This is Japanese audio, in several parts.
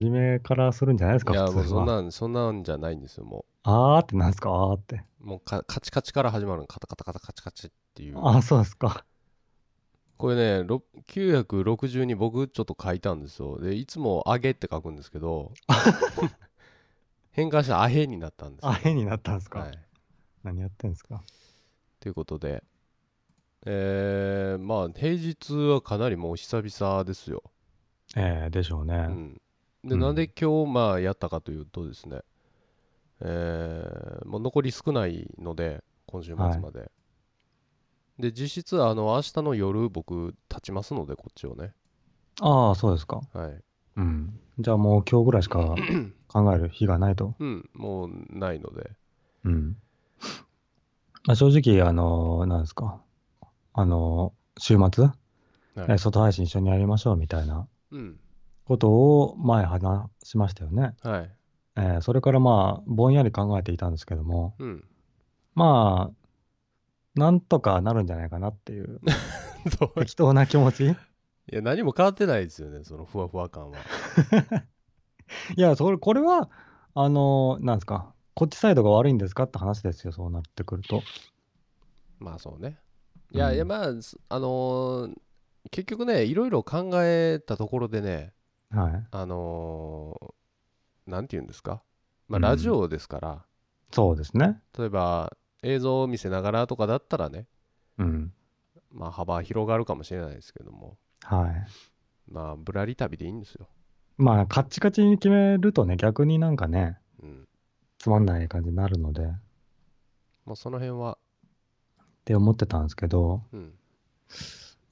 初めからするんじゃないですか、いや、もう。そんなん、そんなんじゃないんですよ、もあーってなんですかあーって。う。もうかカチカチから始まるの。カタカタカタカチカチっていう。あー、そうですか。これね、ろ960に僕ちょっと書いたんですよ。で、いつもあげって書くんですけど、変換してアヘになったんですよあ、変になったんですか、はい。何やってんですかということで、えー、まあ、平日はかなりもう久々ですよ。ええでしょうね。うん。で、うんなんで今日、まあ、やったかというとですね、えー、もう残り少ないので、今週末まで。で、実質、あの、明日の夜、僕、立ちますので、こっちをね。ああ、そうですか。はい。うん。じゃあもう今日ぐらいしか 考える日がないと。うん、もうないので。うん。まあ、正直、あの、なんですか。あの、週末、はいえー外配信一緒にやりましょうみたいなうん。ことを前話しましたよね。はい。えーそれからまあ、ぼんやり考えていたんですけども、うん。まあ、なんとかなるんじゃないかなっていう、適当な気持ち？いや、何も変わってないですよね、そのふわふわ感は。いや、それ、これは、あの、なんですか、こっちサイドが悪いんですかって話ですよ、そうなってくると。まあそうね。いやうんいや、まあ、すあのー結局ね、いろいろ考えたところでね、はい。あのーなんて言うんですか？まあ、うんラジオですから、そうですね。例えば映像を見せながらとかだったらね、うん。まあ幅広がるかもしれないですけども、はい。まあ、ぶらり旅でいいんですよ。まあ、カッチカチに決めるとね、逆になんかね、うん。つまんない感じになるので、っまあ、その辺は、て思ってたんですけど、うん。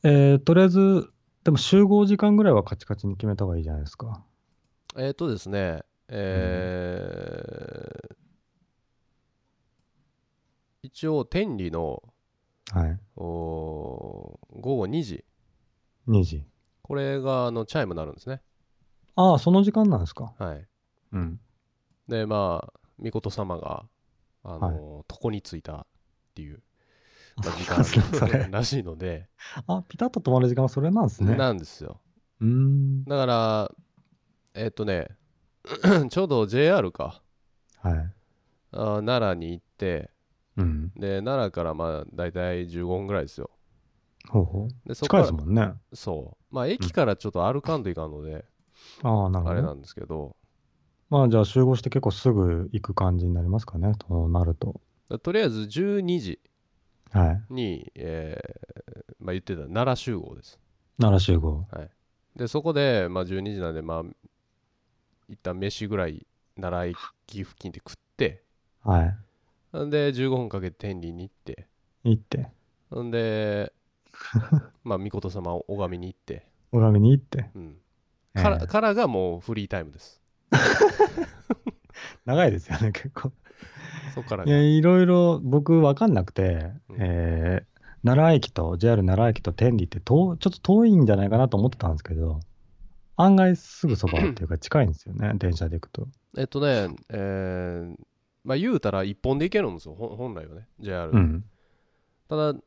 えー、とりあえず、でも集合時間ぐらいはカチカチに決めた方がいいじゃないですか。えっ、とですね、えー一応、天理のはい。おー午後2時、2時。これがあのチャイムになるんですね。ああ、その時間なんですか。はい。うん。で、まあ、御事様が、あの床に着いたっていう、まあ、時間らしいので、あ、ピタッと止まる時間はそれなんですね。なんですよ。うーん。だから、えっ、とね、ちょうど JR か、はい。あ奈良に行って、うん。で、奈良からまあ、大体15分ぐらいですよ。ほうほう。で、そこから近いです、もんね。そう。まあ、駅からちょっと歩かんといかんので、ああ、なるほどね。あれなんですけど、まあ、じゃあ集合して結構すぐ行く感じになりますかね、となると。だとりあえず12時はい。に、えーまあ、言ってた奈良集合です。奈良集合。で、そこで、まあ、12時なんで、まあ、一旦飯ぐらい奈良駅付近で食って、はい。んで、15分かけて天理に行って、行って。んで、まあ、御事様を拝みに行って、小上に行って。うん。ええからからがもうフリータイムです。長いですよね、結構。そこからいや、が。いろいろ僕わかんなくて、うんえー奈良駅と JR 奈良駅と天理って遠ちょっと遠いんじゃないかなと思ってたんですけど、案外すぐそばっていうか近いんですよね、電車で行くと。えっとね、えーまあ、言うたら一本で行けるんですよ、本来はね、JR。うん。ただ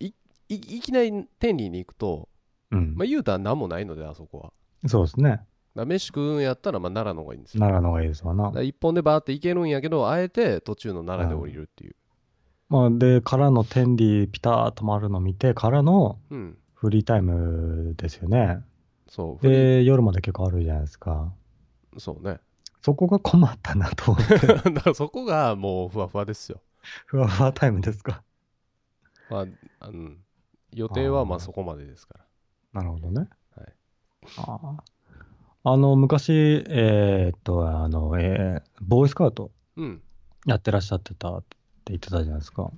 いい、いきなり天理に行くと、うん。まあ、言うたら何もないので、あそこは。そうですね。だ飯食うんやったら、まあ、奈良の方がいいんですよ。奈良の方がいいですわな一本でバーって行けるんやけど、あえて途中の奈良で降りるっていう。まあ、で、からの天理ピター止まるの見て、からのうん。フリータイムですよね。そう。フリーで、夜まで結構あるじゃないですか。そうね。そこが困ったなと思って。だからそこがもうふわふわですよ。ふわふわタイムですか。まあ、あの予定はまあそこまでですから。なるほどね。はいああ。あの、昔、えーっと、あの、えーボーイスカウトうん。やってらっしゃってたって言ってたじゃないですか。はい。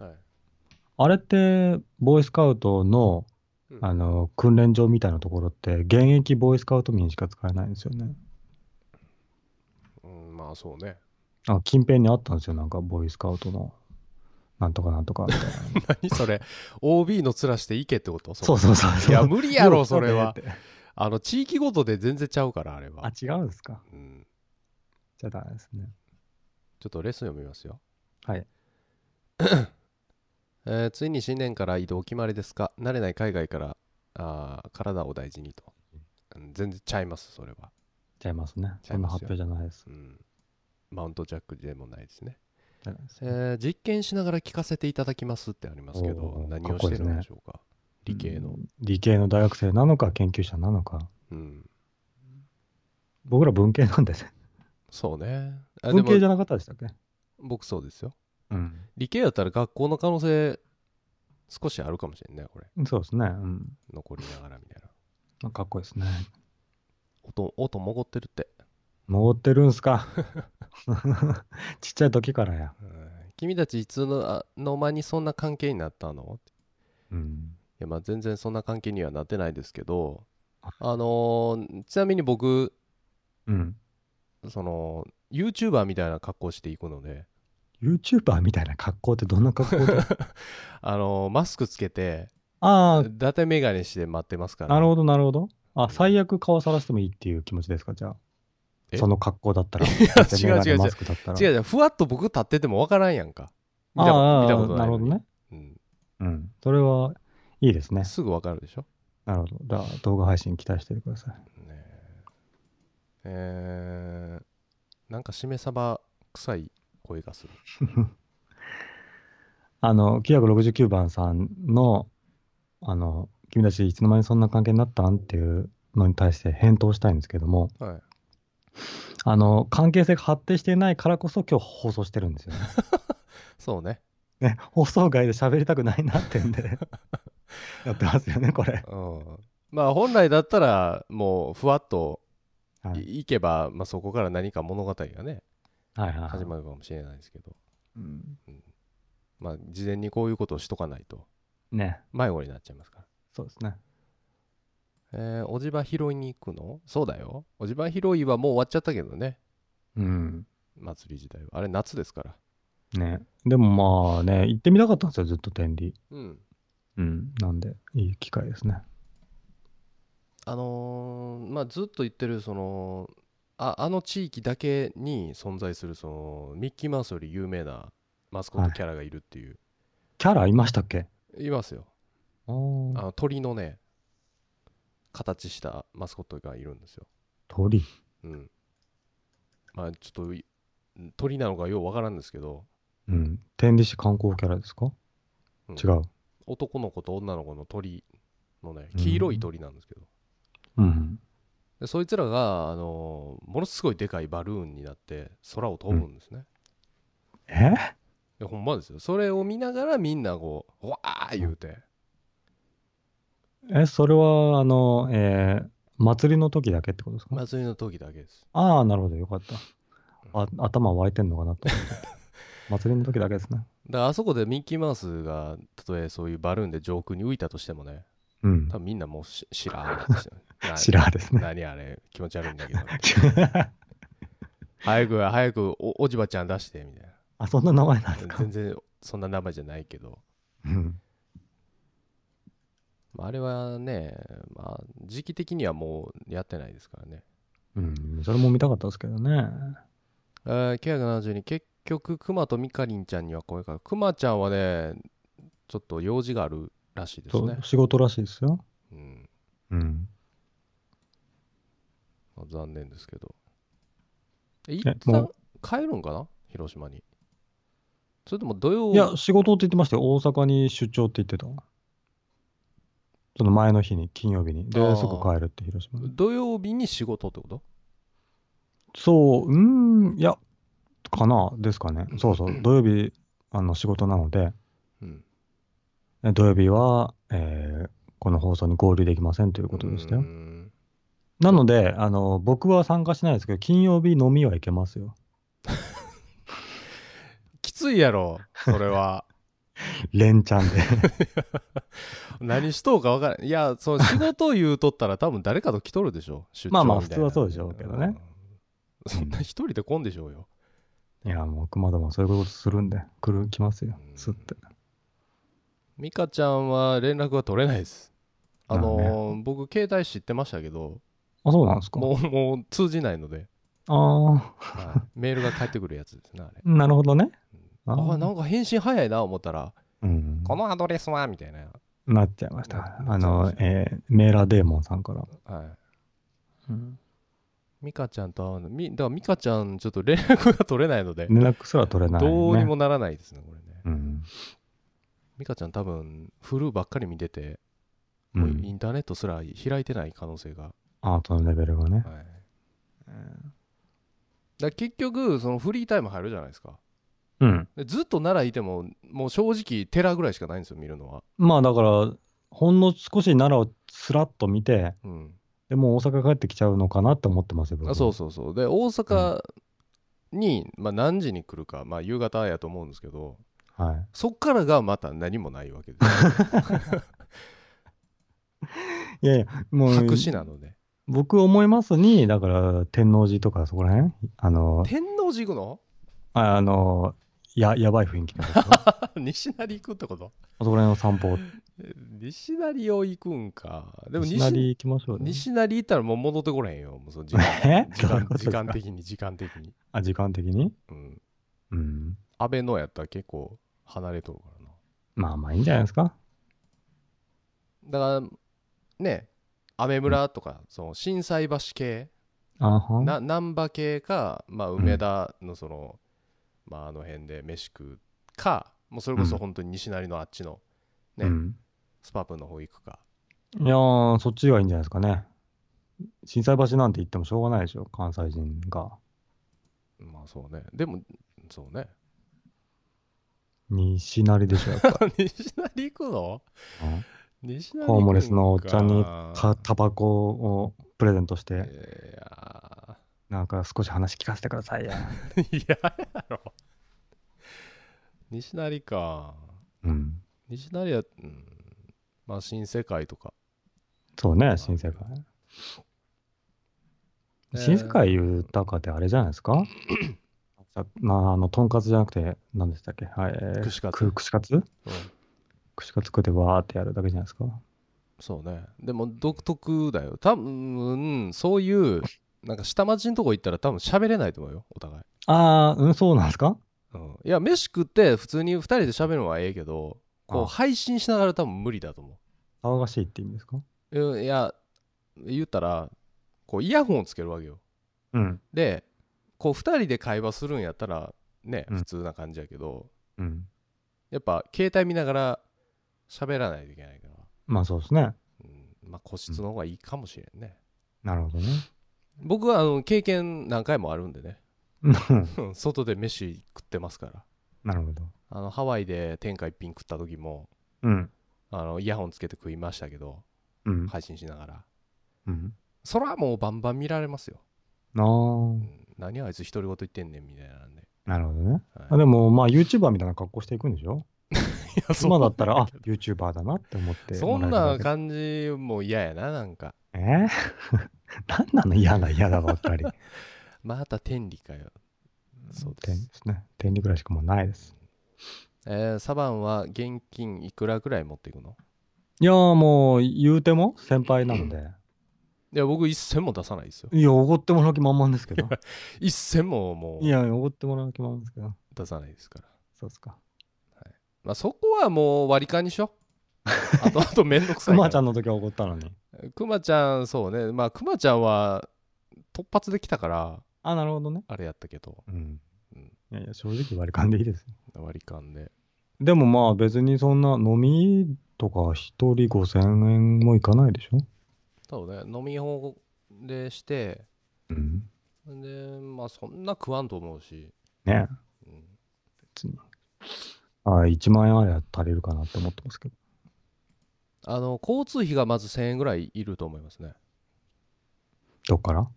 あれって、ボーイスカウトの、うんあの、訓練場みたいなところって、現役ボーイスカウト民しか使えないんですよね。うん、まあそうね。あ、近辺にあったんですよ、なんか、ボーイスカウトの、なんとかなんとかみたいな。何それ OB の面して行けってこと？そうそうそうそう。いや、無理やろ、それは あの、地域ごとで全然ちゃうから、あれあは。、違うんですか？うん。じゃあダメですね。ちょっとレッスン読みますよ。はい。えーついに新年から移動決まりですか？慣れない海外からあー体を大事にと、うん全然ちゃいますそれはちゃいますね。そんな発表じゃないです。うん、マウントジャックでもないですね、えー実験しながら聞かせていただきますってありますけど何をしてるんでしょうか？理系のうん理系の大学生なのか、研究者なのか。うん僕ら文系なんでね。そうね文系じゃなかったでしたっけ？僕そうですようん。理系やったら学校の可能性少しあるかもしれんねこれそうですね。うん。残りながらみたいなまあかっこいいですね。音音もごってるって、持ってるんすか？ちっちゃい時からや。うん君たちいつのあの間にそんな関係になったの？いうん。やまあ全然そんな関係にはなってないですけどあのーちなみに僕うん。その YouTuber みたいな格好していくので YouTuber みたいな格好ってどんな格好で？あのーマスクつけてあ伊達眼鏡して待ってますかあ、らなるほど、なるほど。あ、最悪顔さらしてもいいっていう気持ちですか、じゃえ？あ。その格好だったら。違う違う違うマスクだったら。違う違うふわっと僕立ってても分からんやんか見たああ見たことないのになるほどね。うんうん。それはいいですね。すぐ分かるでしょ？なるほど。じゃあ、動画配信期待しててください。ねえー、なんかしめ鯖臭い声がする。あの、969番さんの、あの、君たちいつの間にそんな関係になったんっていうのに対して返答したいんですけども、はい。あの、関係性が発展していないからこそ今日放送してるんですよね。そうね。ね、放送外で喋りたくないなってんで、やってますよね、これ。うん。まあ本来だったらもうふわっとはい、けば、まあそこから何か物語がね、はい、はい。始まるかもしれないですけど、うんまあ事前にこういうことをしとかないとね、迷子になっちゃいますから。そうですね。えー、おじば拾いに行くの？そうだよ。おじば拾いはもう終わっちゃったけどね。うん。祭り自体は。あれ夏ですから。ね。でもまあね、行ってみたかったんですよ、ずっと天理。うん。うん。なんで、いい機会ですね。あのーまあずっと言ってるそのああの地域だけに存在するそのミッキーマウスより有名なマスコットキャラがいるっていう、キャラいましたっけ？い、ますよあの鳥のね形したマスコットがいるんですよ鳥？うんまあちょっとい鳥なのかようわからんですけど、うん。天理市観光キャラですか、うん違う。男の子と女の子の鳥のね黄色い鳥なんですけど、うん。でそいつらが、あのーものすごいでかいバルーンになって空を飛ぶんですね、え？いやほんまですよ。それを見ながらみんなこうわー言うて、え、それは、あの、えー祭りの時だけってことですか、祭りの時だけです。ああ、なるほど、よかった。あ頭湧いてんのかなと思って。祭りの時だけですね。だからあそこでミッキーマウスがたとえそういうバルーンで上空に浮いたとしてもねうん多。分みんなもうし知らんですよな知らんですね。何あれ気持ち悪いんだけど 早く早くおおじばちゃん出してみたいあ、そんな名前なんですか？な全然そんな名前じゃないけど、うん。まあ、あれはねまあ時期的にはもうやってないですからねうん。それも見たかったですけどね。えー、972結局クマとミカリンちゃんには声かクマちゃんはねちょっと用事があるらしいですね仕事らしいですよ。うん、うん。まあ残念ですけどえ一も旦う帰るんかな？広島にそれとも土曜いや、仕事って言ってましたよ。大阪に出張って言ってた。その前の日に、金曜日に。で、あーすぐ帰るって、広島に。土曜日に仕事ってこと？そう、うーん、いや、かな、ですかね。そうそう、土曜日、あの、仕事なので、うん。え土曜日は、えーこの放送に合流できませんということでしたよ。なので、あの、僕は参加しないですけど、金曜日飲みは行けますよ。きついやろそれは。連チャンで。何しとうか分からん。いやその仕事を言うとったら多分誰かと来とるでしょ出張まあまあ普通はそうでしょうけどね。うん。そんな一人で来んでしょうよいや、もう熊田もそういうことするんで、来る、来ますよ。う、ん。すって。美香ちゃんは連絡が取れないです。あのまあー僕携帯知ってましたけどあ、そうなんですか？もうもう通じないので、ああ、はい。メールが返ってくるやつですねあれ。なるほどね。あー。あなんか返信早いな思ったらうん。このアドレスはみたいな。なっちゃいました。なあのえーメーラーデーモンさんから。はい。うんミカちゃんと会うの？みだからミカちゃんちょっと連絡が取れないので、連絡すら取れない、ね。どうにもならないですねこれねうん。ミカちゃん多分フルばっかり見てて、う。んインターネットすら開いてない可能性が、アートのレベルがね。はい、だ結局そのフリータイム入るじゃないですかうん。でずっと奈良いてももう正直寺ぐらいしかないんですよ見るのはまあだから、ほんの少し奈良をスラッと見て、うんでもう大阪帰ってきちゃうのかなって思ってますよ、僕あそうそうそう。で大阪に、まあ、何時に来るか、まあ、夕方やと思うんですけどはい。そっからがまた何もないわけです いやいや、もう、白紙なので僕思いますに、だから、天王寺とかそこら辺？あの、天王寺行くの？ああの、や、やばい雰囲気の 西成行くってこと？そこら辺の散歩、西成を行くんか。でも西西成行きましょうね。西成行ったらもう戻ってこれへんよ。もうその時 え？間時間時間的に時間的に。あ、時間的に？うん。うん。安倍のやったら結構離れとるからな。まあまあいいんじゃないですか。だからね雨村とかその心斎橋系。な難波系か、まあ、梅田のその、まあ、あの辺で飯食うかもうそれこそ本当に西成のあっちのね。うん。スパプの方行くか。いやー、そっちがいいんじゃないですかね。心斎橋なんて言ってもしょうがないでしょ、関西人が。まあそうね。でもそうね。西成でしょ、やっぱ。り。西成行くの？うん。西成ホームレスのおっちゃんにかタバコをプレゼントして、いやなんか少し話聞かせてくださいや。いややろ。西成か。うん。西成やうんまあ新世界とか。そうね、新世界。えー。新世界言うたかってあれじゃないですか？さ まあ、あの、とんかつじゃなくて、何でしたっけ？はい。えー。串カツ。く串カツ？うん。串カツ食ってわーってやるだけじゃないですか？そうね。でも独特だよ。多分、うん、そういうなんか下町のとこ行ったら多分喋れないと思うよ。お互い、あー、うん、そうなんですか？うん、いや飯食って普通に2人で喋るのはええけどこうあ配信しながら多分無理だと思騒がしいって意味ですか？いや言ったらこうイヤホンをつけるわけよ。うん。でこう2人で会話するんやったらねうん。普通な感じやけど、うん。やっぱ携帯見ながら喋らないといけないから、まあそうですね。うん、まあ個室の方がいいかもしれんね、なるほどね。僕はあの経験何回もあるんでね。外で飯食ってますから。なるほど。あのハワイで天下一品食った時もうん。あのイヤホンつけて食いましたけどうん。配信しながらうん。そらもうバンバン見られますよ、あうー、ん、何あいつ独り言言ってんねんみたいなんで、なるほどね。はいあでも、まあ YouTuber みたいな格好していくんでしょ？いや今だったら、あ、YouTuber だなって思ってそん。な感じも嫌やななんかえ？ー、何なの嫌な嫌だばっかり。また天理かよそうで天ですすね。天理ぐらいしかもうないです。えーサバンは現金いくらぐらい持っていくの？いやーもう言うても？先輩なので。いや僕一銭も出さないですよいや、おごってもらう気満々ですけど。一銭ももういや、おごってもらう気満々ですけど。出さないですからそうっすか。まあそこはもう割り勘にしよう あとあとめんどくさいくまちゃんの時はおごったのに。くまちゃんそうねまあくまちゃんは突発できたからあ、なるほどね。あれやったけどうん。うんいやいや、正直割り勘でいいですよ。割り勘で。でもまあ別にそんな飲みとか一人5000円もいかないでしょ。そうね飲み放でして。うん。でまあそんな食わんと思うし、ね。うん、別に。あ1万円あれば足りるかなって思ってますけど。あの交通費がまず1000円ぐらいいると思いますね。どっから？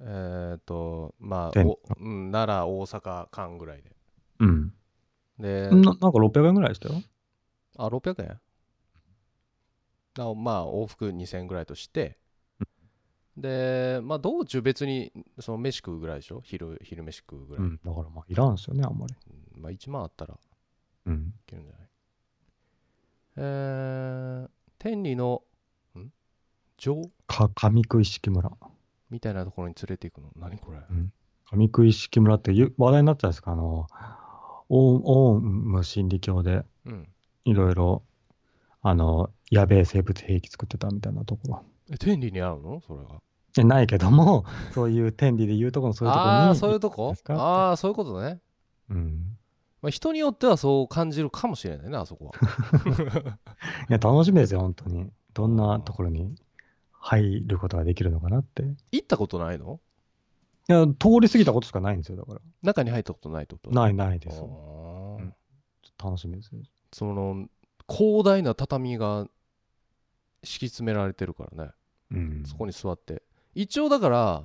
えっ、とまあ天お、うん、奈良大阪間ぐらいでうん。でななんか600円ぐらいでしたよ。あ600円？あまあ往復2000円ぐらいとしてでまあ道中別にその飯食うぐらいでしょ？昼昼飯食うぐらい、うん。だからまあいらんすよね、あんまり。うんまあ1万あったらいうん。けるんじゃない？えー、天理のん？城？か、上食い式村。みたいなところに連れて行くの？何これ？上食い式村っていう話題になってたんですか？あの、オウム真理教でうんいろいろ、あの、やべえ生物兵器作ってたみたいなところ。え天理にあるの？それがじゃないけども、そういう天理で言うとこのそういうところに。ああ、そういうとこ？ああ、そういうことね。うん。まあ、人によってはそう感じるかもしれないね、あそこは。いや、楽しみですよ、本当に。どんなところに入ることができるのかなって。い行ったことないの？や、通り過ぎたことしかないんですよ、だから。中に入ったことないってこと？ないないですよ。あーうん楽しみですよ。その広大な畳が敷き詰められてるからね、うん。そこに座って一応だから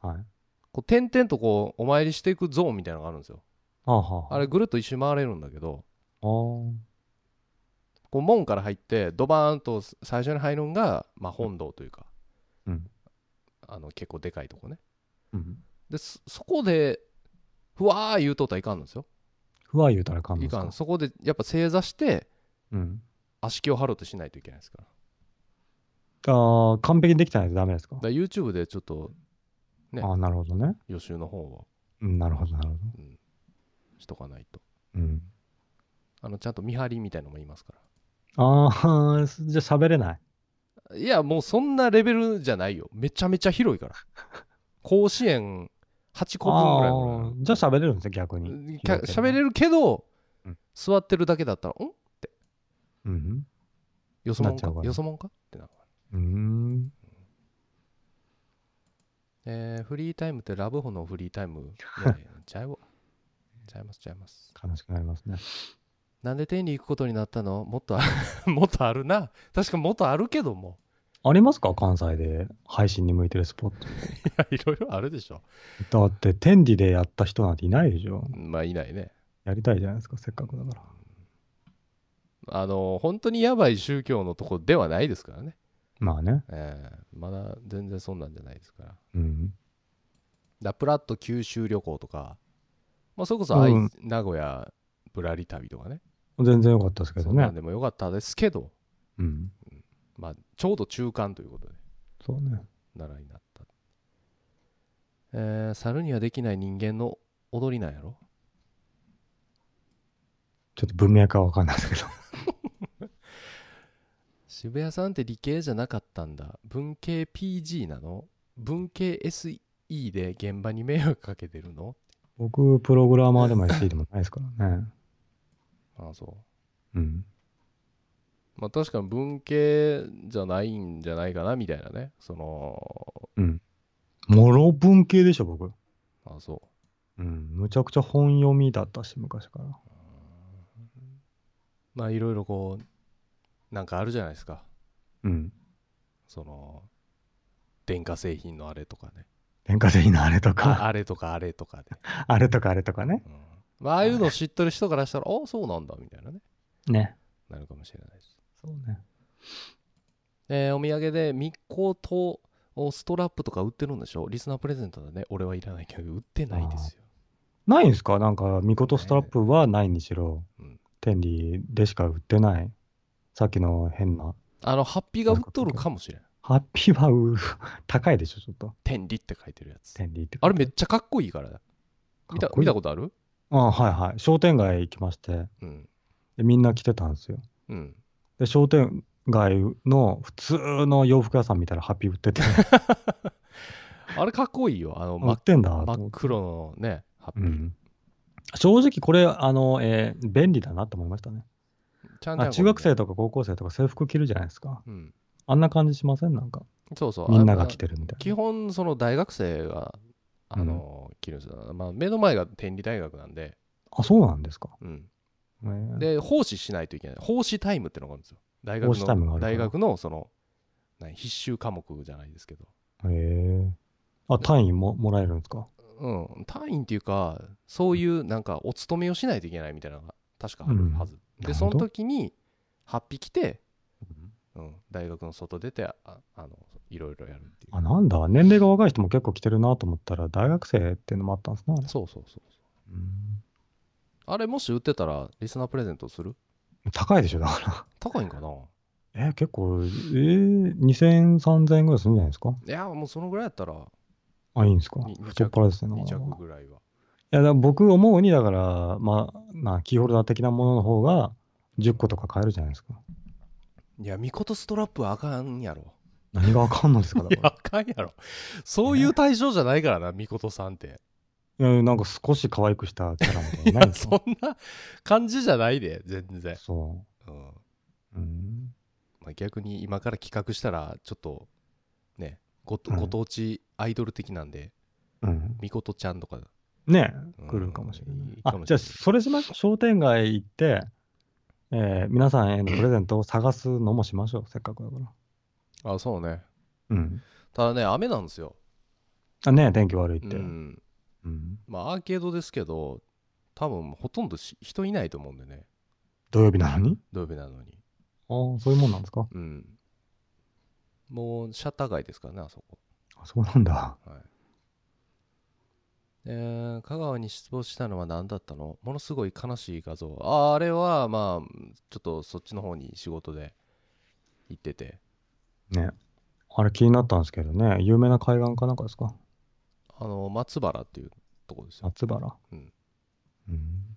はい。こう点々とこうお参りしていくゾーンみたいなのがあるんですよああ、はあ。あれぐるっと一周回れるんだけどあーこう門から入ってドバーンと最初に入るんが、まあ、本堂というかうん。あの結構でかいとこねうん。でそそこでふわー言うとったらいかんのですよふわ言うたらかんのいですか？かんそこでやっぱ正座してうん。足気を張ろうとしないといけないですか？らああ、完璧にできてないとダメですか？だから YouTube でちょっとねああ、なるほどね。予習の方を、うん、なるほど、なるほど。うん、しとかないとうん。あのちゃんと見張りみたいなのもいますかああ、じゃあ喋れない。らいやもうそんなレベルじゃないよ。めちゃめちゃ広いから。甲子園8個分ぐらいあのあ、じゃあ喋れるんですよ、逆に。喋れるけど、うん。座ってるだけだったらん？うん。よそもんか？よそもんか？ってなるうーん。えーフリータイムってラブホのフリータイムいやいや ちゃうわ。ちゃいますちゃいます。悲しくなりますね。なんで天に行くことになったの？もっとあ もっとあるな？確かもっとあるけども。ありますか？関西で。配信に向いてるスポット。いやいろいろあるでしょ。だって、天理でやった人なんていないでしょ。まあいないね。やりたいじゃないですか、せっかくだから。あの本当にやばい宗教のとこではないですからね、まあね。えーまだ全然そんなんじゃないですから。うん。だプラット九州旅行とか、まあ、それこそ愛、うん。名古屋ぶらり旅とかね全然良かったですけどね。でもよかったですけど、うん。まあ、ちょうど中間ということでそうね。奈良になった、えー猿にはできない人間の踊りなんやろ？ちょっと文脈はわかんないですけど。渋谷さんって理系じゃなかったんだ文系 PG なの？文系 SE で現場に迷惑かけてるの？僕、プログラマーでも SE でもないですからね。ああそううん。まあ確かに文系じゃないんじゃないかなみたいなねそのうん。もろ文系でしょ、僕。ああそううん。むちゃくちゃ本読みだったし、昔から。まあいろいろこうなんかあるじゃないですかうん。その電化製品のあれとかね電化製品のあれとあか、あれとかあれとかで、あれとかあれとかね。うんまあああいうの知ってる人からしたらああそうなんだみたいなね。ね。なるかもしれないです。そうね。えーお土産でミコとストラップとか売ってるんでしょ？リスナープレゼントだね。俺はいらないけど売ってないですよ。ないんですか？なんか、ミコトストラップはないにしろ、うん。天理でしか売ってない。さっきの変な。あのハッピーが売っとるかもしれん。ハッピーはう高いでしょ、ちょっと。天理って書いてるやつ。天理って。あれめっちゃかっこいいからだ。見た見たことある？あはいはい。商店街行きまして、うんでみんな来てたんですよ。うんで、商店街の普通の洋服屋さん見たらハッピー売ってて、あれかっこいいよあの真っ売ってんだと真思っ黒のねハッピー、うん。正直これ、あの、えー便利だなと思いましたね。ちゃんちゃ中学生とか高校生とか制服着るじゃないですか。うんあんな感じしません？なんか。そうそうみんながあ着てるみたい基本その大学生があの、着るん。ですよ、まあ、目の前が天理大学なんで、な。あ、そうなんですか。うん、え。ーで奉仕しないといけない。奉仕タイムってのがあるんですよ。大学奉仕タイムがあのるから。大学のその何必修科目じゃないですけど。へえ。あ、単位ももらえるんですか？うん。単位っていうかそういうなんかお勤めをしないといけないみたいなのが確かあるはず、でそのなるほど。時に8匹来て、うん、大学の外出てああのいろいろやるっていうあ、なんだ。年齢が若い人も結構来てるなと思ったら、大学生っていうのもあったんですね。あれそうそうそうそううんあれもし売ってたらリスナープレゼントする？高いでしょ、だから。高いんかな？えー結構、えー、2000、3000円ぐらいするんじゃないですか？いやもうそのぐらいやったらあ、いいんですか？に太っ腹ですね。2なかなか着ぐらいはいや、だから僕思うに、だから、まあ、なキーホルダー的なものの方が、10個とか買えるじゃないですか。いやミコトストラップはあかんやろ何があかんのですかだあかんやろ。そういう対象じゃないからな、みことさんって。いやなんか少し可愛くしたキャラみたいなそか？んな感じじゃないで、全然。そうん。う。うん。まあ、逆に今から企画したら、ちょっと、ね、ご当地アイドル的なんで、うん。みことちゃんとか、ねうん来るかもしれないじゃあ、それしましょう。商店街行って、えー皆さんへのプレゼントを探すのもしましょう。せっかくだから。あ、そうね。うん。ただね、雨なんですよ。あ、ね天気悪いって。ううん。ん。まあ、アーケードですけど、多分ほとんどし人いないと思うんでね、土曜日なのに？土曜日なのに。ああ、そういうもんなんですか？うん。もう、シャッター街ですからね、あそこ。あそうなんだ。はい。えー香川に出没したのは何だったの？ものすごい悲しい画像。あーあれは、まあ、ちょっとそっちの方に仕事で行ってて。ね。あれ気になったんですけどね。有名な海岸かなんかですか？あの、松原っていうとこですよ。松原？うん。うん。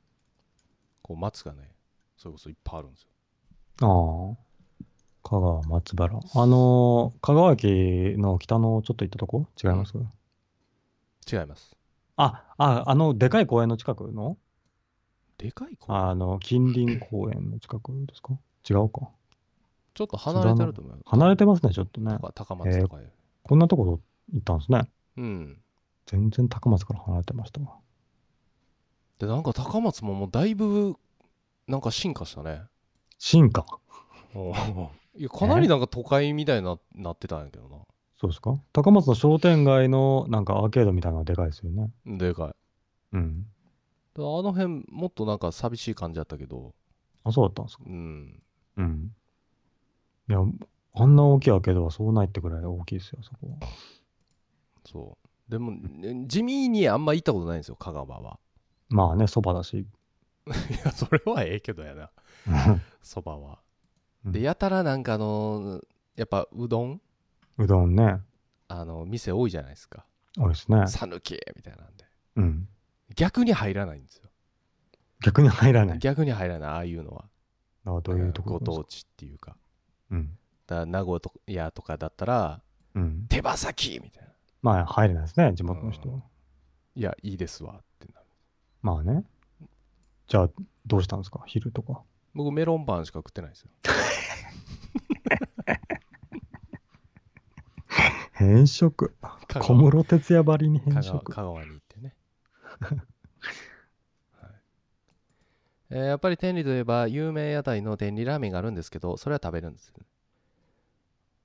こう、松がね、それこそいっぱいあるんですよ。ああ。香川、松原。あのー香川駅の北のちょっと行ったとこ？違います、違います。あ、あ、あの、でかい公園の近くの？でかい公園？あの、近隣公園の近くですか？違うか。ちょっと離れてると思うよ。離れてますね、ちょっとね。高高松とかよりこんなとこ行ったんですね。うん。全然高松から離れてましたわ。で、なんか高松ももうだいぶ、なんか進化したね。進化？いや、かなりなんか都会みたいにななってたんやけどそうですか？高松の商店街のなんかアーケードみたいなのがでかいですよね。な。でかい。うん。であの辺、もっとなんか寂しい感じだったけど、あ、そうだったんですか？うん。うん。いや、あんな大きいアーケードはそうないってくらい大きいですよ、そこは。そう。でも、ね地味にあんま行ったことないんですよ、香川は。まあね、そばだし。いや、それはええけどやな、そばは。で、うんやたらなんかあのーやっぱうどん？うどんね、あの、店多いじゃないですか。多いですね。さぬきみたいなんで。うん。逆に入らないんですよ。逆に入らない。逆に入らない、ああいうのは。あどういうとこご当地っていうか。うん。だ名古屋とかだったら、うん。手羽先みたいな。まあ、入れないですね、地元の人は。いや、いいですわってなる。まあね。じゃあ、どうしたんですか昼とか。僕メロンパンしか食ってないですよ。変色。小室哲哉ばりに変色。香川に行ってね。はいえーやっぱり天理といえば有名屋台の天理ラーメンがあるんですけど、それは食べるんですよね。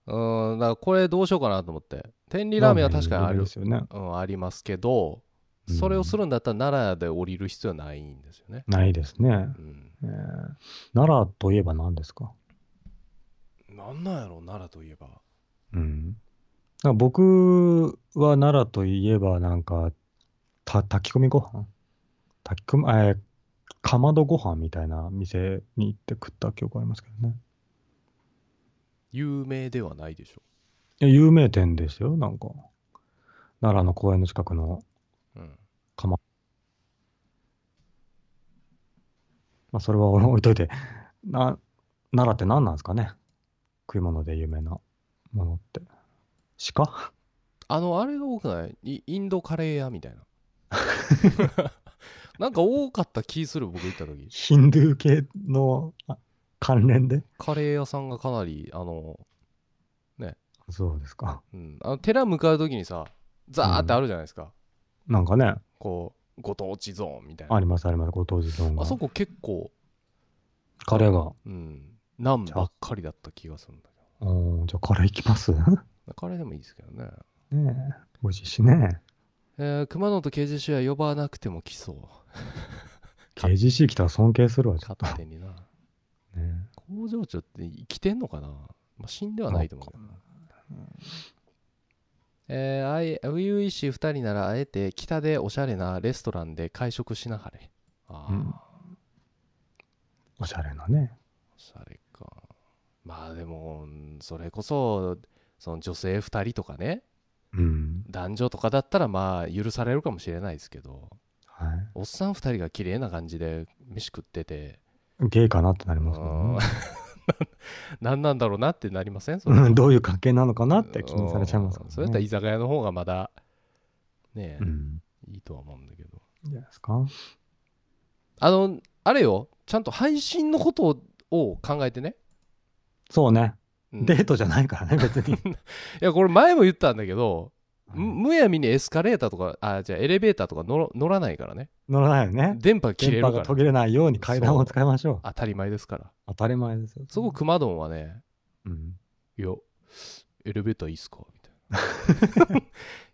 うーん、だからこれどうしようかなと思って。天理ラーメンは確かにあるで、すよね。うん、ありますけど、うんそれをするんだったら奈良で降りる必要はないんですよね。ないですね。うん。えー奈良といえば何ですか？なんなんやろ、奈良といえば。うん。僕は奈良といえばなんか、た炊き込みご飯？炊き込み、えーかまどご飯みたいな店に行って食った記憶ありますけどね。有名ではないでしょ。いや有名店ですよ、なんか。奈良の公園の近くの、うん。まあそれは置いといて、な、奈良って何なんですかね食い物で有名なものって。鹿？あの、あれが多くない？イインドカレー屋みたいな。なんか多かった気する、僕行った時。ヒンドゥー系のあ関連で？カレー屋さんがかなり、あの、そうですか。うん、あの寺向かう時にさ、ザーってあるじゃないですか。なんかね、こう、ご当地ゾーンみたいな。ありますあります、ご当地丼が。あそこ結構、カレーが。うん、ナンばっかりだった気がするんだけおーじゃあカレー行きます？ねど。カレーでもいいですけどね。え。美味しいしね。えー、熊野と KGC は呼ばなくても来そう。KGC 来たら尊敬するわ、ちょっと。勝手にな。ね工場長って生きてんのかな、まあ、死んではないと思うけどな。えー、あい、初々しい二人ならあえて北でおしゃれなレストランで会食しなはれ。ああ、うんおしゃれなね。おしゃれか。まあでも、うんそれこそ、その女性二人とかね、うん。男女とかだったらまあ許されるかもしれないですけど、はい。おっさん二人が綺麗な感じで飯食ってて、ゲイかなってなりますけどうんね。何なんだろうなってなりません？それうん、どういう関係なのかなって気にされちゃいますからね。うんそれやったら居酒屋の方がまだ、ねえ、うん。いいとは思うんだけど。いいんじゃないですか？あの、あれよ、ちゃんと配信のことを考えてね。そうね。うんデートじゃないからね、別に。いや、これ前も言ったんだけど、はいむむやみにエスカレーターとか、あ、じゃあエレベーターとか乗ら乗らないからね。乗らないよね。電波切れ電波が途るから。切れないように階段を使いましょう。当たり前ですから。当たり前ですよ。そこ、熊丼はね、うん。いや、エレベーターいいっすか？みたいな。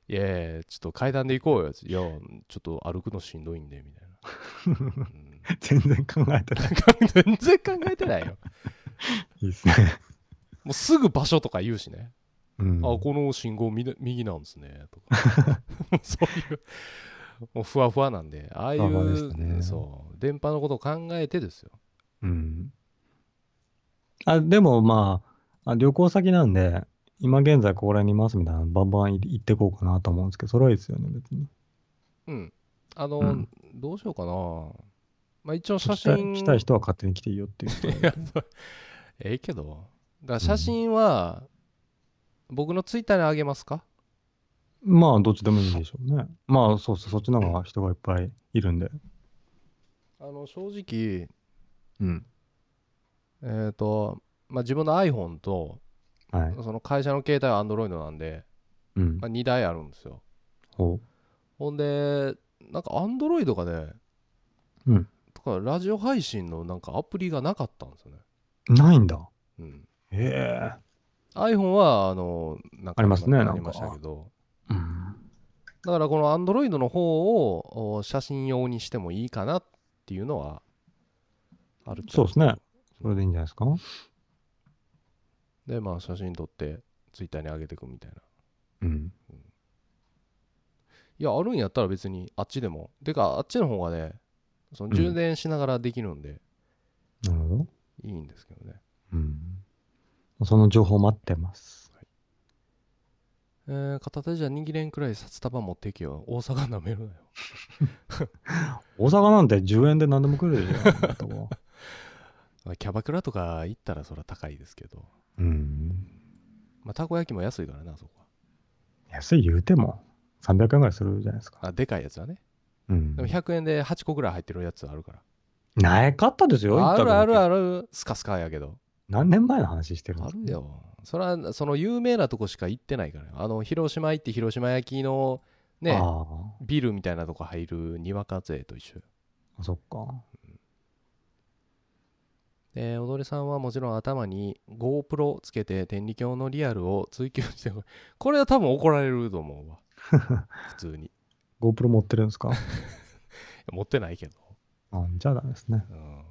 いやちょっと階段で行こうよ。いや、ちょっと歩くのしんどいんで、みたいな。う ん全然考えてない。全然考えてないよ。いいですね。もうすぐ場所とか言うしね。うん。あ、この信号み右なんですね。とか。そういう、もうふわふわなんで、ああいう、たねそう、電波のことを考えてですよ。うん。あ、でもまあ、あ旅行先なんで、今現在ここら辺にいますみたいな、バンバン行ってこうかなと思うんですけど、それはいいですよね、別に。うん。あの、うんどうしようかな。まあ一応写来た真。来たい人は勝手に来ていいよっていうい いやええけど。だから写真は、僕のツイッターにあげますか？まあ、どっちでもいいでしょうね。まあ、そうそう、そっちの方が人がいっぱいいるんで。あの、正直、うん。えっ、と、まあ自分の iPhone と、はい。その会社の携帯は Android なんで、うんまあ、。2台あるんですよ。ほほんで、なんか Android がね、うんとかラジオ配信のなんかアプリがなかったんですよね。う。ないんだ。うん。へえ。iPhone は、あの、なんかありますねありなんかましたけど、うん。だからこの Android の方をお写真用にしてもいいかなっていうのはあるそうですね。それでいいんじゃないですか？で、まあ写真撮ってツイッターに上げていくみたいな。うん。いや、あるんやったら別にあっちでも。てか、あっちの方がね、そのうん充電しながらできるんで、なるほど。いいんですけどね。うん。その情報待ってます。えー、片手じゃ握れんくらい札束持っていけよ。大阪舐めるなよ。大阪なんて10円で何でも来るでしょ キャバクラとか行ったらそれは高いですけど、うん。まあ、たこ焼きも安いからな、そこ安い言うても300円ぐらいするじゃないですか。は。あ、でかいやつはね。うんでも。100円で8個ぐらい入ってるやつあるから。ないかったですよ。あるあるる。ある。スカスカやけど。何年前の話してるんですか？あるよ。それは、その有名なとこしか行ってないからよ。あの、広島行って広島焼きの、ね、あビルみたいなとこ入るにわか勢と一緒よ。あ、そっか。で、踊りさんはもちろん頭に GoPro つけて天理教のリアルを追求してこ これは多分怒られると思うわ。普通に。い GoPro 持ってるんですか？や持ってないけど。あじゃあダメですね。うん。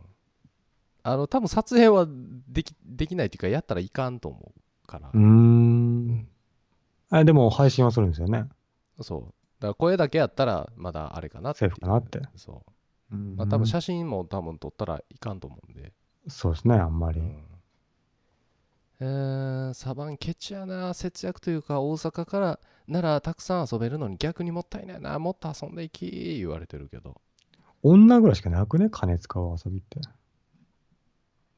あの、多分撮影はでき、できないっていうか、やったらいかんと思うから。うーん。あでも配信はするんですよね。そう。だから声だけやったらまだあれかな。セーフかなって。そう。うんまあ多分写真も多分撮ったらいかんと思うんで。そうですね、あんまり。うんえー、サバンケチやな節約というか大阪からならたくさん遊べるのに逆にもったいないなもっと遊んでいき言われてるけど女ぐらいしかなくね、金使う遊びって。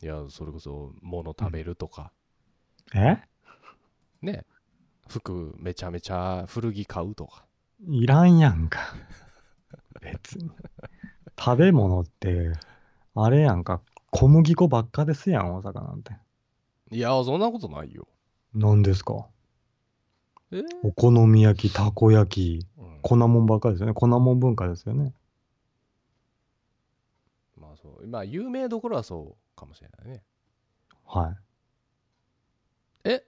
いやそれこそ物食べるとか、え？ね。服めちゃめちゃ古着買うとか。いらんやんか。別に。食べ物って、あれやんか、小麦粉ばっかですやん、大阪なんて。いやそんなことないよ。何ですか？え？ーお好み焼き、たこ焼き、うん。粉もんばっかですよね。粉もん文化ですよね。まあそう。まあ有名どころはそうかもしれないねはい。え？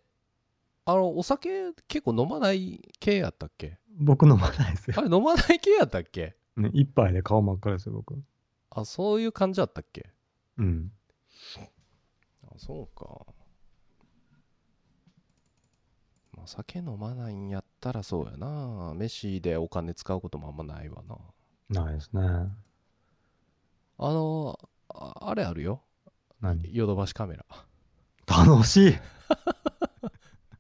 あのお酒結構飲まない系やったっけ？僕飲まないですよ。あれ飲まない系やったっけ？ね、一杯で顔真っ赤ですよ、僕。あそういう感じだったっけ？うん。あそうか。まあ、酒飲まないんやったらそうやな。飯でお金使うこともあんまないわな。ないですね。あの、ああれあるよ。何？ヨドバシカメラ。楽しい。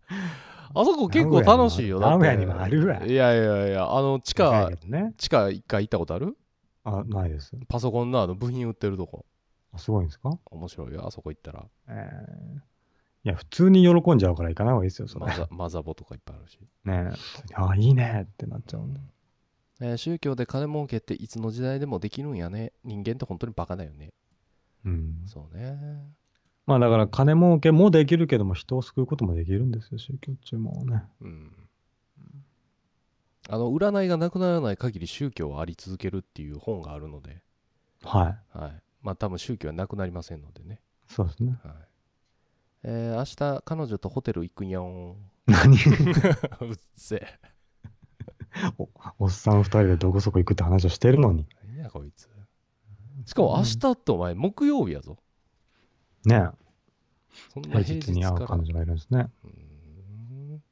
あそこ結構楽しいよ。名古屋にもあるわいやいやいや、あの、地下ね。地下一回行ったことある？あ、ないです。パソコンのあの部品売ってるとこ。あすごいんですか？面白いよ、あそこ行ったら。えーいや、普通に喜んじゃうから行かない方がいいですよ、それ。マザマザボとかいっぱいあるし。ねえ。あ、いいねってなっちゃうんで。えー宗教で金儲けっていつの時代でもできるんやね。人間って本当にバカだよね。うん。そうね。まあだから金儲けもできるけども人を救うこともできるんですよ、宗教中もね。うん。あの、占いがなくならない限り宗教はあり続けるっていう本があるので、はい。はい。まあ多分宗教はなくなりませんのでね。そうですね。はい。えー、明日彼女とホテル行くんよん。何？うっせえ。おっさん二人でどこそこ行くって話をしてるのに。何やこいつ。しかも明日ってお前木曜日やぞ。ねそんえ。な平日平日に会から。う彼女がいるんですね。うーん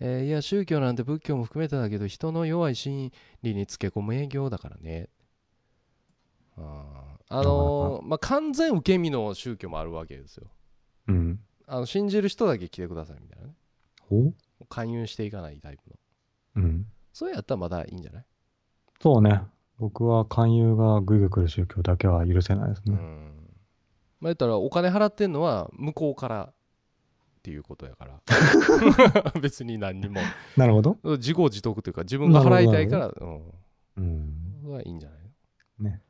えーいや宗教なんて仏教も含めてだけど人の弱い心理につけ込む営業だからねあーあのーまあ完全受け身の宗教もあるわけですようん。あの信じる人だけ来てくださいみたいなねほ勧誘していかないタイプのううん。そうやったらまだいいんじゃない？そうね。僕は勧誘がグイグイ来る宗教だけは許せないですね。うんまあ言ったらお金払ってんのは向こうからっていうことやから 別に何にもなるほど。自業自得というか自分が払いたいからうんうん。それはいいんじゃない？のね。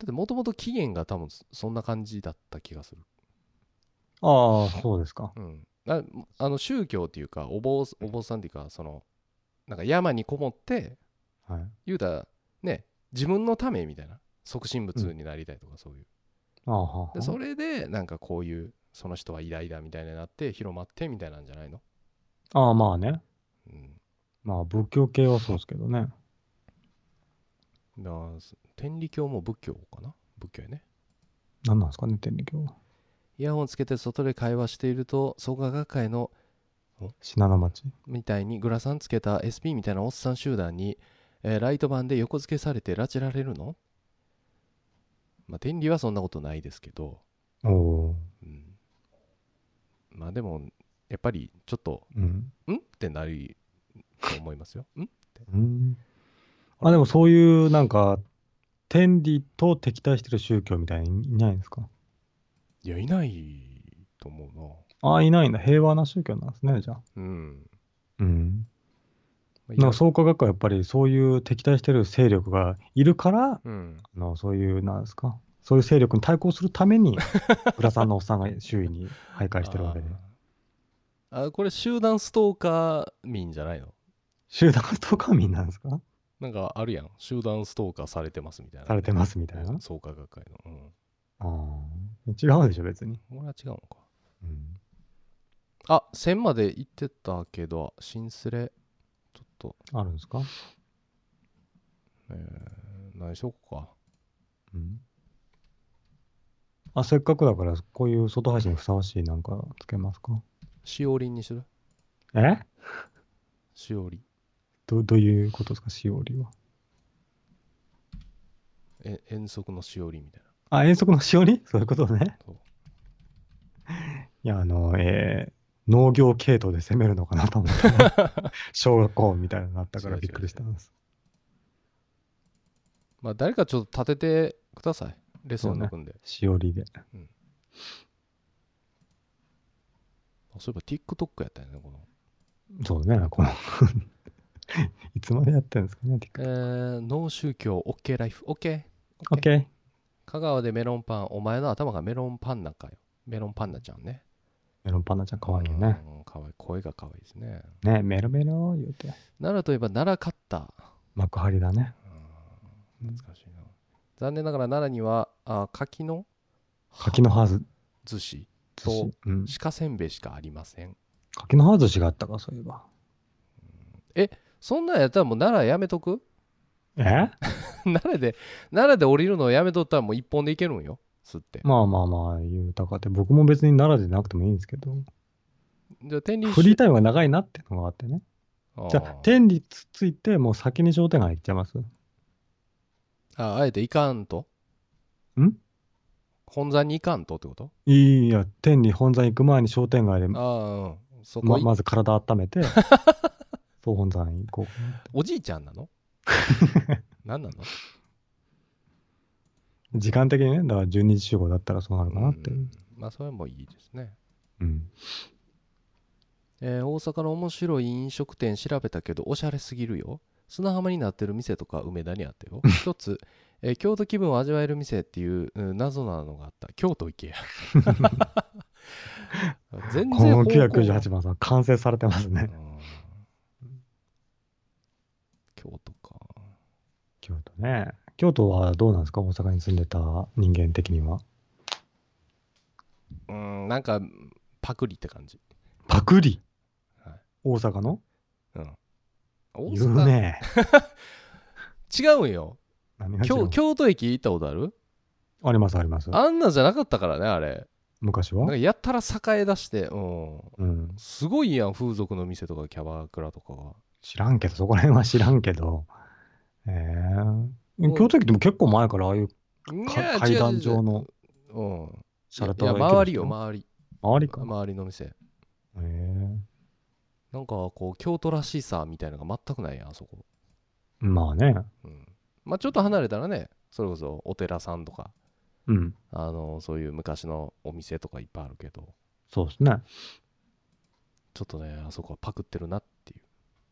だってもともと期限が多分そんな感じだった気がする。ああ、そうですか。うん。ああの宗教っていうかお坊お坊さんっていうかそのなんか山にこもってはい。言うたらね自分のためみたいな促進物になりたいとかそういう。でそれでなんかこういうその人は偉大だみたいになって広まってみたいなんじゃないの？ああ、まあね。うん。まあ仏教系はそうですけどね。だ天理教も仏教かな？仏教やね。何なんですかね、天理教は。イヤホンつけて外で会話していると創価学会の信濃町。みたいにグラサンつけた SP みたいなおっさん集団に、えーライトバンで横付けされて拉致られるの？まあ天理はそんなことないですけど、おおうん、まあでもやっぱりちょっとー。うん。ん？ってなると思いますよん？うん。あ、でもそういうなんか、天理と敵対してる宗教みたいにいないんですか？いやいないと思うなああ、いないんだ。平和な宗教なんですね、じゃあ。うん、うん。まあなんか創価学会はやっぱりそういう敵対してる勢力がいるから、うん、あのそういう、なんですか、そういう勢力に対抗するために、浦さんのおっさんが周囲に徘徊してるわけで。あこれ集団ストーカー民じゃないの？集団ストーカー民なんですか？なんかあるやん。集団ストーカーされてますみたいな。されてますみたいな？創価学会の。うん。ああ。違うでしょ、別に。これは違うのか。うん。あ、1000まで行ってたけど、新スレ、と、あるんですか？えー、何しようか。うん。あ、せっかくだから、こういう外配信にふさわしいなんかつけますか？しおりんにする？え？しおり。どどういうことですか、しおりは。え遠足のしおりみたいあ、遠足のしおり？そういうことね。いや、あの、えー、農業系統で攻めるのかなと思って、小学校みたいになったからびっくりしたんです。な。まあ、誰かちょっと立ててください。レッスンの組んで。しおりで。あそういえば TikTok やったよね、この。そうね、この いつまでやってるんですかね、えー、脳宗教 OK ライフ。OK。オッケー。香川でメロンパン、お前の頭がメロンパンナかよ。メロンパンナちゃんね。メロンパンナちゃんかわいいよね。うん。かわいい。声がかわいいですね。ね、メロメロ言うて。奈良といえば奈良カッター。幕張だね。うん懐かしいな。残念ながら奈良には、あ柿の柿の葉ず寿司、寿司。うん。鹿せんべいしかありません。柿の葉寿司があったか、そういえば。そんなんやったらもう奈良やめとく？え？奈良で、奈良で降りるのやめとったらもう一本で行けるんよ。吸って。まあまあまあ、言うたかって、僕も別に奈良でなくてもいいんですけど、じゃあ天理フリータイムが長いなっていうのがあってね。じゃあ、天理つついて、もう先に商店街行っちゃいます？ああえて行かんと？ん？本山に行かんとってこと？いいや、天理本山行く前に商店街で、あまあ、うん。そこい、まず体温めて、そう本山行こう。おじいちゃんなの？何なの？時間的にね、だから12時集合だったらそうなるかなって。まあ、それもいいですね。うん。えー大阪の面白い飲食店調べたけどおしゃれすぎるよ。砂浜になってる店とか梅田にあったよ。一つ、えー京都気分を味わえる店っていう、うん謎なのがあった。京都行けや全この然方向998番さん、完成されてますね。うん。京都か。京都ね。京都はどうなんですか？大阪に住んでた人間的には。うんなんかパクリって感じ、パクリ？はい。大阪の？うん、大阪。ね。違うんよ京京都駅行ったことある？ありますあります。あんなんじゃなかったからねあれ。昔は？やったら栄え出してうん。うん。すごいやん風俗の店とかキャバクラとかが。知らんけど、そこら辺は知らんけど。ええうん京都駅でも結構前からああいう階段状の違うん。シャレいや周りよ周り。周りか。周りの店。へえなんかこう京都らしさみたいなのが全くないやんあそこ。まあね。うん。まあちょっと離れたらねそれこそお寺さんとか。うん。あのそういう昔のお店とかいっぱいあるけど。そうですね。ちょっとねあそこはパクってるなっていう。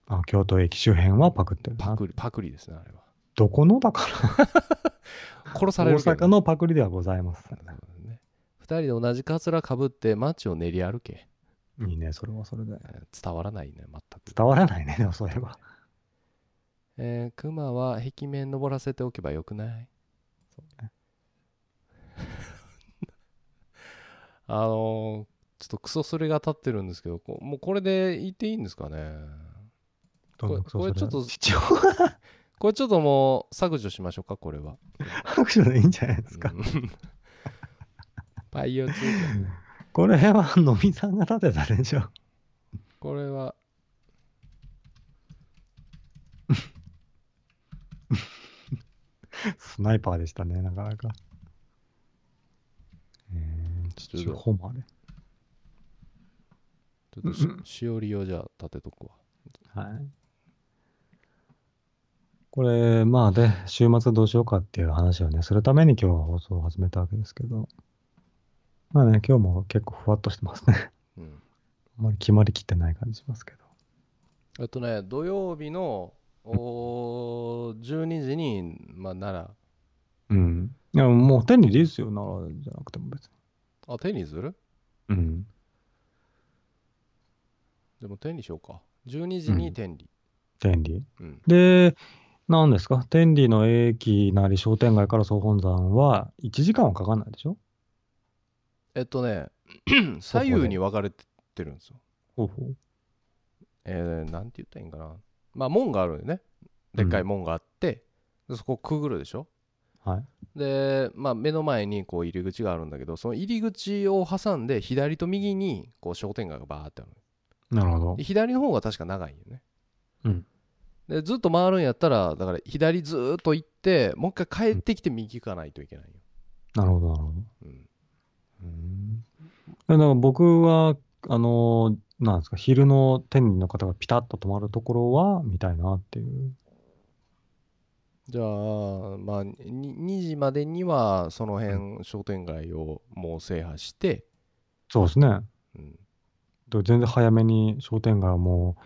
あ、京都駅周辺はパクってるな。パ。クリパクリですねあれはどこのだか殺さら。大れるけど。阪のパクリではございます。ね。二人で同じカツラかぶって街を練り歩け。いいね、それはそれで。えー伝わらないね全く。伝わらないね、でもそういえば。えー、熊は壁面登らせておけばよくない？あのーちょっとクソそれが立ってるんですけどこもうこれで言っていいんですかね？これちょっと これちょっともう削除しましょうかこれは拍手でいいんじゃないですか。うんパイオツこれは、のみさんが立てたでしょ。これはスナイパーでしたね、なかなか。えー、ちょっと。ちょっとし しおりをじゃあ立てとくわはい。これ、まあで、週末どうしようかっていう話をね、するために今日は放送を始めたわけですけど、まあね、今日も結構ふわっとしてますね。うんあんまり決まりきってない感じしますけど。えっとね土曜日のおー12時にまあ奈うん。いや、もう手にリースよ、奈良じゃなくても別に。良あ手にする？うん。でも天理しようか12時に天理天理。うん、で、何ですか？天理の駅なり商店街から総本山は1時間はかかんないでしょ？えっとね 左右に分かれてるんですよ。ほうほう。えー、なんて言ったらいいんかな。まあ門があるよね。でっかい門があって、でそこくぐるでしょ？はい。で、まあ、目の前にこう入り口があるんだけどその入り口を挟んで左と右にこう商店街がバーってあるなるほど。で。左の方が確か長いよね。うん。でずっと回るんやったらだから左ずーっと行ってもう一回帰ってきて右行かないといけないよ、なるほど、なるほど。うん、うん。だから僕は、あの、なんですか、昼の天理の方がピタッと止まるところは見たいなっていう。じゃあまあに2時までにはその辺商店街をもう制覇して、そうですね。うん、で全然早めに商店街はもう、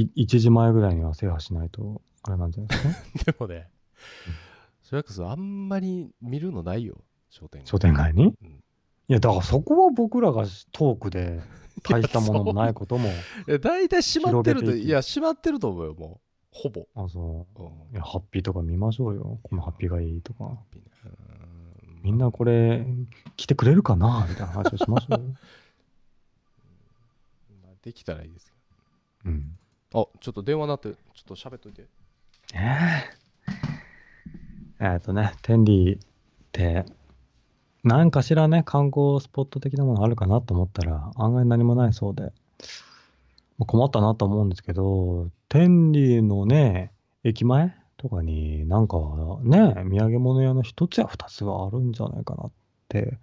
い1時前ぐらいには制覇しないと、あれなんじゃないですか？でもねそれこそあんまり見るのないよ商店街商店街に？うんいや、だからそこは僕らがトークで大したものもないことも、え大体閉まってるといや閉まってると思うよもうほぼ、あ、そう。うんいや、ハッピーとか見ましょうよ。このハッピーがいいとか。うんみんなこれ、来てくれるかな？みたいな話をしましょう できたらいいですけうん。あちょっと電話なってちょっと喋っといて。えええっとね、天理って、何かしらね、観光スポット的なものあるかなと思ったら、案外何もないそうで、困ったなと思うんですけど、天理のね、駅前とかになんかね、土産物屋の一つや二つはあるんじゃないかなって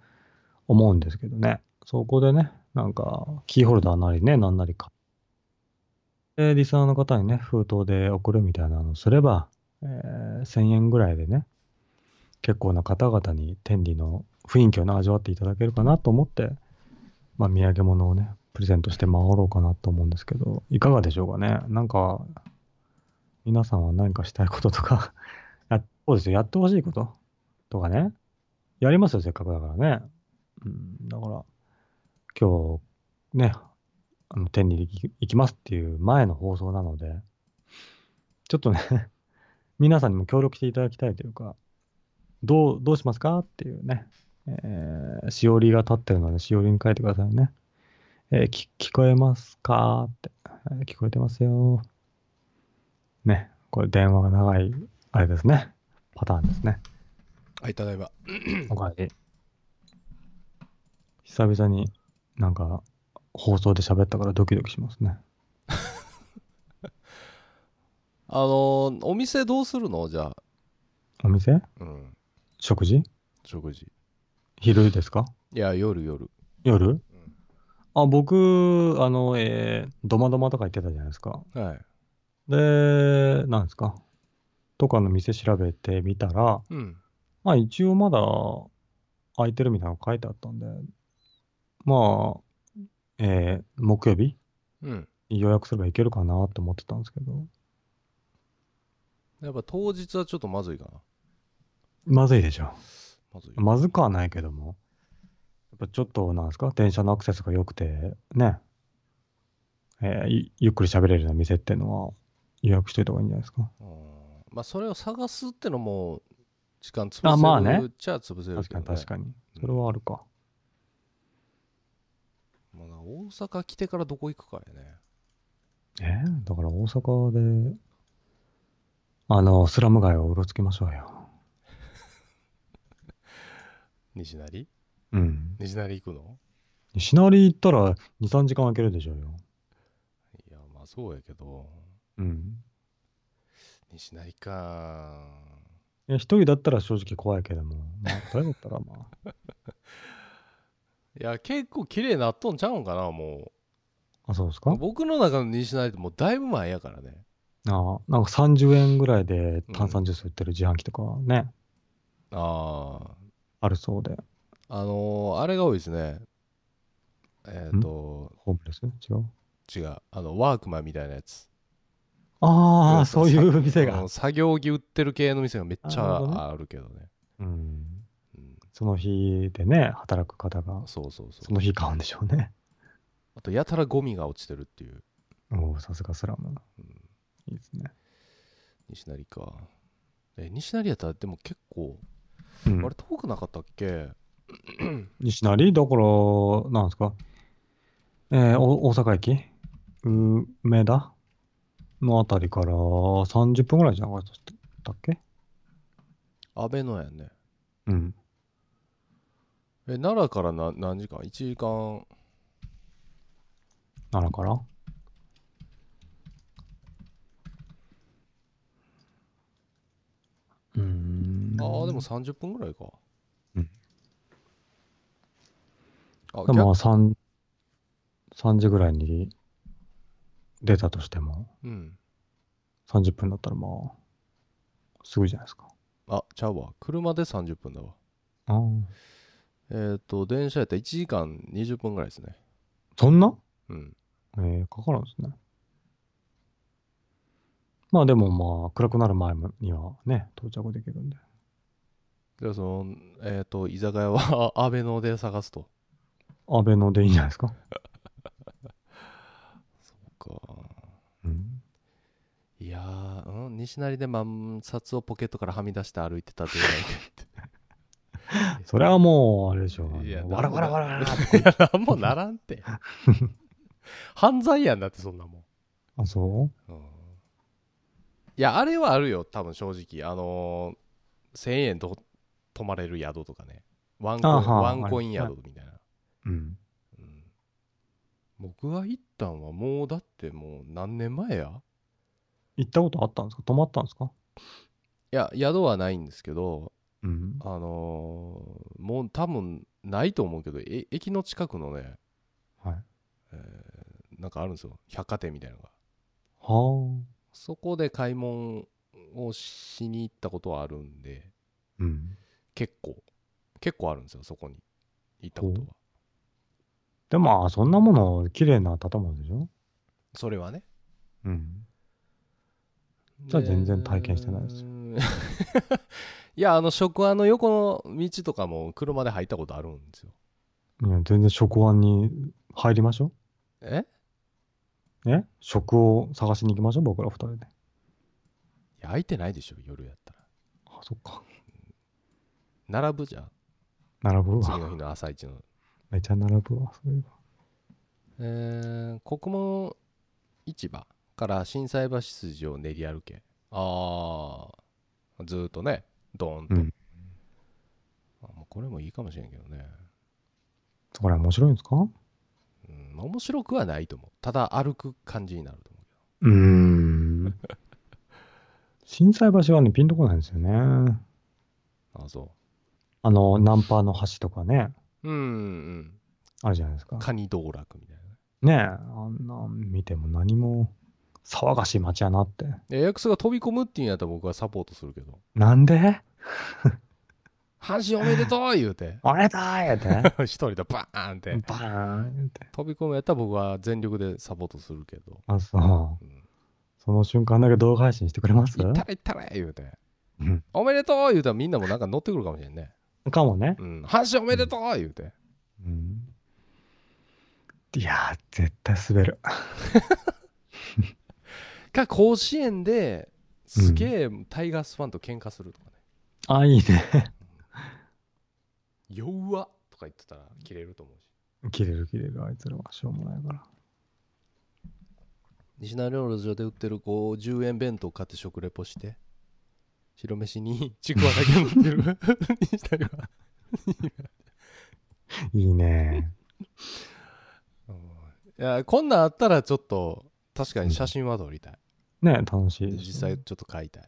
思うんですけどね。そこでね、なんかキーホルダーなりね、なんなり買って、リスナーの方にね、封筒で送るみたいなのをすれば、えー1000円ぐらいでね、結構な方々に天理の雰囲気をね、味わっていただけるかなと思って、まあ、土産物をね、プレゼントして回ろうかなと思うんですけど、いかがでしょうかね？なんか、皆さんは何かしたいこととか、やそうですよ、やってほしいこととかね、やりますよ、せっかくだからね。うん、だから、今日、ね、あの、天理行き行きますっていう前の放送なので、ちょっとね、皆さんにも協力していただきたいというか、どう、どうしますかっていうね、えー、しおりが立ってるので、しおりに書いてくださいね。えーき聞こえますかって、えー聞こえてますよ。ね、これ電話が長い、あれですね。パターンですね。はい、ただいま。おかえり。久々になんか放送で喋ったからドキドキしますね。あのーお店どうするの？じゃあ。お店？うん。食事？食事。昼ですか？いや、夜夜。夜？あ、僕、あの、えー、ドマドマとか言ってたじゃないですか。はい。で、なんですか？とかの店調べてみたら、うん。まあ一応まだ空いてるみたいなの書いてあったんで、まあ、えー、木曜日？うん。に予約すればいけるかなと思ってたんですけど、やっぱ当日はちょっとまずいかな。まずいでしょ。まずい。まずくはないけども、やっぱちょっとなんですか、電車のアクセスが良くて、ね、えーゆゆっくり喋れるような店っていうのは予約しといた方がいいんじゃないですか？うんまあ、それを探すってのも、時間潰せるあまあねっちゃ潰せる確か。に確かに。それはあるか。まあな大阪来てからどこ行くかやね。えーだから大阪で、あの、スラム街をうろつきましょうよ。西成？うん。西成行くの？西成行ったら2、3時間空けるでしょうよ。いや、まあそうやけど、うん。西成か。いや、一人だったら正直怖いけども、まあ、二人だったらまあ。いや、結構綺麗になっとんちゃうんかな、もあ、そうですか？う。僕の中の西成ってもうだいぶ前やからね。ああ、なんか30円ぐらいで炭酸ジュース売ってる自販機とかね、ああ。あるそうで。あのーあれが多いですね。えっ、と、ホームレス？違う？違う。あの、ワークマンみたいなやつ。ああ、そそうういう店が。作業着売ってる系の店がめっちなるほどねゃあるけどね。うん。うん、その日でね、働く方が、そうそうそ。そうの日買うんでしょうね。あと、やたらゴミが落ちてるっていう。おお、さすがスラム。うん、いいですね。西成か。え、西成やったらでも結構、うんあれ遠くなかったっけ？西成？だから、なんですか？えー、お大阪駅？梅田？のあたりから30分ぐらいじゃなかったっけ？安倍のやんね。うん。え、奈良からな何時間 ?1 時間。奈良から？うーん。ああ、でも30分ぐらいか。うん。あ、でも逆？3、3時ぐらいに出たとしても、うん。30分だったらまあ、すぐじゃないですか。あ、ちゃうわ。車で30分だわ。ああ。えっ、と、電車やったら1時間20分ぐらいですね。そんな？うん。えー、かかるんですね。まあでもまあ、暗くなる前にはね、到着できるんで。で、その、えっ、と、居酒屋は 安倍ので探すと。安倍のでいいんじゃないですか？か。うん。いやー、うん、西成で万札をポケットからはみ出して歩いてたというそれはもう、あれでしょ。あのいやわらわらわらわらいや、なんもならんて。犯罪やんだって、そんなもん。あ、そう？んいや、あれはあるよ、多分正直。あのー、1000円と泊まれる宿とかね。ワンコインワンコインはい宿みたいな。ううん。うん僕が行ったんはもうだってもう何年前や？行ったことあったんですか？泊まったんですか？いや、宿はないんですけど、うん。あのーもう多分ないと思うけど、え駅の近くのね、はい。なんかあるんですよ。百貨店みたいなのが。はあ。そこで買い物をしに行ったことはあるんで、うん。結構結構あるんですよそこに行ったことはでも、まあそんなもの、綺麗な建物でしょ？それはねうん。じゃあ全然体験してないですよよ いやあの食案の横の道とかも車で入ったことあるんですよいや、全然食案に入りましょえう。え？食を探しに行きましょう、僕ら二人で。いや空いてないでしょ夜やったらあ、そっか。並ぶじゃん並ぶわ。次の日の朝一のめちゃ並ぶわ、そういえば。えー、国門市場から心斎橋筋を練り歩けああずーっとねドーンと、うん。あもうこれもいいかもしれんけどね。そこら面白いんですか？うんまあ面白くはないと思う。ただ歩く感じになると思ううーん。心斎橋はね、ピンとこないんですよね。けどあそあの、ナンパの橋とかね、ううんうん。あるじゃないですか。カニ道楽みたいね。え、あんなん見ても何も騒がしい街やなって。なエアクスが飛び込むっていうんやったら僕はサポートするけどなんで阪神おめでとう言うてあれだー言うて。一人でバーンってバーン言うて。飛び込むやったら僕は全力でサポートするけど、あ、そう。うん、その瞬間だけ動画配信してくれます行ったれ行ったれ言うてうんおめでとう言うたらみんなもなんか乗ってくるかもしれんね。かもね。うん。阪神おめでとう言うて。うん。いやー、絶対滑る。か、甲子園ですげえタイガースファンと喧嘩するとかね。あ、いいね。弱っとか言ってたら切れると思うし。切れる切れる、あいつらはしょうもないから。西成料理場で売ってるこう10円弁当買って食レポして、白飯に ちくわだけ乗ってる 西成は。いいね。うんいや、こんなんあったらちょっと確かに写真は撮りたい。ね楽しいね。実際ちょっと買いたい。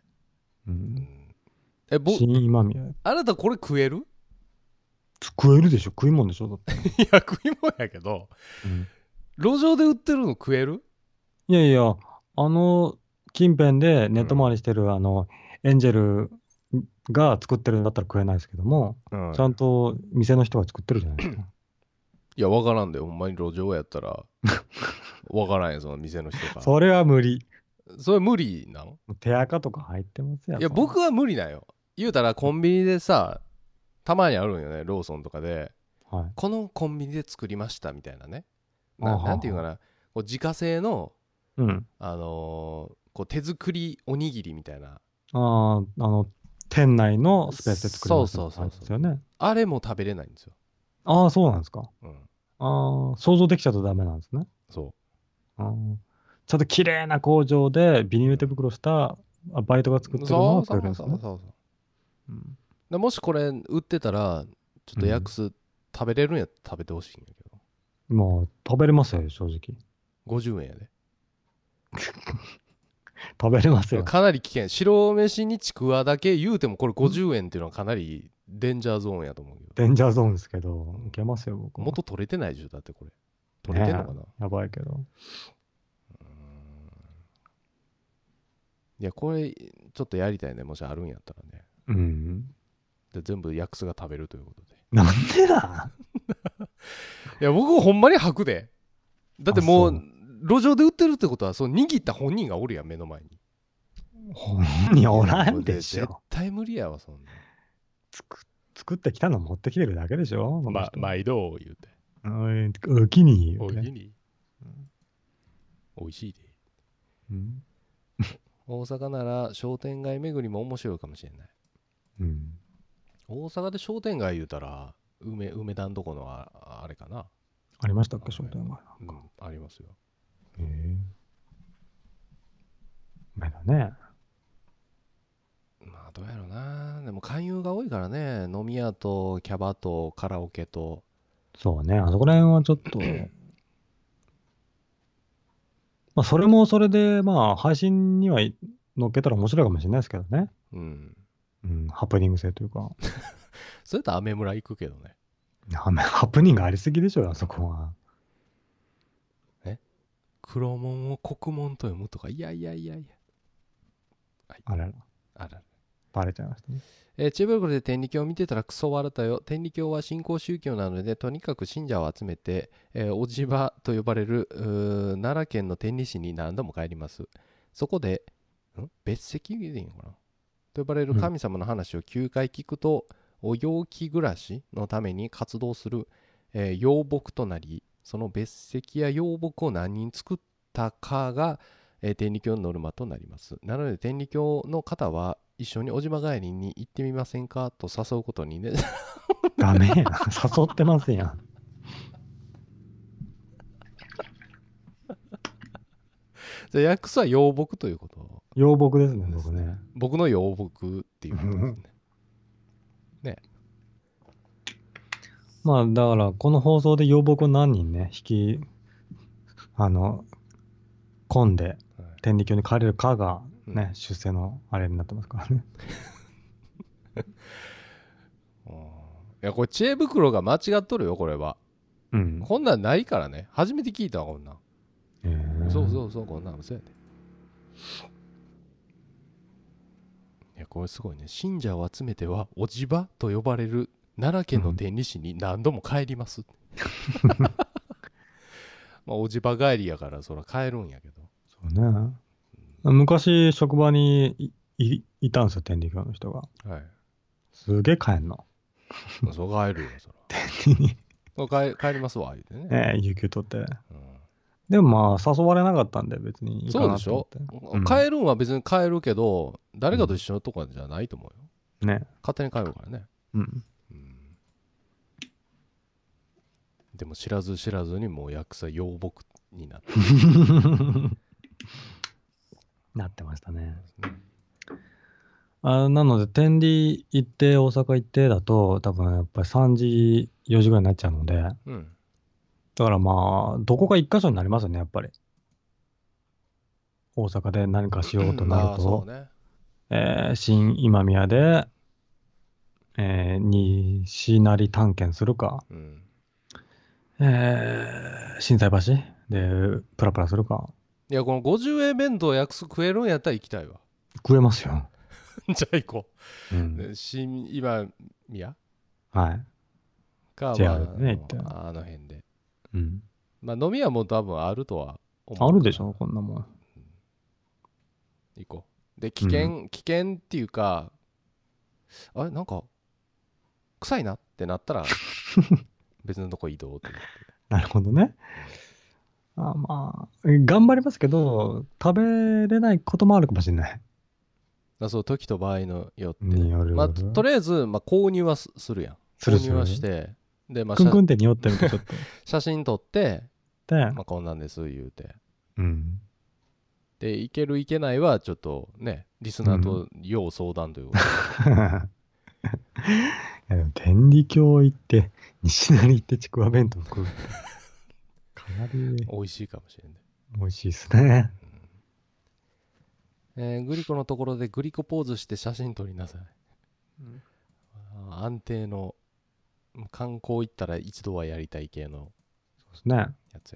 う。うんんえ、ぼ、新今宮。あなたこれ食える？食えるでしょ食い物でしょだって。いや、食い物やけど、うん路上で売ってるの食える？いやいや、あの近辺でネット回りしてる、あの、エンジェルが作ってるんだったら食えないですけども、うんちゃんと店の人が作ってるじゃないですか。いや、わからんで、ほんまに路上やったら、わからんや、その店の人が。それは無理。それ無理なん？手垢とか入ってますや、そんな僕は無理なんよ。言うたらコンビニでさ、たまにあるんよね、ローソンとかで。はい。このコンビニで作りましたみたいなね。ななんていうかな、こう自家製の、うん。あのーこう手作りおにぎりみたいな。ああ、あの、店内のスペースで作りますそうそうそうそうですよね。あれも食べれないんですよ。ああ、そうなんですか。うん。ああ、想像できちゃうとダメなんですね。そあーちゃんと綺麗な工場でビニール手袋したあバイトが作っう。てるのを作れるんですね。そうそうそうそう。うんでもしこれ売ってたら、ちょっとヤックス食べれるんやったら食べてほしいんやけど。まあ、食べれますよ、正直。50円やで。食べれますよ。かなり危険。白飯にちくわだけ言うてもこれ50円っていうのはかなりデンジャーゾーンやと思うけど。デンジャーゾーンですけど、いけますよ、僕は。元取れてないでしょだってこれ。取れてんのかな、ねえやばいけど。いや、これ、ちょっとやりたいね。もしあるんやったらね。うん。で全部ヤックスが食べるということで。なんでだ？いや、僕ほんまに吐くで。だってもあう、路上で売ってるってことは、その握った本人がおるやん、目の前に。本におらんでし絶ょ。対無理やわ、そん作作ってきたの持ってきてるだけでしょな。ま、毎度言うて。おきに言おい、うて。いに。おいしいで。うん。大阪なら商店街巡りも面白いかもしれない。うん。大阪で商店街言うたら、梅、梅田んとこのああれかな。ありましたっけ、商店街。うん、ありますよ。へえ。めだね。まあ、どうやろうな。でも勧誘が多いからね。飲み屋とキャバとカラオケと。そうね、あそこら辺はちょっと、まあ、それもそれで、まあ、配信にはい乗っけたら面白いかもしれないですけどね。うん。うん、ハプニング性というか。それとアメ村行くけどね。ハハプニングありすぎでしょ、あそこは。黒門を国門と読むとか、いやいやいやいや。あれ。あら。バレちゃいましたね。えー、知恵袋で天理教を見てたらクソ笑ったよ。天理教は信仰宗教なので、とにかく信者を集めて、えー、おじばと呼ばれる奈良県の天理市に何度も帰ります。そこで、ん？別席でいいのかな？と呼ばれる神様の話を9回聞くと、お陽気暮らしのために活動する、えー、養木となり、その別席や養木を何人作ったかが、えー、天理教のノルマとなります。なので天理教の方は一緒に小島帰りに行ってみませんか？と誘うことにね。ダメや。誘ってますやん。じゃあ訳すは養木ということ？養木ですね、僕ね。僕の養木っていうことですね。まあ、だから、この放送で養木を何人ね、引き、あの、込んで、はい天理教に帰れるかが、ね、うん出世のあれになってますからね。うんいや、これ知恵袋が間違っとるよ、これは。うん。こんなんないからね。初めて聞いたわ、こんなん。えーそうそうそう、こんなんそうやで。いや、これすごいね。信者を集めては、おじばと呼ばれる奈良県の天理市に何度も帰ります。まあ、おじば帰りやから、そら帰るんやけど。そうね。昔、職場にいいいたんですよ、天理教の人が。はい。すげえ帰んの。そう帰るよ、そら。そう帰帰りますわ、言うてね。ね有給取って。うんでもまあ、誘われなかったんで、別にいいかそうでしょなと思って。うん帰るんは別に帰るけど、誰かと一緒のとこじゃないと思うよ。ね。勝手に帰るからね。うん。うんでも知らず知らずにもう役者養木になって なってましたね。あなので、天理行って、大阪行ってだと、多分やっぱり3時、4時ぐらいになっちゃうので、だうん。からまあ、どこか一箇所になりますよね、やっぱり。大阪で何かしようとなあると、ね。えー新今宮で、えー西成探検するか、うん。えー、心斎橋で、プラプラするか、いや、この50円弁当約束食えるんやったら行きたいわ。食えますよ。じゃあ行こうん。う。新今宮？はい。か、JR まあ、ね行ってあの辺で。うん。まあ飲み屋も多分あるとは思うからあるでしょ、こんなもん。行こう。で、危険、危険っていうか、あれ、なんか、臭いなってなったら、別のとこ移動って。なるほどね。あまあ、頑張りますけど、食べれないこともあるかもしれない。あそう、時と場合のよって。まあ、とりあえず、まあ、購入はすするやん。する購入はして、で、まあ、くんくん写って匂ってみてちょっと。写真撮って、で、まあ、こんなんです、言うて。うん。で、いけるいけないは、ちょっとね、リスナーと要相談というか、いやでも天理教行って、西成行ってちくわ弁当食う美味しいかもしれんね。美味しいですね。えーグリコのところでグリコポーズして写真撮りなさい。あー安定の、観光行ったら一度はやりたい系のそうですね。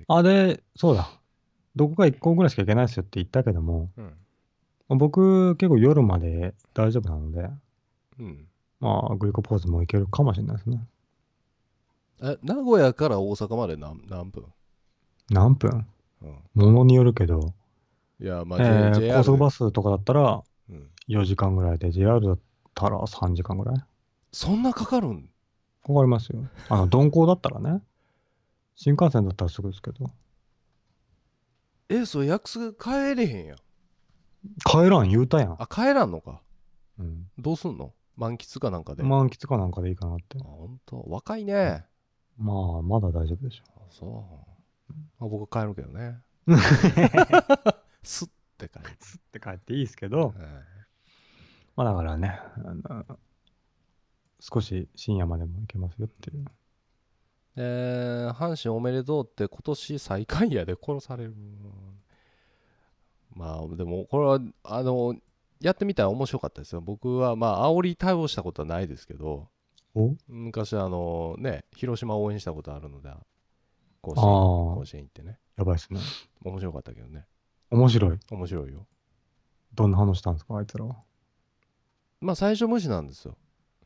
あ、で、そうだ。どこか一個ぐらいしか行けないですよって言ったけども、うん。僕結構夜まで大丈夫なので、うん。まあ、グリコポーズもいけるかもしれないですね。え、名古屋から大阪まで何何分？何分？うん。ものによるけど、いや、まえあ、J- ー JR 高速バスとかだったらうん。4時間ぐらいで、JR だったら3時間ぐらい？かそんなかかるん？かりますよ。あの、鈍行だったらね。新幹線だったらすぐですけど。え、それ約束帰れへんやん。帰らん言うたやん。あ、帰らんのか？うん。どうすんの？満喫かなんかで？満喫かなんかでいいかなってあ、。ほんと？若いね。まあ、まだ大丈夫でしょ。あそう。あ僕帰るけどね。スッて帰る。つって帰っていいですけど、はいまあだからね、あの少し深夜までも行けますよっていう。えー、阪神おめでとうって今年最下位やで殺される。まあでもこれはあのやってみたら面白かったですよ。僕はまあ煽り対応したことはないですけど、お？昔あのね、広島応援したことあるので、甲子園あ甲あ、子園行ってね。やばいっすね。面白かったけどね。面白い。面白いよ。どんな話したんですか、あいつらは？まあ最初無視なんですよ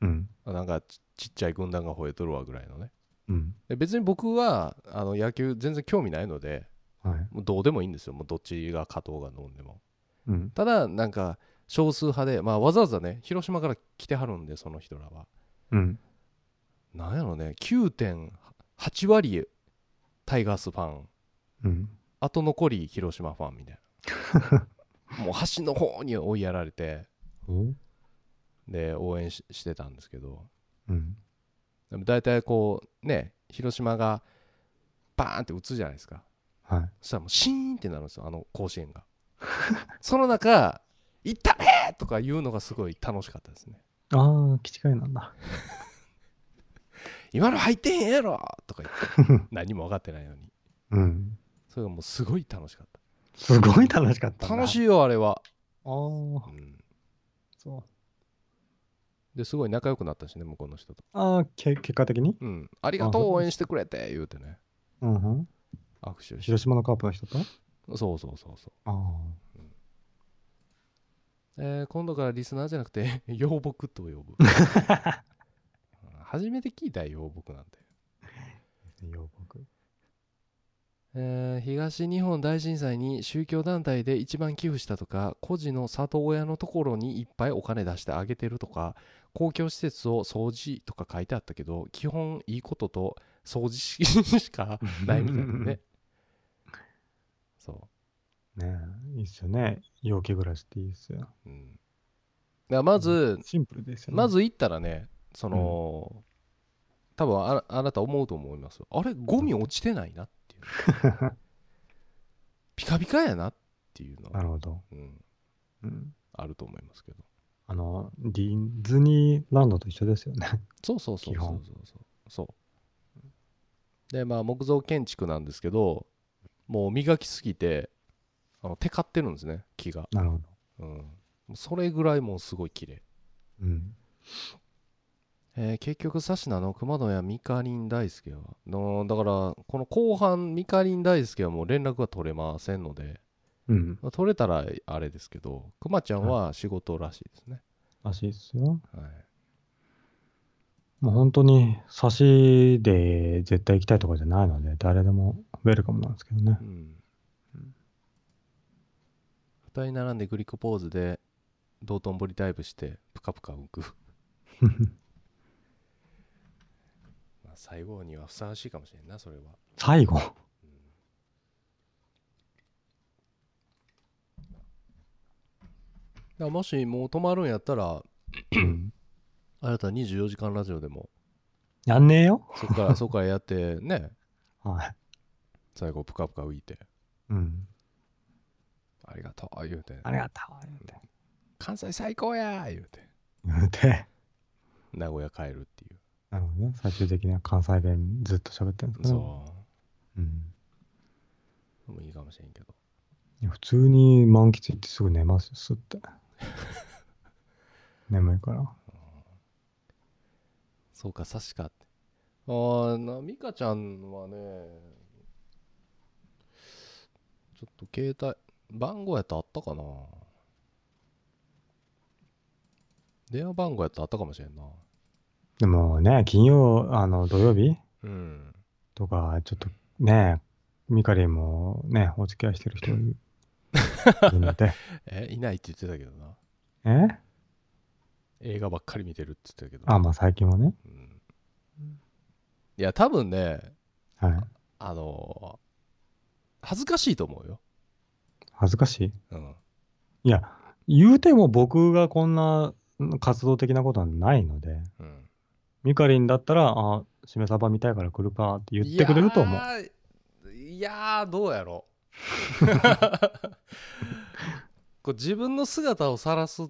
うん。あなんかちちっちゃい軍団が吠えとるわぐらいのねうん。で別に僕はあの野球全然興味ないのではい。もうどうでもいいんですよもうどっちが勝とうが飲んでもうん。ただなんか少数派でまあわざわざね広島から来てはるんでその人らはうん。なんやろね9.8割タイガースファンうん。あと残り広島ファンみたいな もう端の方に追いやられてお？で応援ししてたんですけどうん。でも大体こうね広島がバーンって打つじゃないですかはい。そしたらもうシーンってなるんですよあの甲子園が その中「いったれ!」とか言うのがすごい楽しかったですねああ、気違いなんだ。「今の入ってへんやろ!」とか言って。何も分かってないのに。うん。それがもうすごい楽しかっすごい楽しかった楽しいよあれは、ああ、うん、そう。ですごい仲良くなったしね向こうの人と。ああ、け結果的に？うん。ありがとう応援してくれて言うてね。うんうん。握手して。広島のカープの人と？そうそうそうそう。あえー今度からリスナーじゃなくて 養木と呼ぶ 初めて聞いたよ養木なんて、あ。洋服。えー東日本大震災に宗教団体で一番寄付したとか孤児の里親のところにいっぱいお金出してあげてるとか公共施設を掃除とか書いてあったけど基本いいことと掃除ししかないみたいなね そうねえ、いいっすよね。陽気暮らしっていいっすよ。うん、だからまず、シンプルですよね。まず行ったらね、その、多分ああなた思うと思いますよ。あれ、ゴミ落ちてないなっていう。ピカピカやなっていうのは、なるほど。うん、うん。あると思いますけど。あの、ディズニーランドと一緒ですよね。そうそうそうそうそうそう。そうで、まあ、木造建築なんですけど、もう磨きすぎて、あのテカってるんですね、木が。なるほど。うん。それぐらいもうすごい綺麗。うん。えー結局、サシナの熊野やミカリン大輔は、のだから、この後半、ミカリン大輔はもう連絡が取れませんので、うん。まあ取れたらあれですけど、熊ちゃんは仕事らしいですね。らしいっすよ。はい。もう本当に差しで絶対行きたいとかじゃないので、誰でもウェルカムなんですけどねう。ん。二人並んでグリコポーズで、道頓堀ダイブして、ぷかぷか浮く。まあ最後にはふさわしいかもしれんな、それは。最後？だからもしもう止まるんやったら、うんあなた24時間ラジオでも、やんねえよ。そこから、そこからやってね、はい。最後ぷかぷか浮いて、うん。ありがとう、言うて、ありがとう。言うて。関西最高や言うて、言うて。名古屋帰るっていう。なるほどね。最終的には関西弁ずっと喋ってるんですけど。。そうん。う。もいいかもしれんけど。いや普通に満喫行ってすぐ寝ますよ、すって。眠いから。そうか、さしかって。ああ、な、ミカちゃんはね、ちょっと携帯、番号やったらあったかな電話番号やったらあったかもしれんな。でもね、金曜、あの、土曜日？うん。とか、ちょっとね、ミカリンもね、お付き合いしてる人いる いるので。え、いないって言ってたけどな。え？映画ばっかり見てるって言ってたけど。あ、まあ最近はね。うんいや、多分ね、はい。あの恥ずかしいと思うよ。恥ずかしい？うん。いや、言うても僕がこんなうん活動的なことはないので、うん、ミカリンだったら、あ、しめ鯖見たいから来るかって言ってくれると思う。いやどうやろ こう自分の姿を晒すっ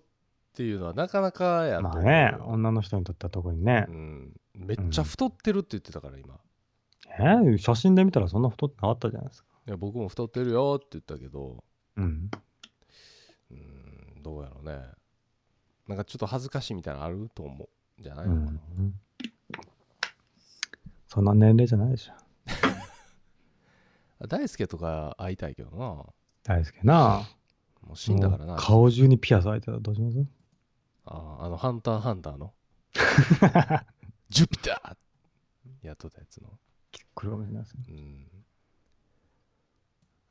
ていうのはなかなかやまあね、女の人にとっては特にねう。ん、めっちゃ太ってるって言ってたから今、いえ写真で見たらそんな太ってなかったじゃないですか。や僕も太ってるよって言ったけどうん。うんどうやろうねなんかちょっと恥ずかしいみたいなのあると思うじゃないうのかな、ん。そんな年齢じゃないでしょ。大輔とか会いたいけどな大好きな。もう死んだからな顔中にピアス開いてたらどうします？ああ、あの、ハンターハンターの、ジュピターやっとったやつの。来るかもしれなすね。うん。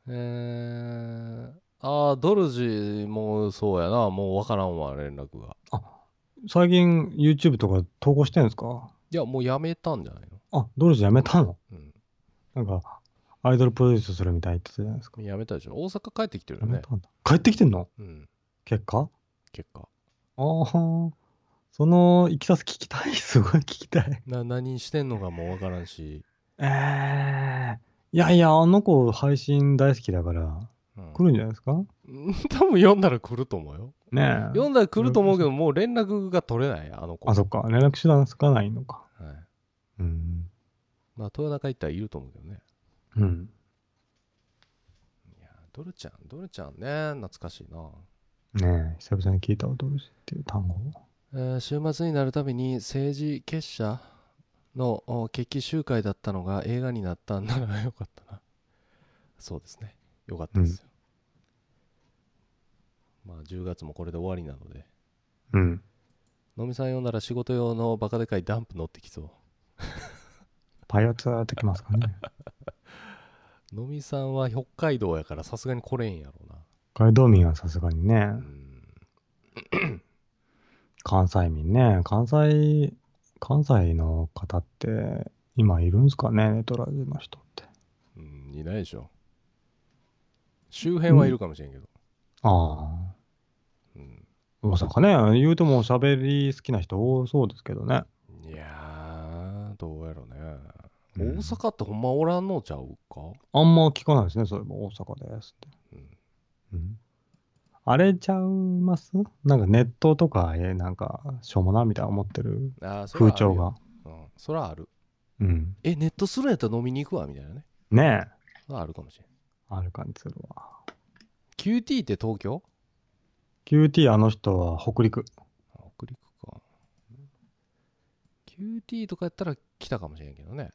えー、ああ、ドルジもそうやな。もうわからんわ、連絡が。最近 YouTube とか投稿してんですか？いや、もうやめたんじゃないの？あ、ドルジやめたの？うん。なんか、アイドルプロデュースするみたいに言ってたじゃないですか？やめたでしょ。大阪帰ってきてるよね。やめたんだ。帰ってきてんの？うん。結果？結果。ああ、そのいきさつ聞きたい？すごい聞きたい。な、何してんのかもわからんし。ええいやいや、あの子配信大好きだから、うん、来るんじゃないですか？う ん多分読んだら来ると思うよ。ねえ。読んだら来ると思うけど、もう連絡が取れない、あの子。あ、そっか。連絡手段つかないのか。はい。うん。まあ、豊中行ったらいると思うけどね。うん。いや、ドルちゃん、ドルちゃんね、懐かしいな。ねえ、久々に聞いたわ、ドルジっていう単語を。えー週末になるたびに政治結社のお決起集会だったのが映画になったんならよかったな。そうですね。よかったですよ。まあ、10月もこれで終わりなので。うん。のみさん呼んだら仕事用のバカでかいダンプ乗ってきそう。パイオツーってきますかね。のみさんは北海道やからさすがに来れんやろうな。北海道民はさすがにねう、ん。関西民ね、関西、関西の方って今いるんすかね、ネトラジの人って。うん、いないでしょ。周辺はいるかもしれんけど。あうん。あ、大阪ね、言うても喋り好きな人多そうですけどね。いやー、どうやろね。うん大阪ってほんまおらんのちゃうか？あんま聞かないですね、それも大阪ですって。うん。うんあれちゃいます？なんかネットとか、えなんか、しょうもなみたいな思ってる風潮が。うん。そらある。うん。え、ネットするんやったら飲みに行くわ、みたいなね。ねえ。あるかもしれん。ある感じするわ。QT って東京？QT あの人は北陸。あ北陸か。QT とかやったら来たかもしれんけどね。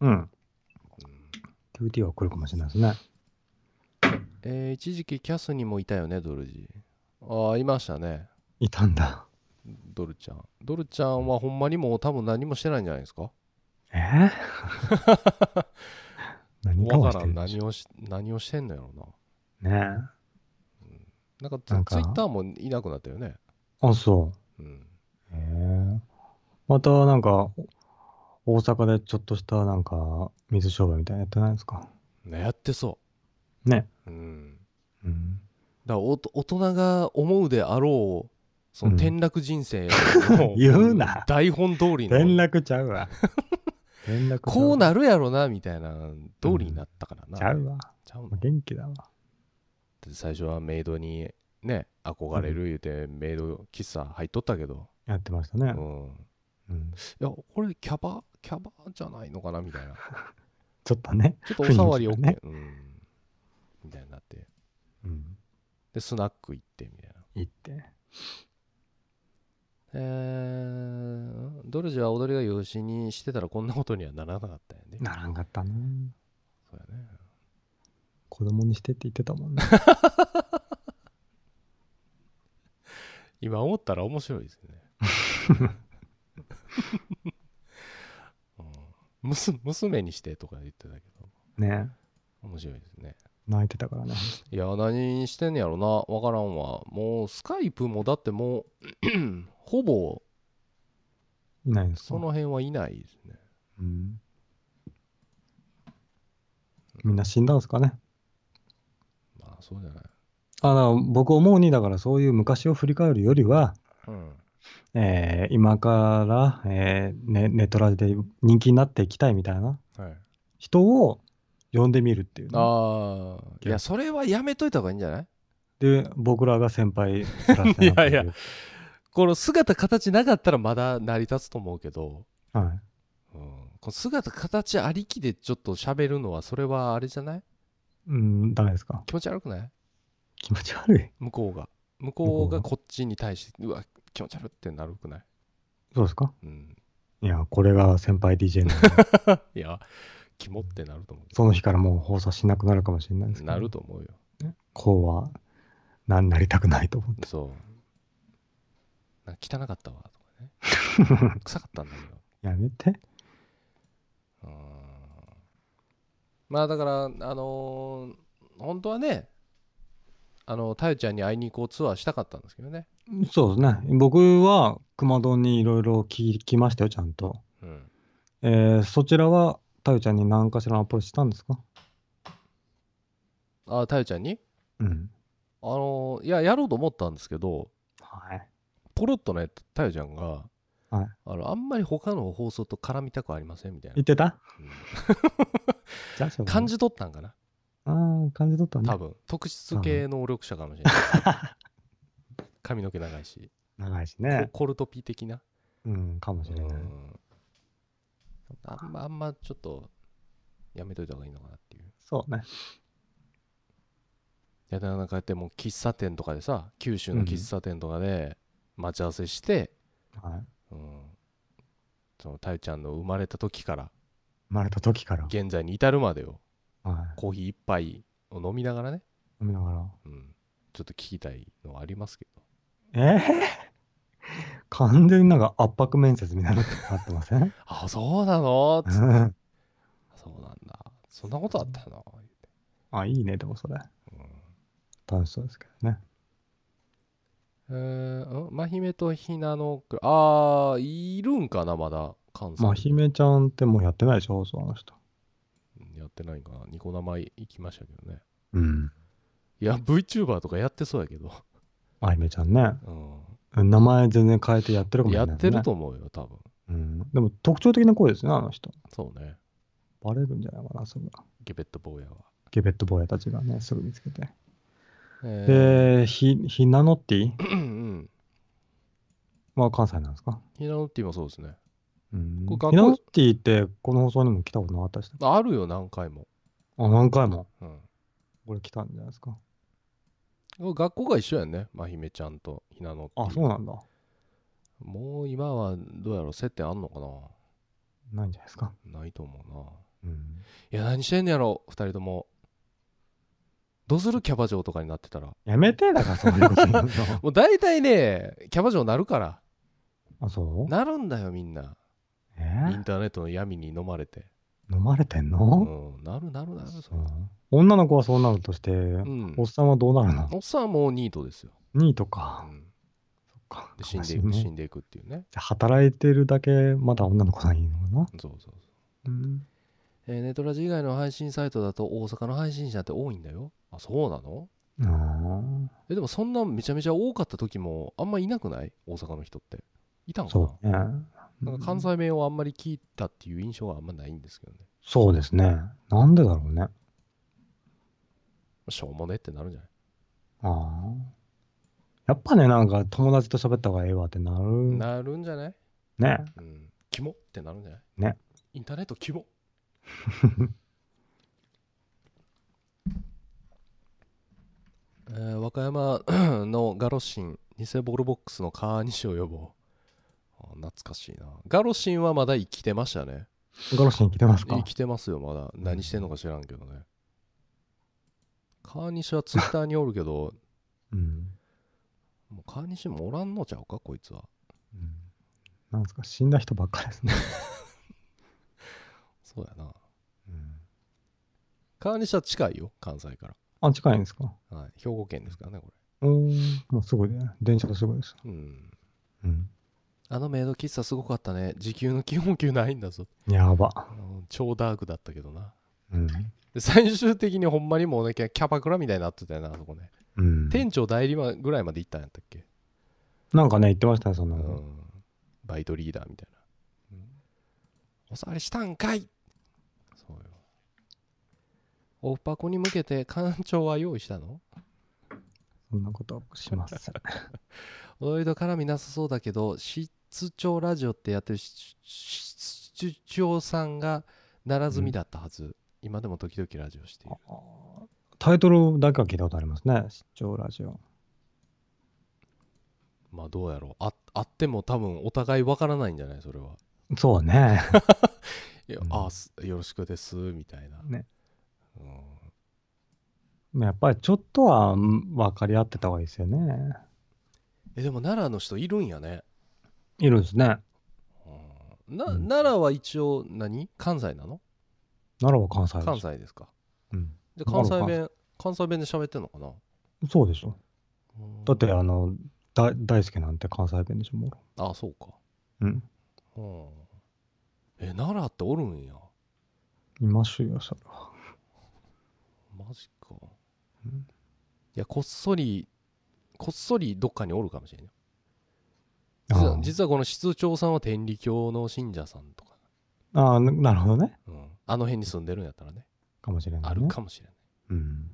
うん。うん。QT は来るかもしれないですね。えー一時期キャスにもいたよね、ドルジー。ああ、いましたね。いたんだ。ドルちゃん。ドルちゃんはほんまにもう多分何もしてないんじゃないですか？えー？何かわからてるでし何をし、何をしてんのやろょねな。なんかツなんかッターもいなくなったよね。え。あ、そう。うん。へえ。またなんか、大阪でちょっとしたなんか、水商売みたいなのやってないですか？ねやってそね。う。うん。うん。だからおと大人が思うであろう、そのうん転落人生の 言うな台本通り連の、絡ちゃうわ。連絡ちゃこうなるやろな、みたいな通りになったからな。ちゃうわ。ちゃうの元気だわ。で最初はメイドにね、憧れる言うて、メイド喫茶入っとったけど、やってましたね。うん。うん。いや、これキャバ、キャバじゃないのかな、みたいな。ちょっとね。ちょっとお触り OK、ねうん。みたいになって。うん。で、スナック行って、みたいな。いいって。えー、ドルジは踊りが養子にしてたらこんなことにはならなかったんやね。ならんかったな。そうやね。子供にしてって言ってたもんね。今思ったら面白いですね。うん、娘娘にしてとか言ってたけど、ね。面白いですね。泣いてたからね。いや、何してんねやろな。わからんわ。もう、スカイプもだってもう、ほぼ、いないんですか？その辺はいないですね。うん。みんな死んだんすかね？まあ、そうじゃない。あだから僕思うに、だからそういう昔を振り返るよりは、うん。えー今から、えーね、ネットラジで人気になっていきたいみたいなはい。人を呼んでみるっていうね、ああ、いや、それはやめといた方がいいんじゃない？で、僕らが先輩 いやいやこの姿形なかったらまだ成り立つと思うけど、はい。うん、この姿形ありきでちょっと喋るのはそれはあれじゃない？うん、ダメですか？気持ち悪くない？気持ち悪い。向こうが。向こうが？こっちに対してうわ気持ち悪ってなるくない？そうですか？うん。いや、これが先輩 DJ なんで、いやキモってなると思う。その日からもう放送しなくなるかもしれないですけど、なると思うよ。こうはななりたくないと思って。そう。汚かったわとかね。臭かったんだけど。やめて。うんまあだからあのー本当はねあのたゆちゃんに会いに行こうツアーしたかったんですけどねそうですね。僕は熊丼にいろいろ聞きましたよ、ちゃんと。うんえー、そちらは、たゆちゃんに何かしらのアプローチしたんですか？あたゆちゃんに？うん。あのーいややろうと思ったんですけどはい。ポロッとねたゆちゃんがはい。あのあんまり他の放送と絡みたくありませんみたいな言ってた？うん感じ取ったんかな？ああ、感じ取ったね。多分特質系能力者かもしれない 髪の毛長いし、長いしコね。コルトピ的な？うん、かもしれない。うんあんまあんまちょっとやめといた方がいいのかなっていういそうね。やだからなんかやってもう喫茶店とかでさ九州の喫茶店とかで待ち合わせして、はい。うん。そのたゆちゃんの生まれた時から。生まれた時から。現在に至るまでを。はコーヒー一杯を飲みながらね、い。飲みながら。うん、ちょっと聞きたいのはありますけど。ええ 完全になんか圧迫面接みたいになってません？あそうなの？つってうんそうなんだ。そんなことあったの、あ、いいね、でもそれ。うん。楽しそうですけどね。えー、ん真姫とひなのくあーいるんかなまだ関西まあ、姫ちゃんってもうやってないでしょ、放送の人。やってないんかなニコ生行きましたけどねうん。いや VTuber とかやってそうやけど、あひめちゃんね。う名前全然変えてやってるかん、やもしれない、ね。ってると思うよ多分うん。でも特徴的な声ですね、あの人。そうねバレるんじゃないかな、それは。ゲベット坊やは、ゲベット坊やたちがね、すぐ見つけて。えで、ひ、ひなのっていー、うんは関西なんですか？ひなのって今そうですね。うん。これ学校ひなのっていって、この放送にも来たことなかったでしたっあるよ何回も、けあ、何回も？うん、これ来たんじゃないですか？これ学校が一緒やんね。真姫ちゃんとひなのってあ、そうなんだ。もう今はどうやろう接点あんのかな？いんじゃないですか？なないと思うな。うん。いや何してんねやろ二人ともどうするキャバ嬢とかになってたら？やめて、だからそういうこと言うの。もう大体ねキャバ嬢なるから。あ、そう？なるんだよみんな。え？インターネットの闇に飲まれて。飲まれてんうの、んなるなるなる。そう。ん女の子はそうなるとして、うん。おっさんはどうなるの？おっさんはもうニートですよ、ニートうか。ん、そっか。で死んでい悲しね。く死んでいくっていうね。働いてるだけまだ女の子がいいのかな？そうそうそう、うん。えーネトラジ以外の配信サイトだと大阪の配信者って多いんだよあそうなの？あえでもそんなめちゃめちゃ多かった時もあんまいなくない？大阪の人っていたあ、のかそうね。ななんか関西弁をあんまり聞いたっていう印象はあんまないんですけどねそうですね。なんでだろうね。しょうもねってなるんじゃない？ああ。やっぱね、なんか友達と喋った方がええわってなる。なるんじゃない？ね。うん。キモってなるんじゃない？ね。インターネットキモ。えー和歌山 のガロシン、偽ボールボックスの川西を呼ぼう。あ懐かしいな。ガロシンはまだ生きてましたね。ガロシン来てますか？生きてますよ、まだ。何してんのか知らんけどね。川西はツイッターにおるけど、うん。もう川西もおらんのちゃうか、こいつは。うんなんですか、死んだ人ばっかりですね。そうやな。うん川西は近いよ、関西かあ、近いんですか？ら。はい。兵庫県ですからね、こうーん、もうすぐね。電車ですぐです。れ。うん。うん。あのメイド喫茶すごかったね。時給の基本給ないんだぞ。やば。うん超ダークだったけどな。うん。で最終的にほんまにもうね、キャキャバクラみたいになってたよな、あそこね。うん。店長代理まぐらいまで行ったんやったっけ？なんかね、言ってましたね、その、うん。バイトリーダーみたいな。お触りしたんかいそうよ。オフパコに向けて館長は用意したの？そんなことしません。踊りと絡みなさそうだけど、室長ラジオってやってるし室長さんがならずみだったはず。今でも時々ラジオしている。タイトルだけは聞いたことありますね。出張ラジオ。まあどうやろう。ああっても多分お互いわからないんじゃない？それは。そうね。いや、うんあすよろしくです、みたいな。ねうんやっぱりちょっとはうん分かり合ってた方がいいですよね。えでも奈良の人いるんやねいるんですね。うんな、うん奈良は一応何？関西なの？奈良は関西です。関西ですかうん。じゃあ関西奈弁関西弁で喋ってんのかな？そうでしょ。うんだって、あの、だ大輔なんて関西弁でしょ、もあそうかう。うん。うんえ奈良っておるんやいますよ、それは。いやこっそりこっそりどっかにおるかもしれんよ。実は実はこの室長さんは天理教の信者さんとか、あー、ななるほどね。うん、あの辺に住んでるんやったらね。かもしれない、ね。あるかもしれない。うん。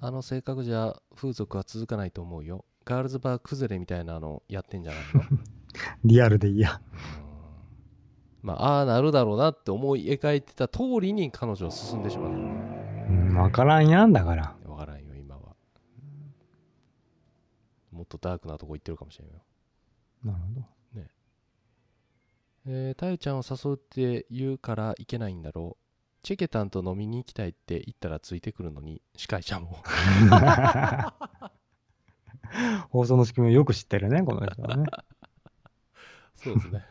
あの性格じゃ風俗は続かないと思うよ。ガールズバー崩れみたいなのやってんじゃないの？リアルでいいや。うん。まあああなるだろうなって思い描いてた通りに彼女は進んでしまううん、わからんやんだから。分からんよ今はもっとダークなとこ行ってるかもしれんよなるほど。えー、たゆちゃんを誘うって言うから行けないんだろうチェケタンと飲みに行きたいって言ったらついてくるのに司会者も 放送の仕組みをよく知ってるね、この人はね。そうですね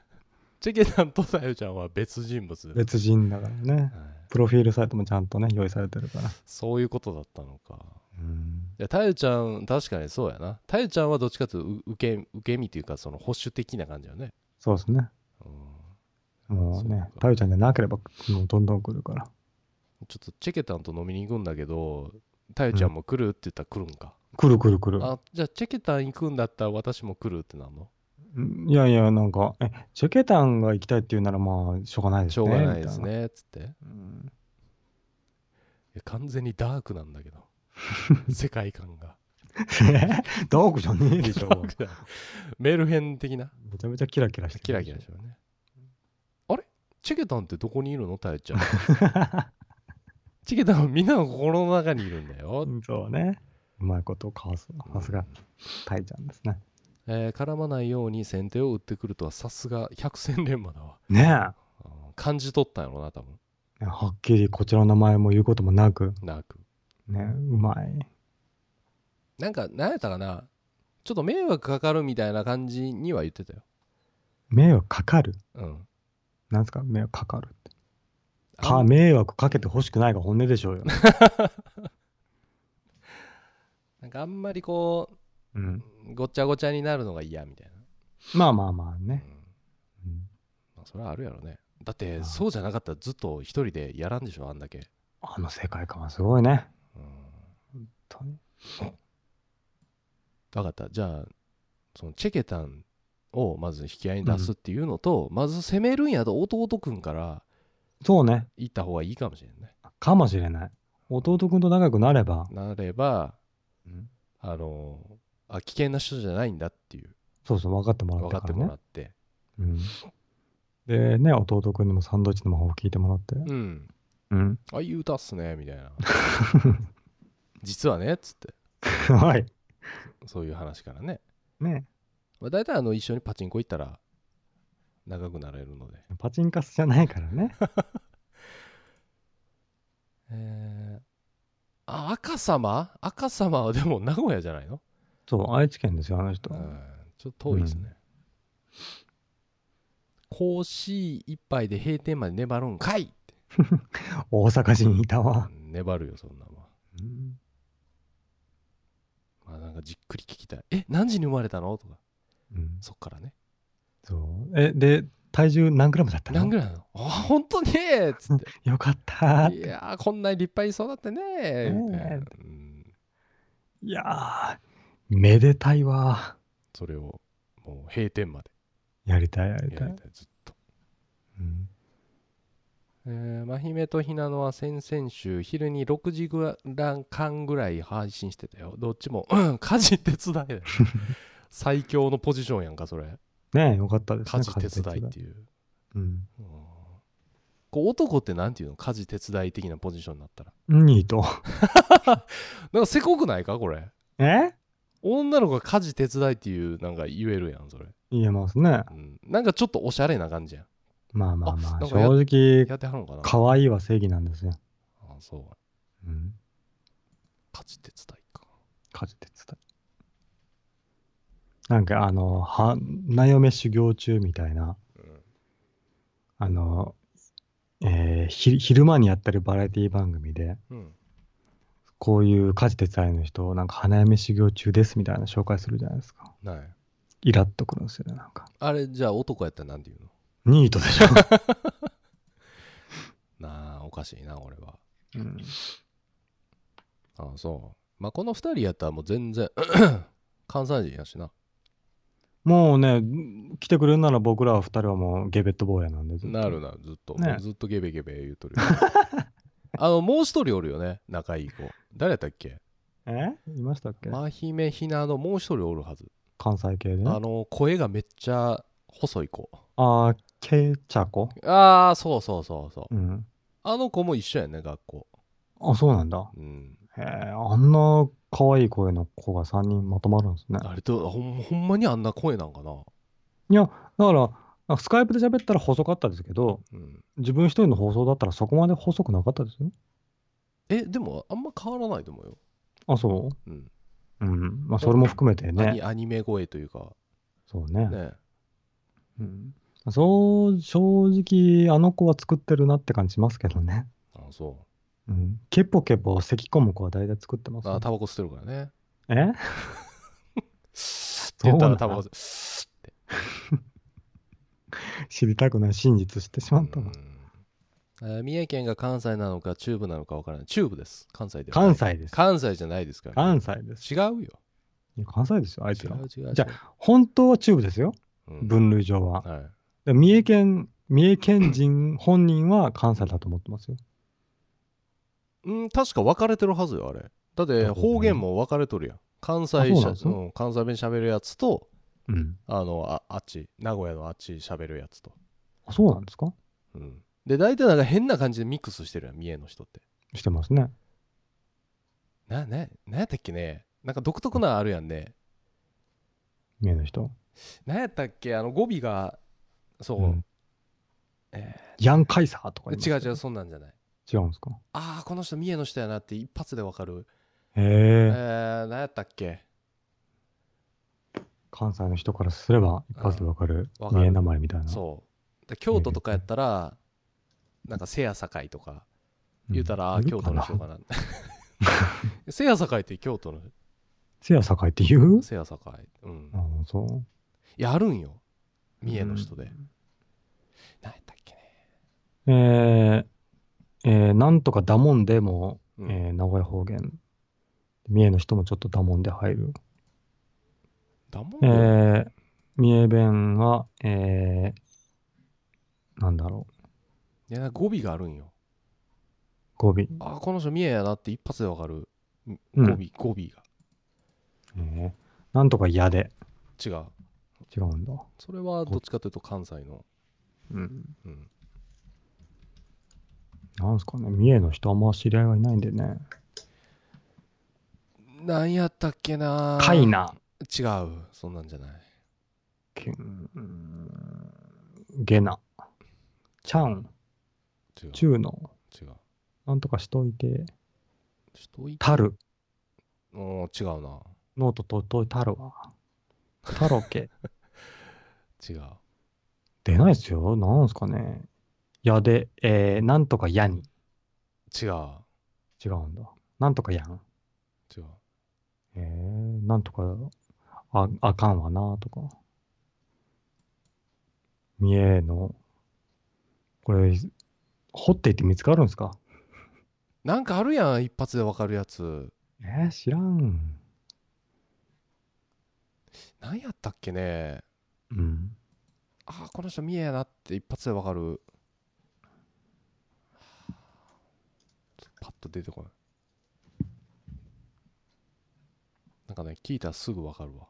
チェケタンとたゆちゃんは別人物、はい別人だからね。プロフィールサイトもちゃんとね、用意されてるから。そういうことだったのかうん。いやたゆちゃん確かにそうやなたゆちゃんはどっちかというとう受け受け身っていうかその保守的な感じよね、そうですね。うん、もうねそうか、タユちゃんじゃなければ、もうどんどん来るから。ちょっとチェケタンと飲みに行くんだけどたゆちゃんも来るって言ったら来るんか、来る来る来る。あじゃあチェケタン行くんだったら私も来るってなんの？うんいやいや、なんか、え、チェケタンが行きたいって言うなら、まあ、しょうがないですね。しょうがないです。ねつってうんいや完全にダークなんだけど 世界観が ダークじゃねえでしょ。メルヘン的な？めちゃめちゃキラキラしてるキラキラしてるねあれ？チェケタンってどこにいるの？タユちゃん チェケタンはみんなの心の中にいるんだよ、うんそうね。うまいことをかわす。さすが、タイちゃんですね。えー絡まないように先手を打ってくるとはさすが百戦錬磨だわ。ねあー感じ取ったんやろな多分。え。はっきりこちらの名前も言うこともなく、ダークね、うまい。なんか何やったかな？ちょっと迷惑かかるみたいな感じには言ってたよ。迷惑かかる？うん。なんですか？迷惑かかるって。あか、迷惑かけてほしくないが本音でしょうよ。なんかあんまりこうん。うごちゃごちゃになるのが嫌みたいな、まあまあまあうん。ね。うん。まあ、それはあるやろね。だってそうじゃなかったらずっと一人でやらんでしょあんだけ、あの世界観はすごいね。うん、本当に。分かった。じゃあそのチェケタンをまず引き合いに出すっていうのと、まず攻めるんやと弟くんからそうね。行った方がいいかもしれんねかもしれない。弟くんと仲良くなれば、なればうん。あのあ危険な人じゃないんだっていうそうそう、分かってもらってったからね。もらってうん。でね、弟くんにもサンドイッチの魔法を聞いてもらって。うんうん。あいい歌っすねみたいな 実はねっつってはい。そういう話からね、ねまあ、大体あの一緒にパチンコ行ったら長くなれるのでパチンカスじゃないからね。えー、あ赤様？赤様はでも名古屋じゃないの、そう、愛知県ですよ、あの人。う。ん、ちょっと遠いですね、甲子一杯で閉店まで粘るんかいって、大阪人いたわ。う。ん粘るよそんなもんうん。まあなんかじっくり聞きたい。え何時に生まれたの？とか。うん。そっからね。そう。え、で、体重何グラムだったの？何ぐらいなの？あ本当に？っつって。よかった。いやーこんなに立派に育ってねー。うん。いやー、めでたいわ。それをもう閉店まで。やりたい、やりたい。ずっと。うん。えー、真姫とひなのは先々週昼に6時ぐらい間ぐらい配信してたよ。どっちもうん家事手伝いだよ。最強のポジションやんかそれ。ねえ、よかったですね。家事手伝いっていう、うん。うん。こう男ってなんていうの？家事手伝い的なポジションになったら。ニート。なんかせこくないか？これ。え？女の子が家事手伝いっていうなんか言えるやんそれ、言えますね。うん、なんかちょっとおしゃれな感じやんまあまあまあ、あなんかや正直、やってはるのかな可愛いは正義なんですよ。あそううん。家事手伝いか家事手伝い。なんかあの、は、花嫁修行中みたいな、あの、えーひ昼間にやってるバラエティ番組で、うん。こういう家事手伝いの人をなんか花嫁修行中ですみたいな紹介するじゃないですか。ない。イラッとくるんですよね、なんか。あれ、じゃあ男やったらなんて言うの？ニートでしょ。なあ、おかしいな、俺は。うん、ああ、そう。まあ、この二人やったらもう全然、関西人やしな。もうね、来てくれるなら僕らは二人はもうゲベット坊やなんで。なるな、ずっと。ねずっとゲベゲベ言うとるよ。あの、もう一人おるよね、仲いい子。誰やったっけ？え？いましたっけ、真姫ひなのもう一人おるはず。関西系で？ね。あの、声がめっちゃ細い子。あー、ケイチャコ？ああ、そうそうそうそう。うん。あの子も一緒やね、学校。あ、そうなんだ。うん。へえ、あんな可愛い声の子が3人まとまるんですね。あれと、ほんほんまにあんな声なんかな？いや、だから、あスカイプで喋ったら細かったですけど、うん。自分一人の放送だったらそこまで細くなかったですよ。え、でも、あんま変わらないと思うよ。あ、そう？ん。ううん。まあ、それも含めてアねニ。アニメ声というか、そうね。ね。うん。そう、正直、あの子は作ってるなって感じしますけどね。あそうん。ケポケポ咳込む子は大体作ってまう。すよあ、タバコ吸ってるからね。え？って言ったらタバコ吸 って。知りたくない真実知ってしまったわ。うんえー三重県が関西なのか中部なのかわからない。中部です。関西では関西です。関西じゃないですから。関西です。違うよ。いや関西ですよ、あいつら。違う違う。じゃ本当は中部ですよ、うん分類上は。はい。で三重県、三重県人本人は関西だと思ってますよ。うん、確か分かれてるはずよ、あれ。だって方言も分かれとるやん。関西しゃあそうなんですうん、関西弁喋るやつと、うん。あの、ああっち、名古屋のあっち喋るやつと。あ、そうなんですか？うん。で、大体なんか変な感じでミックスしてるやん、三重の人って。してますね。な、な、なんやったっけね。なんか独特なあるやんね。三重の人？なんやったっけ？あの語尾が、そう。うんえヤンカイサーとか言いますー違う違う、そんなんじゃない。違うんですか？ああ、この人三重の人やなって一発で分かる。へええ。ー、なんやったっけ？関西の人からすれば一発でわかるわかる三重名前みたいな。そう。で京都とかやったら、なんかせやさかいとかうん言うたら、あーいる京都の人かかな。せやさかいって京都の？せやさかいって言う？せやさかい。うん。あそう。いや、あるんよ。三重の人で。うんなんやったっけね。えー、えー、なんとかダモンでも、うんえー名古屋方言。三重の人もちょっとダモンで入る。だもんえね。ー、三重弁は、えー、なんだろう。いや、語尾があるんよ。語尾。ああ、この人三重やなって一発で分かる。うん語尾、語尾が。えー、なんとかやで。違う。違うんだ。それはどっちかというと関西の。うん。うん。なんすかね。三重の人あんま知り合いがいないんでね。なんやったっけなかい。な。違う。そんなんじゃない。けんうんゲナ。ちゃん。違う。ちゅうの？違う。なんとかしといて。人いたる。うん、違うな。ノートとっといたるわ。たろけ。違う。出ないっすよ。なんすかね。やで、えー、なんとかやに。違う。違うんだ。なんとかやん。違う。えー、なんとか、あ、あかんわなとか。三重の、これ、掘っていって見つかるんですか？なんかあるやん、一発でわかるやつ。えー、知らん。なんやったっけね？うん。ああ、この人三重やなって一発でわかる。パッと出てこない。なんかね、聞いたらすぐわかるわ。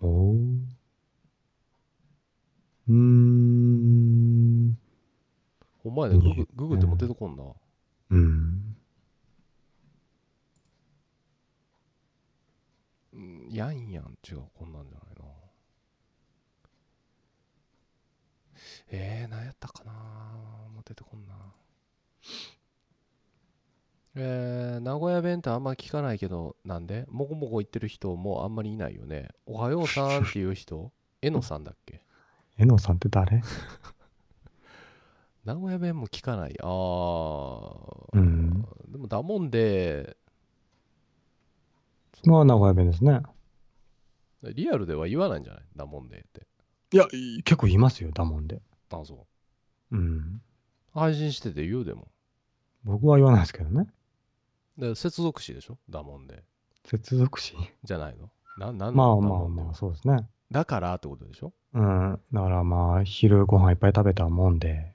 おー。うーん。ほんまやね、ググググっても出てこんな。うん。うん、やんやん、違う、こんなんじゃないな。えー、なんやったかなもう出てこんな。えー、名古屋弁ってあんま聞かないけど、なんで？もこもこ言ってる人もあんまりいないよね。おはようさんっていう人？えのさんだっけ？えのさんって誰？名古屋弁も聞かない。あー。うん。でもだもんで、まあ、名古屋弁ですね。リアルでは言わないんじゃない？だもんでって。いや、い結構いますよ、だもんで。あ、そう。うん。配信してて言うでも。僕は言わないですけどね。で接続詞でしょ？だもんで。接続詞？じゃないの？な、なんまあだもんで？まあまあ、そうですね。だからってことでしょ？うん。だからまあ、昼ご飯いっぱい食べたもんで、え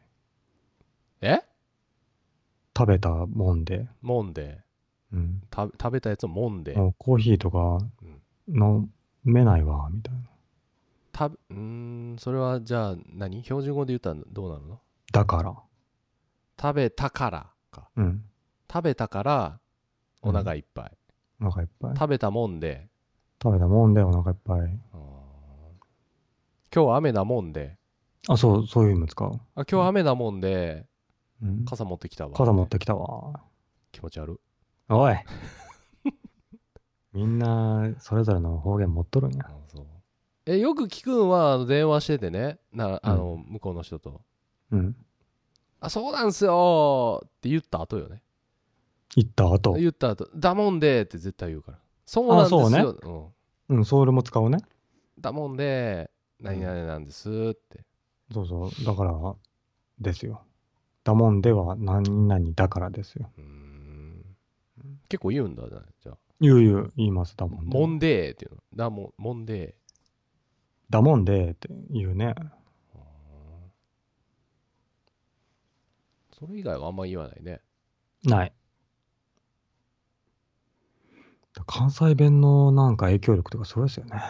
食べたもんで、もんで。うん。た食べたやつをもんで。もうコーヒーとか飲めないわ、みたいな。たうーん、それはじゃあ何？標準語で言ったらどうなるの？だから。食べたからか。うん。食べたからお腹いっぱい。お腹いっぱい。食べたもんで、食べたもんでお腹いっぱい。あー今日は雨なもんで、あ、そう、そういう意味使う。あ今日雨なもんで、うん。傘持ってきたわ。傘持ってきたわ。気持ち悪い。おい みんな、それぞれの方言持っとるんやえ、よく聞くんは、電話しててね、なあの、向こうの人と。うん。あ、そうなんすよーって言った後よね。行った後。言った後、だもんでって絶対言うから。そうなんですよ。ねうん。うん、それも使うね。だもんで、何々なんですって。そうそう。だから、ですよ。だもんでは何々だからですよ。うーん。結構言うんだじゃないじゃあ。言う言う、言います、だもんで。もんでーっていうの。だもん、もんでだもんでって言うね。ー。それ以外はあんま言わないね。ない。関西弁のなんか影響力とかそれですよね。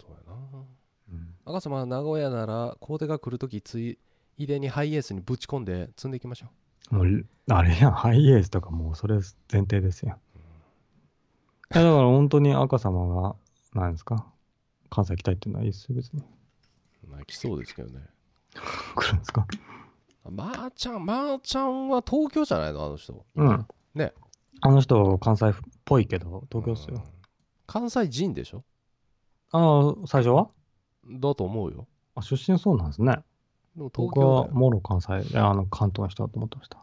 そうやな。うん、赤様は名古屋なら、コーデが来るとき、ついでにハイエースにぶち込んで積んでいきましょもう、あれやん、ハイエースとかもうそれ前提ですよ。いやだから本当に赤様が、何ですか？関西来たいっていうのはいいですよ、別に。う。まあ、来そうですけどね。来るんですか？まー、ちゃん、まー、ちゃんは東京じゃないのあの人。うん。ね。あの人、関西っぽいけど、東京っすようん。関西人でしょ？ああ、最初は？だと思うよ。あ出身そうなんですね。僕。はもろ関西、あの関東の人だと思ってました。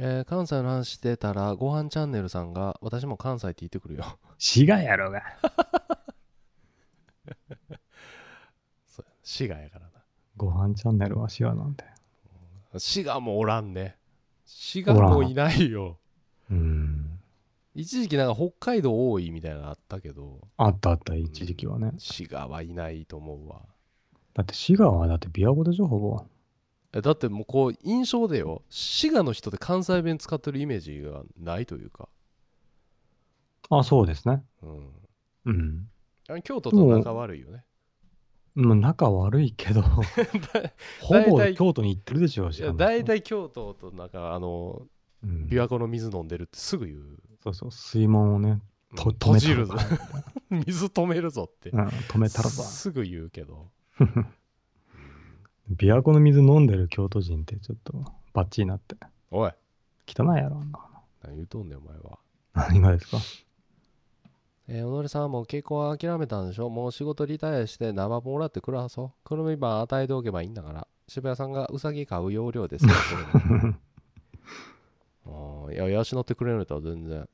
えー関西の話してたら、ご飯チャンネルさんが、私も関西って言ってくるよ。滋賀やろが。そう滋賀やからご飯チャンネルは滋賀なんで。な。滋賀もおらんね。滋賀もいないよ。うん。一時期なんか北海道多いみたいなのあったけど、あったあった、一時期はね。滋賀はいないと思うわ。だって滋賀はだって琵琶湖でしょ、ほぼ。えだってもうこう、印象でよ、滋賀の人って関西弁使ってるイメージがないというか。あ、そうですね。うん。うん。あ京都と仲悪いよね。まあ、仲悪いけど、ほぼ京都に行ってるでしょ、い滋賀の人や大体京都となんかあのうん琵琶湖の水飲んでるってすぐ言う、そうそう、水門をね、うんと閉じるぞ 水止めるぞって、うん、止めたらさ。すぐ言うけど 琵琶湖の水飲んでる京都人ってちょっとバッチリなって。おい。汚いやろ、あんな何言うとんねんお前は何がですか？えー、小野さんはもう結婚は諦めたんでしょ？もう仕事リタイアして生もらって暮らそ。うくるみ番与えておけばいいんだから。渋谷さんがウサギ飼う要領ですよそれ いや養ってくれるんだったら全然。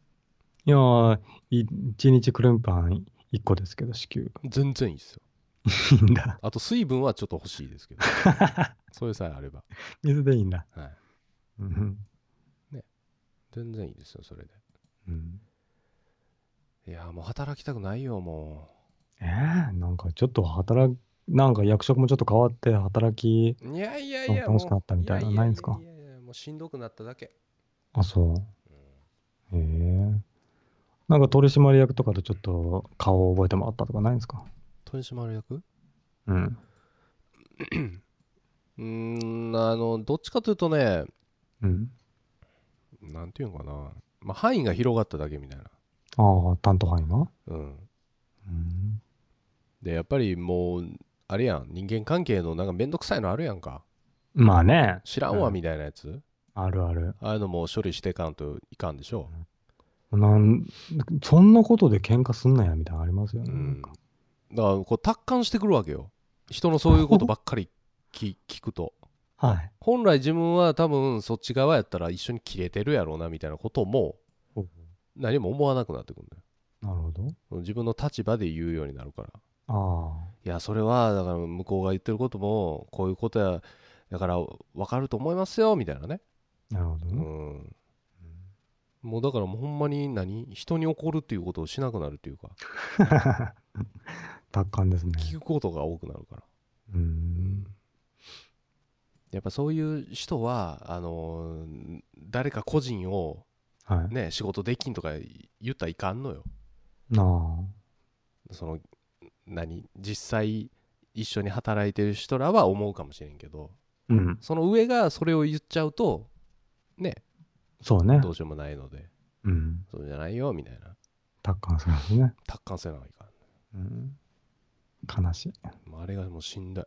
いや一日クルンパン1個ですけど、支給。全然いいですよいいんだ。あと水分はちょっと欲しいですけど。それさえあれば。水でいいんだ。はい。うん。全然いいですよそれで。うん、いやもう働きたくないよもえー、なんかちょっと働き、なんか役職もちょっと変わって働き、ういやいやいや楽しくなったみたいなないんすか？いやいやいやもうしんどくなっただけ。あ、そう。へえ。なんか取締役とかとちょっと顔を覚えてもらったとかないんですか？取締役？うん。うーんあのどっちかというとねうん。なんていうのかな、まあ、範囲が広がっただけみたいなああ、担当範囲が？うんうん。でやっぱりもうあれやん人間関係のなんかめんどくさいのあるやんかまあね。知らんわうんみたいなやつ、あるある。ああいうのも処理していかんといかんでしょなん、そんなことで喧嘩すんなや、みたいなのありますよね。うん。だから、こう、達観してくるわけよ。人のそういうことばっかり聞聞くと。はい。本来自分は多分そっち側やったら一緒に切れてるやろうなみたいなことも何も思わなくなってくるんだよ。なるほど。自分の立場で言うようになるから。あいや、それは、だから向こうが言ってることも、こういうことや、だから分かると思いますよ、みたいなね。あ、なるほどうね。ん。もうだからもうほんまに何？人に怒るっていうことをしなくなるっていうか、達観ですね。聞くことが多くなるから。う。うんん。やっぱそういう人は、あのー誰か個人をはい。ね、仕事できんとか言ったらいかんのよ。なその、何実際一緒に働いてる人らは思うかもしれんけど、あ。うん。その上がそれを言っちゃうと、ね、そうねど。うしようもないので、うん。そうじゃないよ、みたいな。達観するんですね。達観せないかん。うん。悲しい。あれがもうしんどい。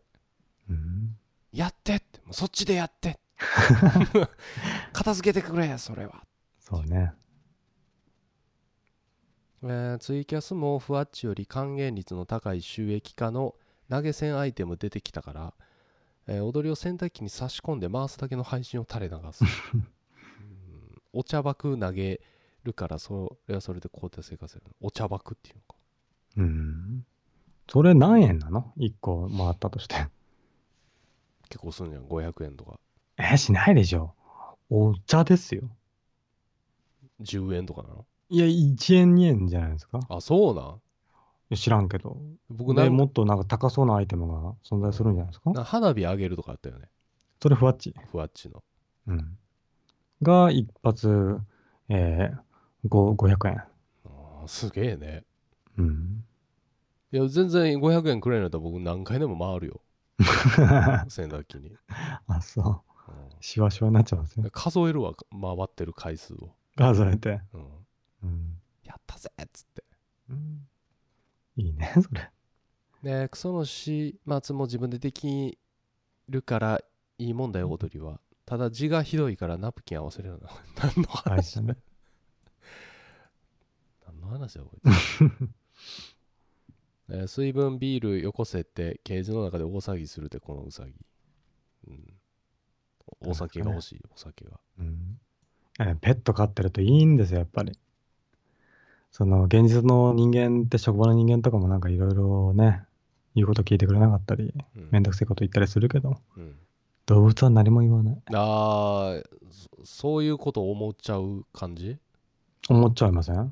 うん。やってって、もうそっちでやって。片付けてくれ、それは。そうね。えーツイキャスもふわっちより還元率の高い収益化の投げ銭アイテム出てきたから、えー踊りを洗濯機に差し込んで回すだけの配信を垂れ流す、うんお茶爆投げるからそれはそれで交代生活するお茶爆っていうのかうん。それ何円なの ?1 個回ったとして。結構すんじゃん500円とかえ、しないでしょ。お茶ですよ。10円とかなの？いや、1円2円じゃないですか。いあそうなん？や知らんけど。僕なんでもっとなんか高そうなアイテムが存在するんじゃないですか？な花火あげるとかあったよねそれふわっち。ふわっちのうん。が、一発、えー、5 500円。あーすげえねうん。いや全然500円くらいになったら僕何回でも回るよ 洗濯機に、あ、そう。うんしわしわになっちゃうんですね。数えるわ回ってる回数を、数えて。うん、うん。やったぜっつってうんいいね、それ。でクソの始末も自分でできるからいいもんだよ踊りはただ字がひどいからナプキン合わせるような何の大話？事だね。何の話だこいつ、えー水分ビールよこせってケージの中で大騒ぎするってこのウサギ、うん、お酒が欲しいお酒が。うん。えペット飼ってるといいんですよ、やっぱり。その、現実の人間って職場の人間とかもなんかいろいろね、言うこと聞いてくれなかったり、うん。めんどくせえこと言ったりするけど、うん。動物は何も言わない。あーそそういうこと思っちゃう感じ？思っちゃいません？あー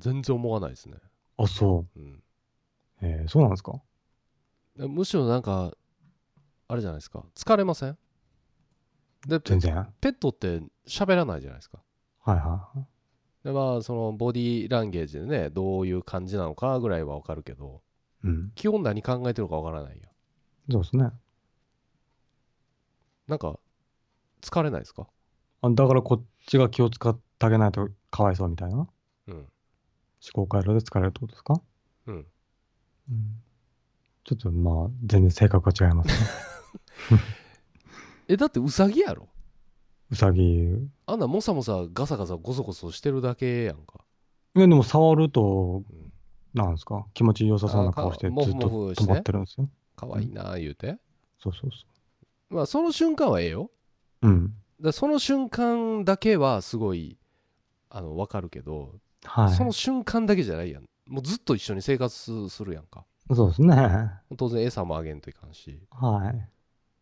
全然思わないですね、あ、そう。ん、う。えーそうなんですか？むしろなんかあれじゃないですか。疲れません？で全然？はいペットって喋らないじゃないですか。はい。でまあそのボディーランゲージでねどういう感じなのかぐらいはわかるけどうん。基本何考えてるかわからないやんそうですね。なんか疲れないですか？あだからこっちが気を使ってあげないとかわいそうみたいな？思うん。考回路で疲れるってことですか？うんうん。ちょっとまあ、全然性格が違いますね。えだってウサギやろ？うさぎ。いあんなもさもさガサガサゴソゴソしてるだけやんか、や、でも触ると、うん、なんですか？気持ちよさそうな顔してずっと止まってるんですよ。かわいいな言うて、そうそうそまあその瞬間はええよう。うん。だその瞬間だけはすごいあの分かるけど、はい。その瞬間だけじゃないやんもうずっと一緒に生活するやんかそうですね。は当然餌もあげんといかんしい。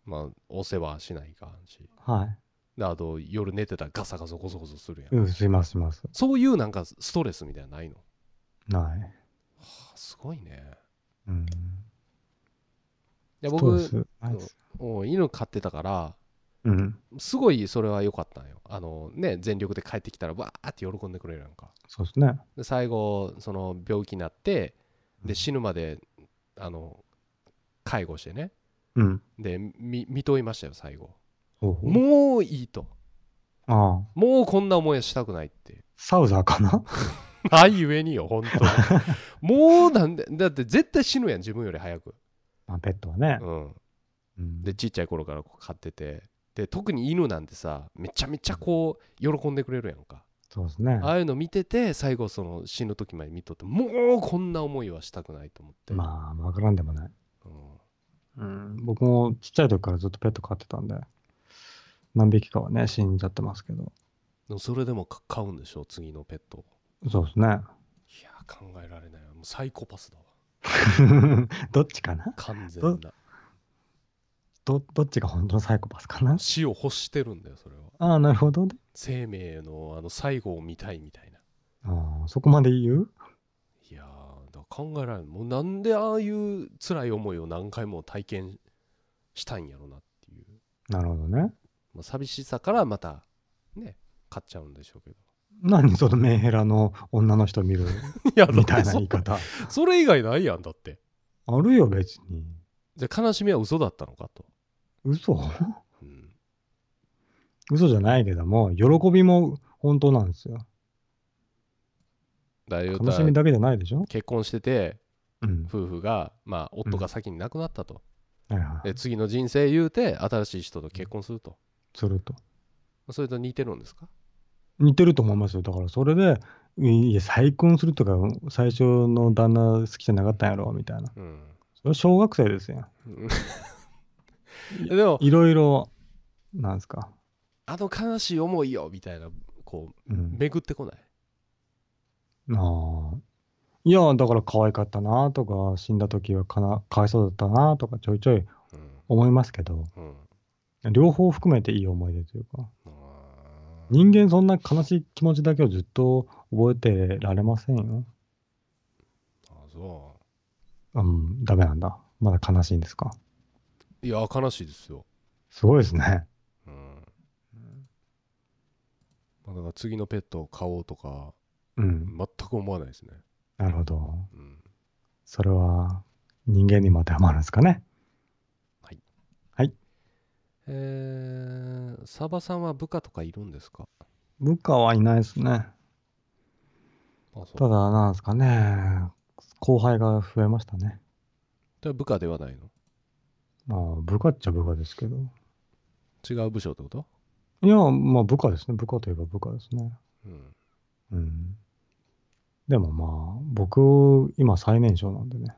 まあお世話しないかんしはい。であと夜寝てたらガサガサゴソゴソするやん、うん、しますします。そういうなんかストレスみたいなのないの、はない。あ、すごいねうん。いや僕スない犬飼ってたからうん。すごいそれは良かったんよ。あのね全力で帰ってきたらわーって喜んでくれるやんか。そうですね。で最後その病気になってうん。で死ぬまであの介護してね。うん。でみ見といましたよ最後。もういいと。ああ。もうこんな思いはしたくないって。サウザーかな？あゆえによ本当に。もうなんでだって絶対死ぬやん自分より早く、まあ、ペットはね。うん、うん。でちっちゃい頃からこう飼ってて。っで特に犬なんてさめちゃめちゃこう喜んでくれるやんかそうですね。ああいうの見てて最後その死ぬ時まで見とってもうこんな思いはしたくないと思って、まあ、わからんでもない。うんうん。僕もちっちゃい時からずっとペット飼ってたんで、何匹かはね、死んじゃってますけど。それでもか買うんでしょ次のペットをそうですね。いや考えられないわもうサイコパスだわ どっちかな？完全など、どっちが本当のサイコパスかな？死を欲してるんだよそれは。ああ、なるほどね。生命のあの最後を見たいみたいな。ああ、そこまで言う？いやーだから考えられないもうなんでああいう辛い思いを何回も体験したんやろなっていう、なるほどね。まあ、寂しさからまたね買っちゃうんでしょうけど。何そのメンヘラの女の人見る？いやみたいなそ言い方。それ以外ないやんだって。あるよ、別に。じゃあ悲しみは嘘だったのかと、嘘？うん、嘘じゃないけども、喜びも本当なんですよ。だから言うたら悲しみだけじゃないでしょ？結婚しててうん。夫婦がまあ夫が先に亡くなったと、はいはい。で次の人生言うて新しい人と結婚するとすると。それと似てるんですか？似てると思いますよ。だからそれで、いや、再婚するとか、最初の旦那好きじゃなかったんやろ、みたいな。うんそれは小学生ですよ。でもいろいろ、なんですか？あの悲しい思いよみたいなこううん。巡ってこない？ああ。いや、だから可愛かったなとか、死んだ時はかな、かわいそうだったなとか、ちょいちょいうん思いますけど、うん両方含めていい思い出というか、人間そんな悲しい気持ちだけをずっと覚えてられませんよ。あそうん、ダメなんだ。まだ悲しいんですか？ういや悲しいですよすごいですね。うんまあだから次のペットを飼おうとかうん、全く思わないですねなるほど。うんそれは人間にも当てはまるんですかね。えー、サバさんは部下とかいるんですか？部下はいないですね。ただ、なんですかね。後輩が増えましたね。部下ではないまあ、部下っちゃ部下ですけど。の違う部署ってこと？いや、まあ部下ですね。部下といえば部下ですね。うんうん。でもまあ、僕、今最年少なんでね。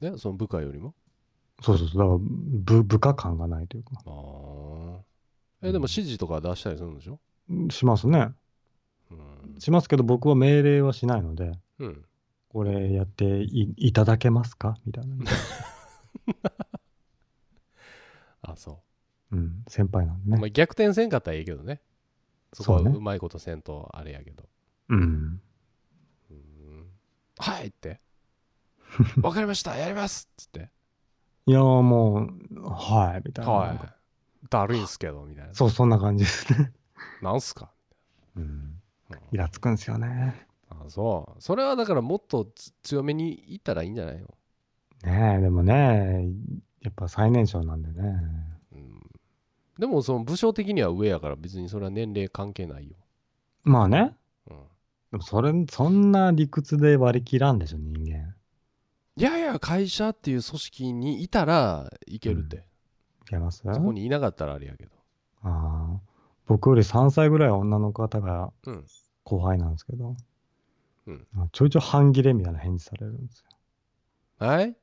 でその部下よりも？そうそうそう。だから、部、部下感がないというか。ああえでも指示とか出したりするんでしょ？しますね。うん、しますけど、僕は命令はしないので、うん、これやっていいただけますか？みたいな。あそう。ん、先輩なんう、でね。まあ、逆転せんかったらいいけどね。そこうね。うまいことせんとあれやけど。うん。うん。はいって。わかりました。やりますっつって。いやーもう、はい、みたいな。はい。だるいんすけどみたいな。そう、そんな感じですね。なんすか、うん。うんイラつくんですよね。あそう。それはだからもっとつ強めに言ったらいいんじゃないの、ねえ、でもね、やっぱ最年少なんでね。うん、でもその部署的には上やから別にそれは年齢関係ないよ、まあね。うん、でもそれ、そんな理屈で割り切らんでしょ、人間。いやいや会社っていう組織にいたらいけるって、いけます？そこにいなかったらあれやけど。ああ。僕より3歳ぐらい女の方がうん。後輩なんですけど、うん。あちょいちょい半切れみたいな返事されるんですよ。はい？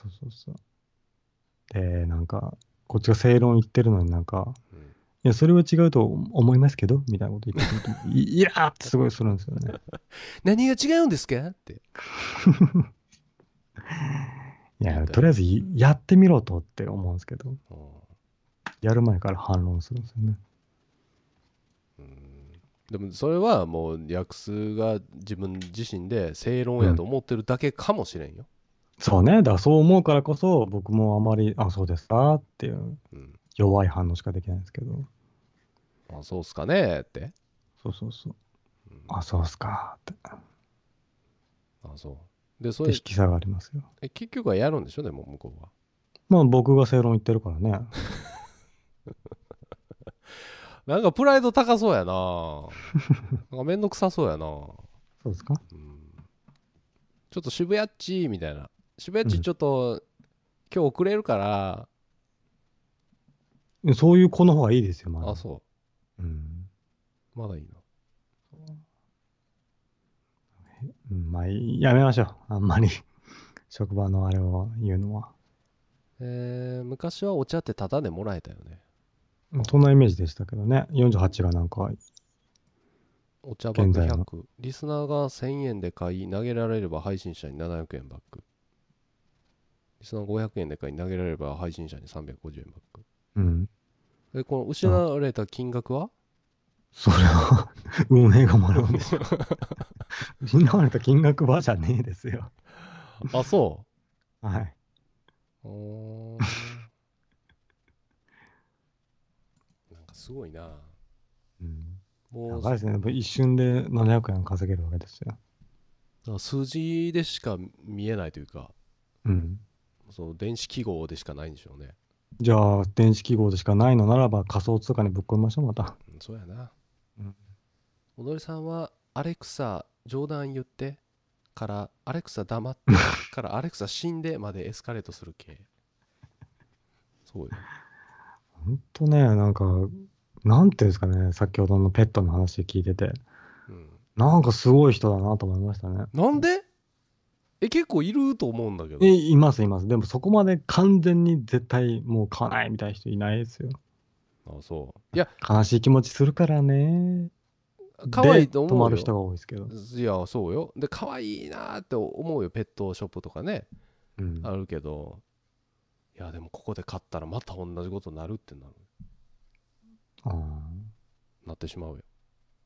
そうそうそう。で、なんか、こっちが正論言ってるのになんか、うん。いや、それは違うと思いますけど、みたいなこと言ってくると、い イラーってすごいするんですよね。何が違うんですか？って。いや、とりあえずいやってみろとって思うんですけど、うん。やる前から反論するんですよね。でもそれはもうヤクスが自分自身で正論やと思ってるだけかもしれんよ、そうね。だからそう思うからこそ、僕もあまり、あ、そうですかっていううん。弱い反応しかできないんですけど、あそうっすかねって。そうそうそう。うん。あ、そうっすかって。あそう。でそれで引き下がりますよ。え結局はやるんでしょ？でも向こうは。まあ僕が正論言ってるからね。なんかプライド高そうやな。なんかめんどくさそうやな、そうですか？うん、ちょっと渋谷っちみたいな渋谷っちちょっと、今日遅れるからそういう子の方がいいですよ、まだ。あ、そうん。う。まだいいな。うんまあ、やめましょう。あんまり、職場のあれを言うのは。えー、昔はお茶ってタダでもらえたよね。そんなイメージでしたけどね。48がなんか、お茶バッグ現在の100。リスナーが1000円で買い、投げられれば配信者に700円バック。リスナー500円で買い、投げられれば配信者に350円バック。うん。え、この失われた金額は？それは、運営がもらうんでしょ。失われた金額はじゃねえですよ。あ、そはい。う。おーなんかすごいな。うん。もうやばいですね。一瞬で700円稼げるわけですよ。数字でしか見えないというか、うん。その電子記号でしかないんでしょうね。じゃあ、電子記号でしかないのならば仮想通貨にぶっ込みましょう、また。うん、そうやな。うん踊りさんは、アレクサ、冗談言って、から、アレクサ黙って、から、アレクサ死んでまでエスカレートする系。そうよ。ほんとね、なんか、なんていうんですかね、先ほどのペットの話聞いてて、うん。なんかすごい人だなと思いましたね。なんで？え、結構いると思うんだけどえ、。います、います。でもそこまで完全に絶対もう買わないみたいな人いないですよ。あ、そう。いや、悲しい気持ちするからね。可愛いと思うよ。まる人が多いですけど。いや、そうよ。で、可愛いなーって思うよ。ペットショップとかね。うん。あるけど。いや、でもここで買ったらまた同じことになるってなる。あーなってしまうよ。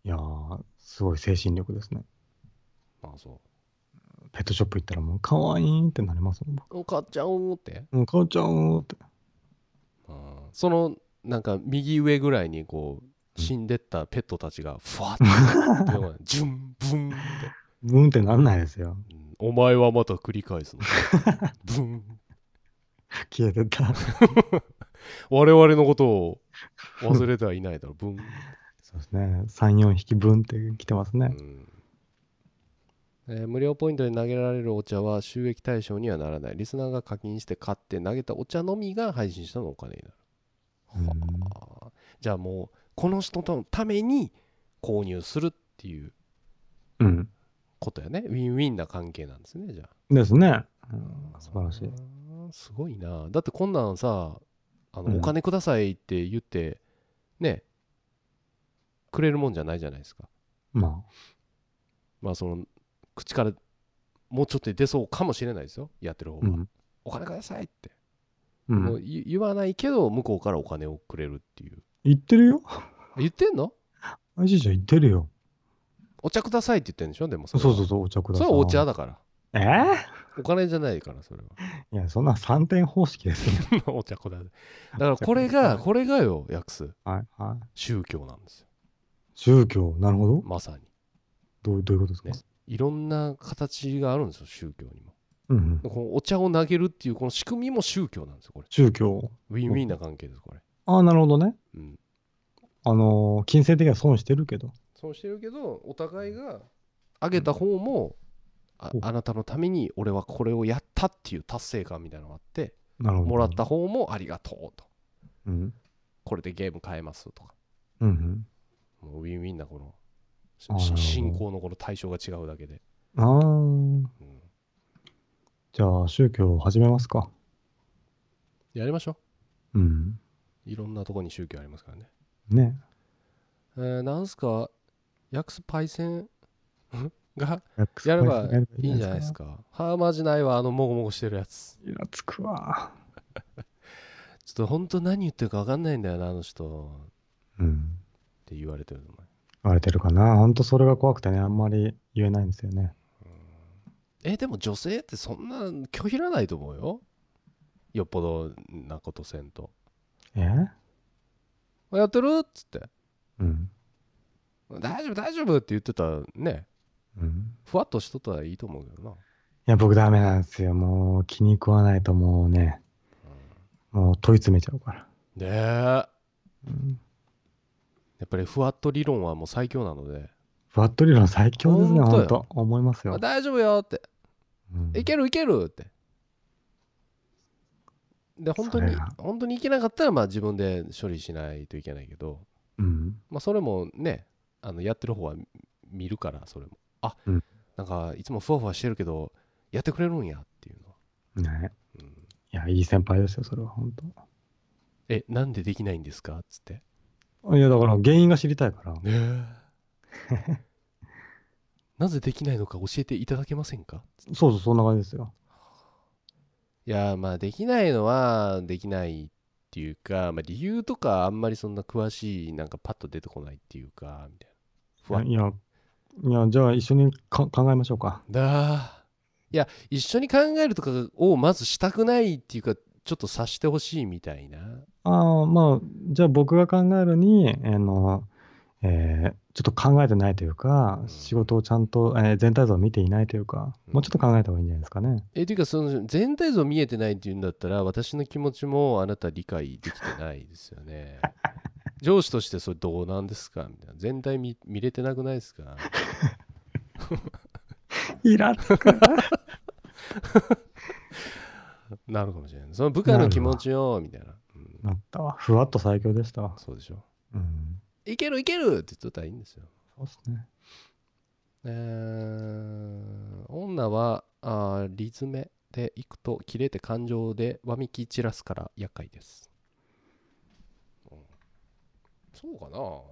いやー、すごい精神力ですね。あ、そペットショップ行ったらもう、可愛いってなりますもん。お買っちゃおうって。もう買っちゃおうって。そのなんか右上ぐらいにこう死んでったペットたちがふわっていうのがジュンブンって、ブーンってなんないですよ。うんお前はまた繰り返すの ブン消えてた。我々のことを忘れてはいないだろブン、そうですね。3、4匹ブーンって来てますね。うんえー無料ポイントで投げられるお茶は収益対象にはならない。リスナーが課金して買って投げたお茶のみが配信者のお金になる。うん。はあ。じゃあもうこの人のために購入するっていううん。ことやね。ウィンウィンな関係なんですねじゃあ。ですね。うん。素晴らしい。すごいな。だってこんなんさあの、うん。お金くださいって言ってねくれるもんじゃないじゃないですか。ままあその口からもうちょっと出そうかもしれないですよやってる方あ。うが、ん。お金くださいって、う。もうん言言わないけど向こうからお金をくれるっていう言ってるよ。言ってんの？あじいちゃん言ってるよ。お茶くださいって言ってんでしょ？でもそうそうそう、お茶ください。それはお茶だからえ？お金じゃないからそれはーいや、そんな3点方式ですよ。お茶くださいだからこれがこれがよ訳すはい、はい。宗教なんですよ宗教、なるほど。まさにどうどういうことですか、ねいろんな形があるんですよ宗教にもうんうん。このお茶を投げるっていうこの仕組みも宗教なんですよこれ宗教。ウィンウィンな関係ですこれああ、なるほどね。うんあのー金銭的には損してるけど。そうしてるけどお互いがあげた方もあうんあなたのために俺はこれをやったっていう達成感みたいなのがあってなるほど。もらった。方もありがとうとうん。これでゲーム変えますとかうんうん。もうウィンウィンなこの信仰のこの対象が違うだけで、ああ。うんじゃあ、宗教を始めますか。やりましょうん。ういろんなとこに宗教ありますからねね。えー、なんすかヤクスパイセンがやればいいんじゃないですか。か。はあ、マジないわ、あの、もごもごしてるやつ。イラつくわ。ちょっと本当何言ってるか分かんないんだよな、あの人。うん。って言われてるの。言われてるかな。ほんとそれが怖くてね、あんまり言えないんですよね。え、でも女性ってそんな拒否らないと思うよ。よっぽどなことせんと。え？やってるっつって。うん。大丈夫、大丈夫って言ってたらね、うん。ふわっとしとったらいいと思うけどな。いや、僕ダメなんですよ。もう気に食わないともうね、もう問い詰めちゃうから。ねえ。やうん、っぱりふわっと理論はもう最強なので、ふわっと理論最強ですね、ほんと。思いますよ。あ大丈夫よって。うんいけるいけるって。で本当に本当にいけなかったらまあ自分で処理しないといけないけど、うん。まあ、それもねあのやってる方は見るからそれもあ、うんなんかいつもふわふわしてるけどやってくれるんやっていうのは、ね。うん、いや、いい先輩ですよ、それは、本えなんでできないんですか？っつって当。いや、だから原因が知りたいから。ね なぜできないのか教えていただけませんか？そうそう、そんな感じですよ。いやまあできないのはできないっていうか、まあ、理由とかあんまりそんな詳しいなんかパッと出てこないっていうかみたいなふわいや、いや、じゃあ一緒にか考えましょうか。だいや一緒に考えるとかをまずしたくないっていうかちょっと察してほしいみたいな。ああ、まあ、じゃあ僕が考えるに、あの、えーちょっと考えてないというか、うん。仕事をちゃんと、えー全体像を見ていないというか、うん。もうちょっと考えた方がいいんじゃないですかね。えっていうかその全体像見えてないっていうんだったら私の気持ちもあなた理解できてないですよね。上司としてそれどうなんですか？みたいな。全体見見れてなくないですか？イラつく。なるかもしれないその部下の気持ちをみたいな、うん、なったわ。ふわっと最強でしたわ。そうでしょうん。いけるいけるって言ってたらいいんですよそうですね。えー女はあーリズメでいくと切れて感情でわみき散らすから厄介です、うんそうかな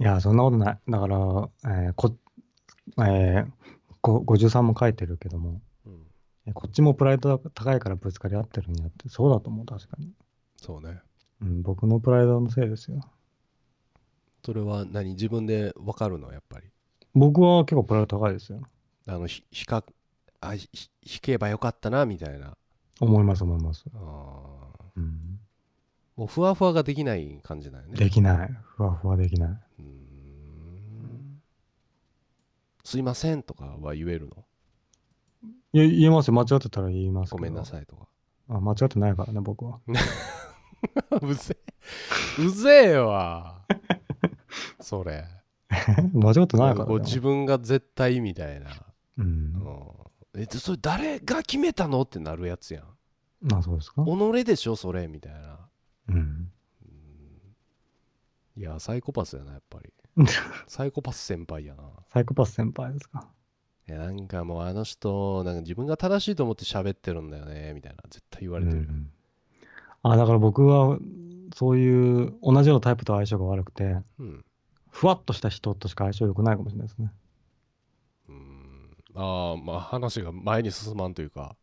いや、そんなことない。だから、えーこ、えー、ご53も書いてるけども、こっちもプライドが高いからぶつかり合ってるんやって、そうだと思う、確かに。そうねうん、僕のプライドのせいですよ。それは何？自分で分かるの？やっぱり僕は結構プライド高いですよ。あのひ比較あひひ引けばよかったなみたいな思います、思います。あーうん、もうふわふわができない感じだよねできない。ふわふわできない。うーんすいませんとかは言えるの？いや言えますよ。間違ってたら言います。ごめんなさいとかあ間違ってないからね、僕は。うぜえうぜえわ それ間違ってないからね。自分が絶対みたいな、う。うんん、えでそれ誰が決めたのってなるやつやんあ、そうですか？己でしょそれみたいなうん。いやサイコパスやなやっぱり サイコパス先輩やなサイコパス先輩ですか。いやなんかもうあの人なんか自分が正しいと思って喋ってるんだよねみたいな絶対言われてる、うんあ、だから僕は、そういう同じようなタイプと相性が悪くて、うん。ふわっとした人としか相性良くないかもしれないですね。うん。ああまあ話が前に進まんというか、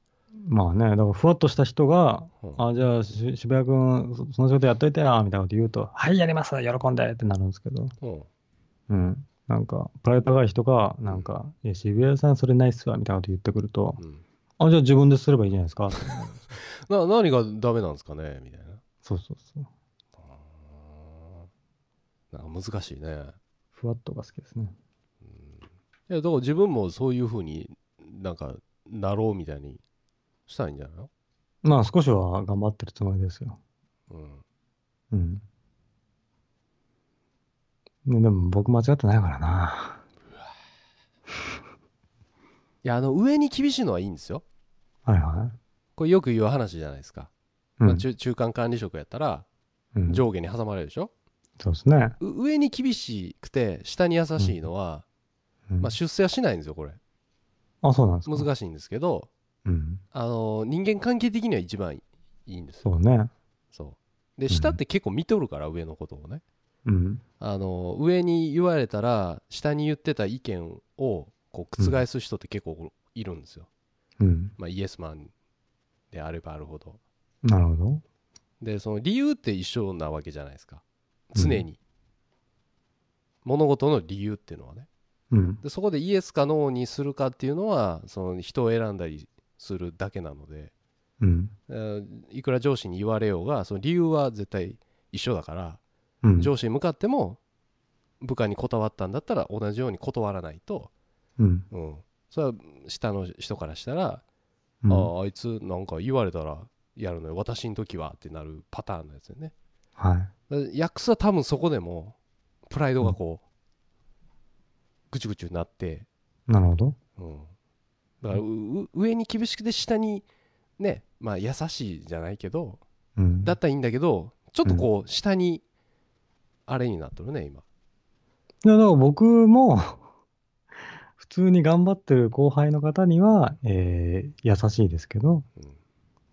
まあね、だからふわっとした人が、うん。あ、じゃあし渋谷君、そその仕事やっといてよ、みたいなこと言うと、はい、やります、喜んでってなるんですけど、うん。うん。なんか、プライド高い人が、なんか、いや、渋谷さんそれないっすわ、みたいなこと言ってくると、うん、あ、じゃあ自分ですればいいじゃないですか。な何がダメなんですかねみたいなそうそうそう。なんか難しいねふわっとが好きですね。いやだから自分もそういうふうになんかなろうみたいにしたいんじゃないの？まあ、少しは頑張ってるつもりですよ。うんうん。ねでも僕間違ってないからな。いやあの上に厳しいのはいいんですよはいはこれよく言う話じゃないですか、い。うんまあ、中中間管理職やったらうん上下に挟まれるでしょ、そうですね。う上に厳しくて下に優しいのは、うんまあ、出世はしないんですよこれあ、そうなんですか。難しいんですけどうん。あの人間関係的には一番いいんですよそうね。そうで下って結構見とるから上のことをねうん。あの上に言われたら下に言ってた意見をこう覆す人って結構いるんですよ、うん。まあ、イエスマンであればあるほどなるほど。でその理由って一緒なわけじゃないですか常に、物事の理由っていうのはねうん。でそこでイエスかノーにするかっていうのはその人を選んだりするだけなので、うん。えーいくら上司に言われようがその理由は絶対一緒だから、うん。上司に向かっても部下に断ったんだったら同じように断らないと、うん。うん、それは下の人からしたら、うんあああいつなんか言われたらやるのよ私の時はってなるパターンのやつよねはい。でヤックスは多分そこでもプライドがこう、ぐちゅぐちゅになって、なるほど。うん、だからうう上に厳しくて下にねまあ優しいじゃないけどうん。だったらいいんだけど、ちょっとこう、下に、あれになっとるね、今。いや、だから僕も、普通に頑張ってる後輩の方には、えー優しいですけど、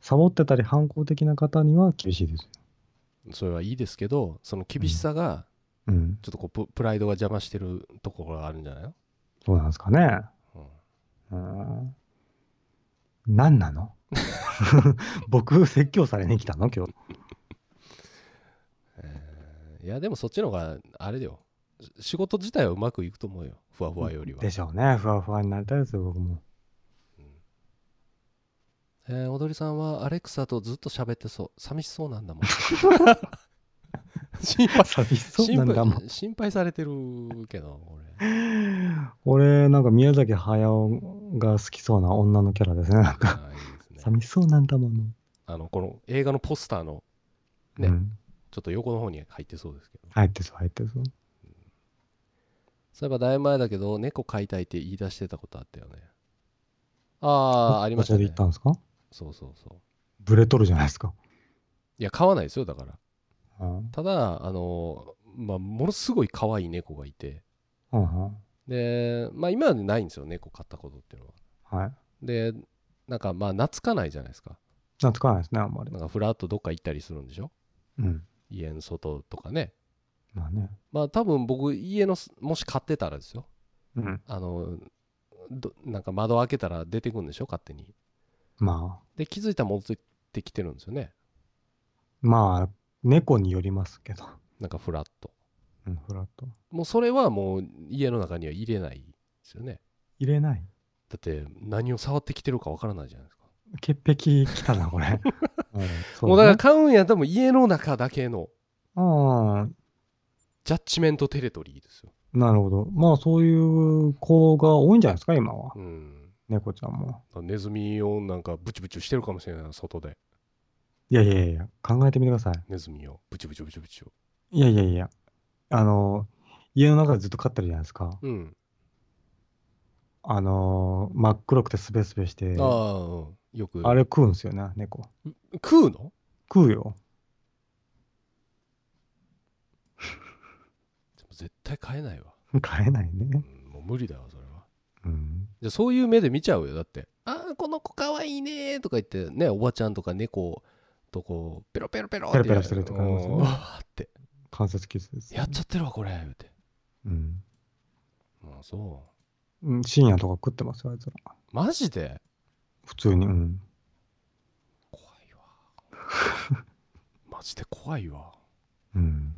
サボってたり反抗的な方には厳しいですよ。うん。それはいいですけど、その厳しさが、うん。ちょっとこうプ、プライドが邪魔してるところがあるんじゃない？のそうなんですかね。うんうん。何なの？僕、説教されに来たの？今日。いや、でもそっちの方が、あれだよ。し仕事自体はうまくいくと思うよ。ふわふわよりは。でしょうね。ふわふわになりたいですよ、僕も。えー、踊りさんはアレクサとずっと喋ってそう。寂しそうなんだもん。心配、寂しそう心なんだもん。配、心配されてるけど、俺。俺、なんか宮崎駿が好きそうな女のキャラですね。なんか。寂しそうなんだもの。あの、この映画のポスターの、ねうん。ちょっと横の方に入ってそうですけど。入ってそう、入ってそう。そういえばだいぶ前だけど、猫飼いたいって言い出してたことあったよね。ああ、ありましたねで行っ。たんですか？そうそうそう。ブレとるじゃないですか。いや、飼わないですよ、だから。うん。ただ、あの、まあ、ものすごい可愛い猫がいて。で、まあ、今までないんですよ、猫飼ったことっていうのは。はい。で、なんか、まあ、懐かないじゃないですか。懐かないですね、あんまりな。んか、ふらっとどっか行ったりするんでしょ？うん。家の外とかね。まあね。まあ、多分僕、家のす、もし飼ってたらですよ。うん。あの、どなんか窓開けたら出てくるんでしょ？勝手に。まあ、で、気づいたら戻ってきてるんですよね。まあ、猫によりますけど。なんか、ふらっと。うん、フラット。もう、それはもう、家の中には入れないですよね。入れない。だって、何を触ってきてるかわからないじゃないですか。潔癖きたな、これ。うん、そもうだからね。買うんやったらもう家の中だけのああ、ジャッジメントテレトリーですよ。なるほど。まあ、そういう子が多いんじゃないですか、今は。うん。猫ちゃんも。ネズミをなんかブチブチしてるかもしれないな、外で。いやいやいや、考えてみてください。ネズミを。ブチブチブチブチを。いやいやいや、あの、家の中でずっと飼ってるじゃないですか。うん。あの、真っ黒くてスベスベして、ああ、うん。よく。あれ食うんすよね、猫。食うの？食うよ。で も絶対買えないわ。飼えないね。うん、もう無理だわ、それは。うん。じゃあそういう目で見ちゃうよ、だって。ああ、この子かわいいねーとか言って、ね、おばちゃんとか猫とこう、ペロペロペロってやペロペロしてるとかありますよねわーって。関節キスです、やっちゃってるわ、これ、言うて。うん。ああ、そうん深夜とか食ってますよ、あいつら。う。マジで？普通に、うん。怖いわ。マジで怖いわ。うん。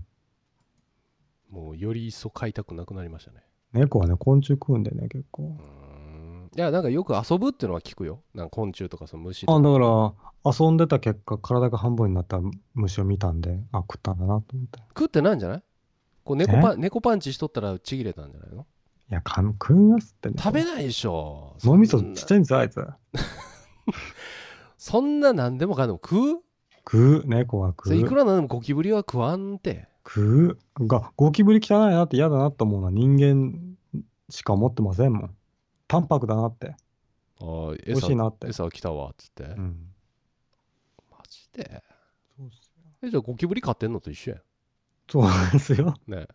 もうより一層飼いたくなくなりましたね。猫はね、昆虫食うんでね、結う構。ーん。いや、なんかよく遊ぶっていうのは聞くよ。なんか昆虫とかその虫とあ、か。だから、遊んでた結果、体が半分になった虫を見たんで、あ、食ったんだなと思って。い食ってないんじゃない？こう猫パン猫パンチしとったらちぎれたんじゃないの？や、かん食いますってね。食べないでしょ。脳みそちっちゃいんですよ、あいつ。そんな何でもかんでも食う？食う、猫は食。それいうくらなんでもゴキブリは食わんって。食う？が、ゴキブリ汚いなって嫌だなと思うのは人間しか思ってませんもん。淡白だなって。ああ、美味しいなって。餌来たわ、っつって。うん。マジで？そうっすよ。え、じゃあゴキブリ飼ってんのと一緒やそうなんですよ。ん。ね。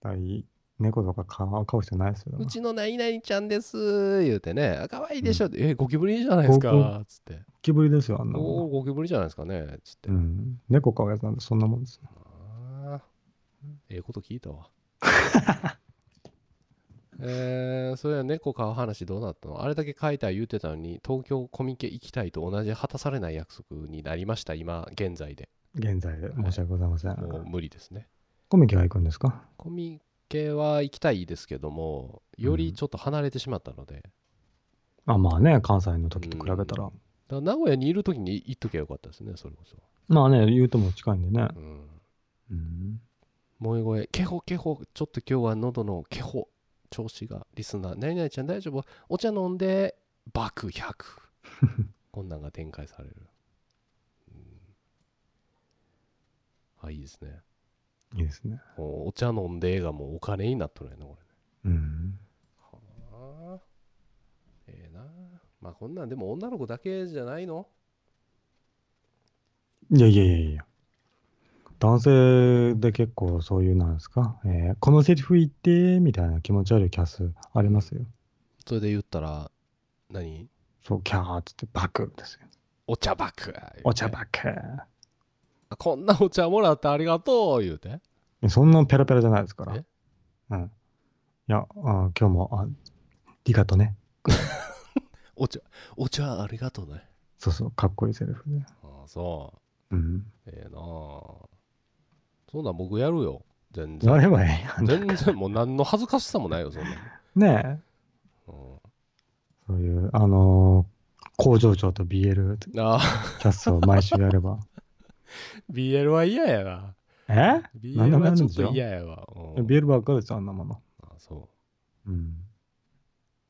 だい猫とか飼う飼う必要ないですよ。うちの何々ちゃんです、言うてね。あ可愛いでしょって。え、ゴキブリじゃないですゴか、つって。ゴキブリですよ、あんなおゴキブリじゃないですかね、つって。ん。うん。猫飼うやつなんでそんなもんですええこと聞いたわ。えー、それは猫飼う話どうなったの？あれだけ書いた言うてたのに、東京コミケ行きたいと同じ果たされない約束になりました、今、現在で。現在で申し訳ございません。もう無理ですね。コミケは行くんですか？コミケは行きたいですけども、よりちょっと離れてしまったので、あ、まあね、関西の時と比べたら。うんだから名古屋にいる時に行っときゃよかったですね、それこそ。まあね、言うとも近いんでね。うん。うん。萌え声、ケホケホ、ちょっと今日は喉のケホ、調子が、リスナー、何々ちゃん大丈夫？お茶飲んで、バク100。こんなんが展開される。うん、あ、いいですね。いいですね。もうお茶飲んでがもうお金になっとるやな、これ。うん。はあ。ええな。まあこんなんでも女の子だけじゃないの？いやいやいやいや。男性で結構そういうなんですか、えーこのセリフ言って、みたいな気持ち悪いキャスありますよ。それで言ったら、何？そう、キャーっつってバクですよ。お茶バクお茶バク。こんなお茶もらってありがとう言うて。そんなペラペラじゃないですから。え？うん。いや、あ今日も、あ、リガとね。お茶、お茶ありがとうね。そうそう、かっこいいセリフで。ああ、そうん。う。ええなあそんなん僕やるよ。全然。やればええやん。全然もう何の恥ずかしさもないよ、そんな ねえ。の。そういう、あのー工場長と BL キうん、ああ、ャスを毎週やれば。BL は嫌やな。え？BL はちょっと嫌やわ。うん ?BL ばっかりですよ、あんなもの。あそうん。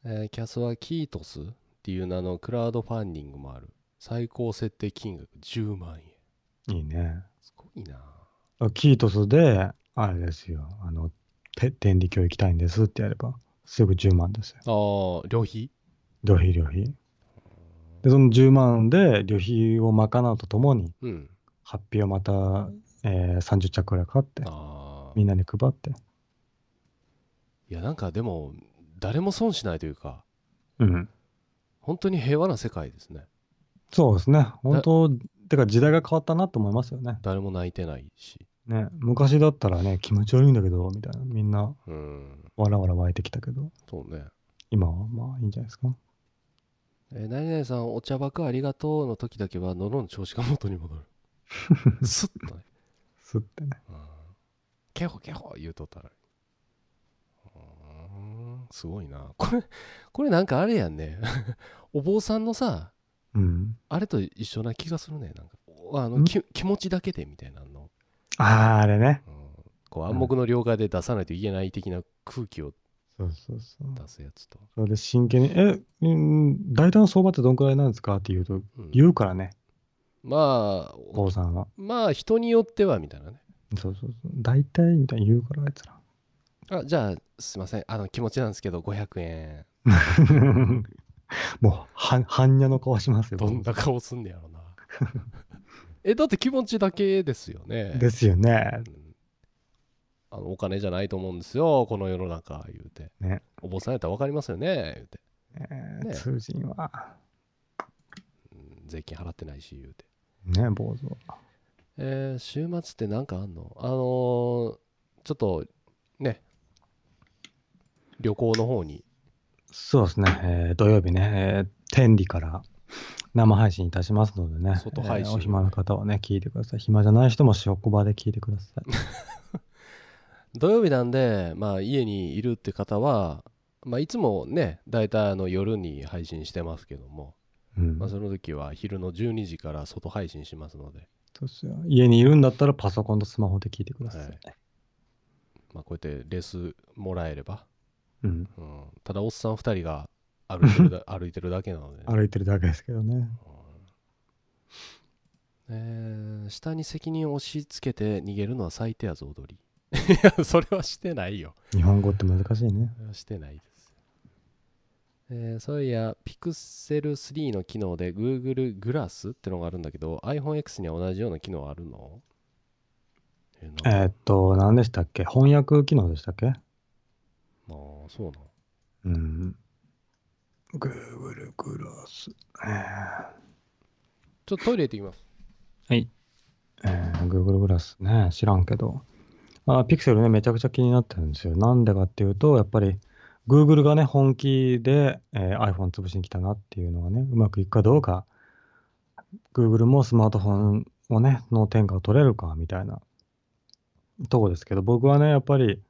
う。えーキャスはキートスっていう名のクラウドファンディングもある。最高設定金額10万円。いいね。すごいな。キートスで、あれですよ、あの、て天理教行きたいんですってやれば、すぐ10万ですよ。ああ、旅費？旅費、旅費。で、その10万で旅費を賄うとともに、うん。発表をまた、えー30着くらい買って、ああ。みんなに配って。いや、なんかでも、誰も損しないというか、うん。本当に平和な世界ですね。そうですね。本当、てか時代が変わったなと思いますよね。誰も泣いてないし。ね。昔だったらね、気持ち悪いんだけど、みたいな。みんな、うん。わらわら湧いてきたけど、そうね。今はまあいいんじゃないですか。えー何々さん、お茶ばくありがとうの時だけは喉の調子が元に戻る。スッとね。すってね。うんケホケホ言うとったら。うーんすごいな。これ、これなんかあれやんね。お坊さんのさ、うん。あれと一緒な気がするね。なんか、あのん？き気持ちだけでみたいなの。ああ、あれね。うんこう暗黙の了解で出さないといけない的な空気をそうそうそう。出すやつと。それで真剣に、え、うん、大体の相場ってどんくらいなんですかって言うと、うん言うからね、まあ、坊さんは。まあ人によってはみたいなね。そうそうそう。大体みたいに言うから、あいつら。あじゃあ、すいません。あの、気持ちなんですけど、500円。もう、は、般若の顔しますよ。どんな顔すんねやろな。え、だって気持ちだけですよね。ですよねう。んあのお金じゃないと思うんですよ、この世の中、言うて。ね。お坊さんやったら分かりますよね、言うて。えーね通人は、うん税金払ってないし、言うて。ね、坊主は。えー週末ってなんかあんの？あのーちょっと、ね、旅行の方に。そうですね、えー土曜日ね、えー天理から生配信いたしますのでね、外配信えーお暇な方はね、聞いてください。暇じゃない人も職場で聞いてください。土曜日なんで、まあ、家にいるって方は、まあ、いつもね、大体あの夜に配信してますけども、うん。まあ、その時は昼の12時から外配信しますので、そうですよ。家にいるんだったらパソコンとスマホで聞いてください。はい。まあ、こうやってレスもらえれば、うん、うん、ただおっさん2人が歩いてるだ 歩いてるだけなので。ね、歩いてるだけですけどね。えー下に責任を押し付けて逃げるのは最低やぞ踊り。いやそれはしてないよ。日本語って難しいね。してないえーそういや Pixel 3の機能で Google グラスってのがあるんだけど iPhoneX には同じような機能あるの？えーっと、何でしたっけ？翻訳機能でしたっけ？あーそうなのうん。Google グラス。えちょっとトイレ行ってきますーはい。えー Google グラスね、知らんけど。あ、ピクセルね、めちゃくちゃ気になってるんですよ。なんでかっていうと、やっぱり Google がね、本気で、えー iPhone 潰しに来たなっていうのがね、うまくいくかどうか、Google もスマートフォンをね、の天下を取れるかみたいな。とこですけど、僕はね、やっぱり、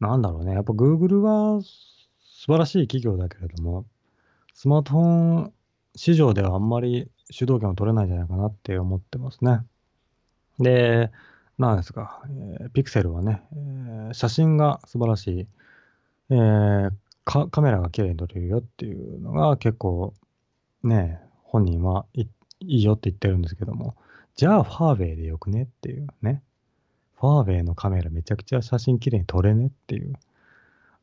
なんだろうね、やっぱ Google は素晴らしい企業だけれども、スマートフォン市場ではあんまり主導権を取れないんじゃないかなって思ってますね。で、なんですか、えー、ピクセルはね、えー写真が素晴らしい、えーカ、メラが綺麗に撮れるよっていうのが結構ね、本人はいいいよって言ってるんですけども、じゃあファーウェイでよくねっていうね、ファーウェイのカメラめちゃくちゃ写真綺麗に撮れねっていう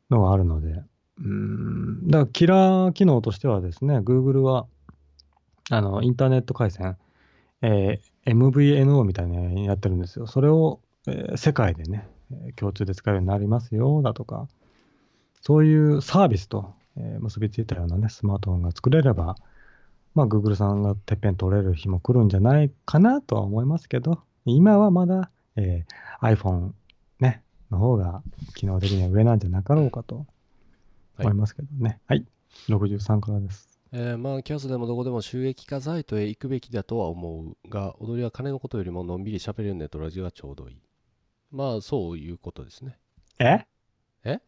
のがあるので、うん、だからキラー機能としてはですね、Google は、あの、インターネット回線、えー MVNO みたいなやってるんですよ。それを、えー世界でね、共通で使えるようになりますよ、だとか、そういうサービスと、えー結びついたようなね、スマートフォンが作れれば、まあ、Google さんがてっぺん取れる日も来るんじゃないかなとは思いますけど、今はまだ、えー iPhone ね、の方が機能的には上なんじゃなかろうかと思いますけどね。はい。63からです。えーまあキャスでもどこでも収益化サイトへ行くべきだとは思うが踊りは金のことよりものんびり喋れるネットラジオがちょうどいいまあそういうことですねえ？え？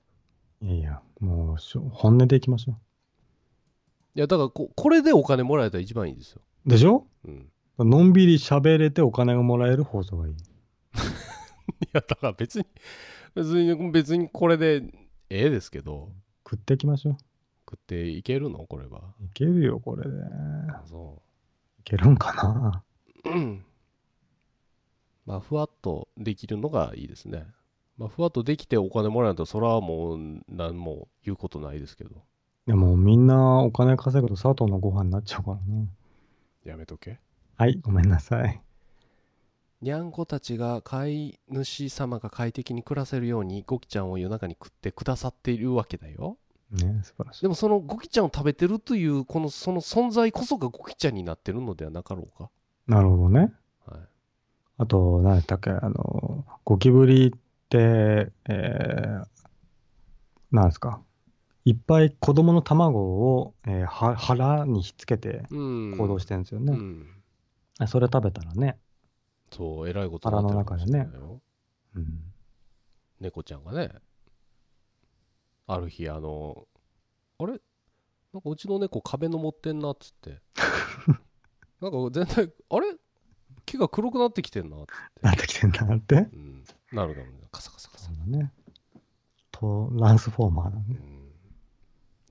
いやもうしょ、本音でいきましょいやだからここれでお金もらえたら一番いいですよ。う。でしょ？うん。のんびり喋れてお金がもらえる放送がいい。いやだから別に別に別にこれでええですけど。食っていきましょう。食っていけるの？これは。いけるよ、これで。いあそけるんかな？ううん。まあふわっとできるのがいいですねまあふわっとできてお金もらえたらそれはもう何も言うことないですけどでもみんなお金稼ぐと佐藤のご飯になっちゃうからな。やめとけはい、ごめんなさい。にゃんこたちが飼い主様が快適に暮らせるようにゴキちゃんを夜中に食ってくださっているわけだよね、素晴らしい。でもそのゴキちゃんを食べてるというこのその存在こそがゴキちゃんになってるのではなかろうかなるほどね。はいあと、何やったっけ、あの、ゴキブリって、えー、なんですか。いっぱい子供の卵を、えーは腹にひっつけてうん行動してるんですよね。うんそれ食べたらね。そうえらいことになってるかもしれないようん。猫ちゃんがねある日あのあれ？なんかうちの猫壁登ってんなっつって なんか全体あれ？木が黒くなってきてんなっつってなってきてんだなって？うん、なるだろうねカサカサカサそうだね。トランスフォーマーだね。うん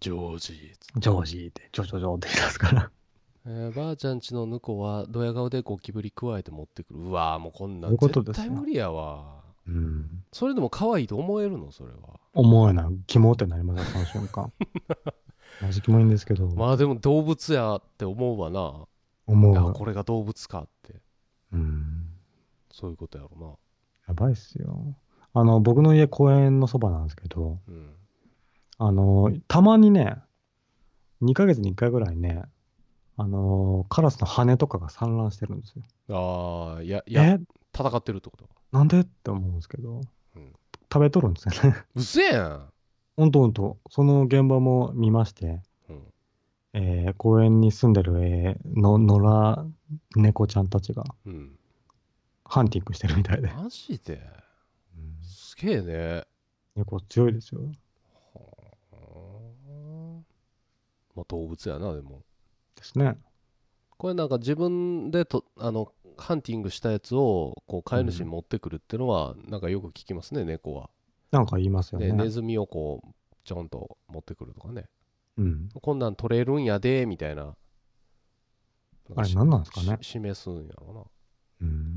ジョージージョージーって、ジョジョジョって言い出すから。えーばあちゃんちの猫はドヤ顔でゴキブリ加えて持ってくるうわーもうこんなん絶対無理やわうん。それでも可愛いと思えるの？それは思えない。キモってなりますその瞬間。マジキモいんですけど、まあでも動物やって思うわなあ思う。これが動物かってうん。そういうことやろやばいっすよ。あの、僕の家公園のそばなんですけど、なうんあの、たまにね、2ヶ月に1回ぐらいね、あの、カラスの羽とかが産卵してるんですよ。ああいやいやえ？戦ってるってこと？なんで？って思うんですけど、うん。食べとるんですよね。うせやん、ほんとほんと、その現場も見まして、うん、えー公園に住んでる、えーの野良猫ちゃんたちが。うん、ハンティングしてるみたいで。マジで？うんすげえね猫強いですよ。はあまあ動物やなでもですね。これなんか自分でとあのハンティングしたやつをこう飼い主に持ってくるってのはなんかよく聞きますね、猫は、なんか言いますよでね。ネズミをこうちょんと持ってくるとかねうん。こんなん取れるんやでみたいなあれ何なんですかねし示すんやろなうん。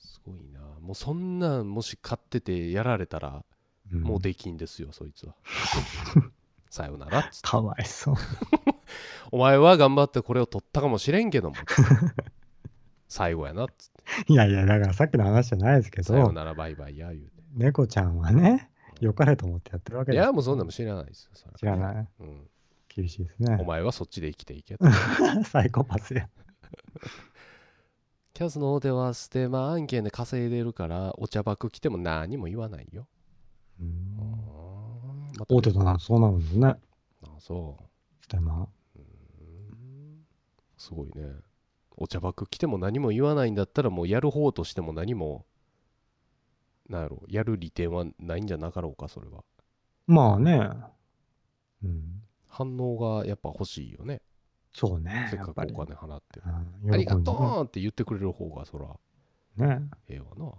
すごいな。もうそんなんもし飼っててやられたらうん。もうできんですよ、そいつは。さよなら。っつってかわいそう。お前は頑張ってこれを取ったかもしれんけども。最後やな。っつっていやいや、だからさっきの話じゃないですけど、さよならバイバイや言う猫ちゃんはね、良かれと思ってやってるわけです。ていやもうそんなもん知らないですよ知らない。うん、厳しいですね。お。前はそっちで生きていけと。サイコパスや。キャスの方ではステマ案件で稼いでるからお茶箱来ても何も言わないよ。うん。うんまた大手となそうなるんですね。あそう。ステマ。うん。すごいね。お茶箱来ても何も言わないんだったらもうやる方としても何もなんやろ。やる利点はないんじゃなかろうかそれは。まあね。うん。反応がやっぱ欲しいよねそうね。せっかくお。金払ってうんありがとうって言ってくれる方がそら。ね。ええわな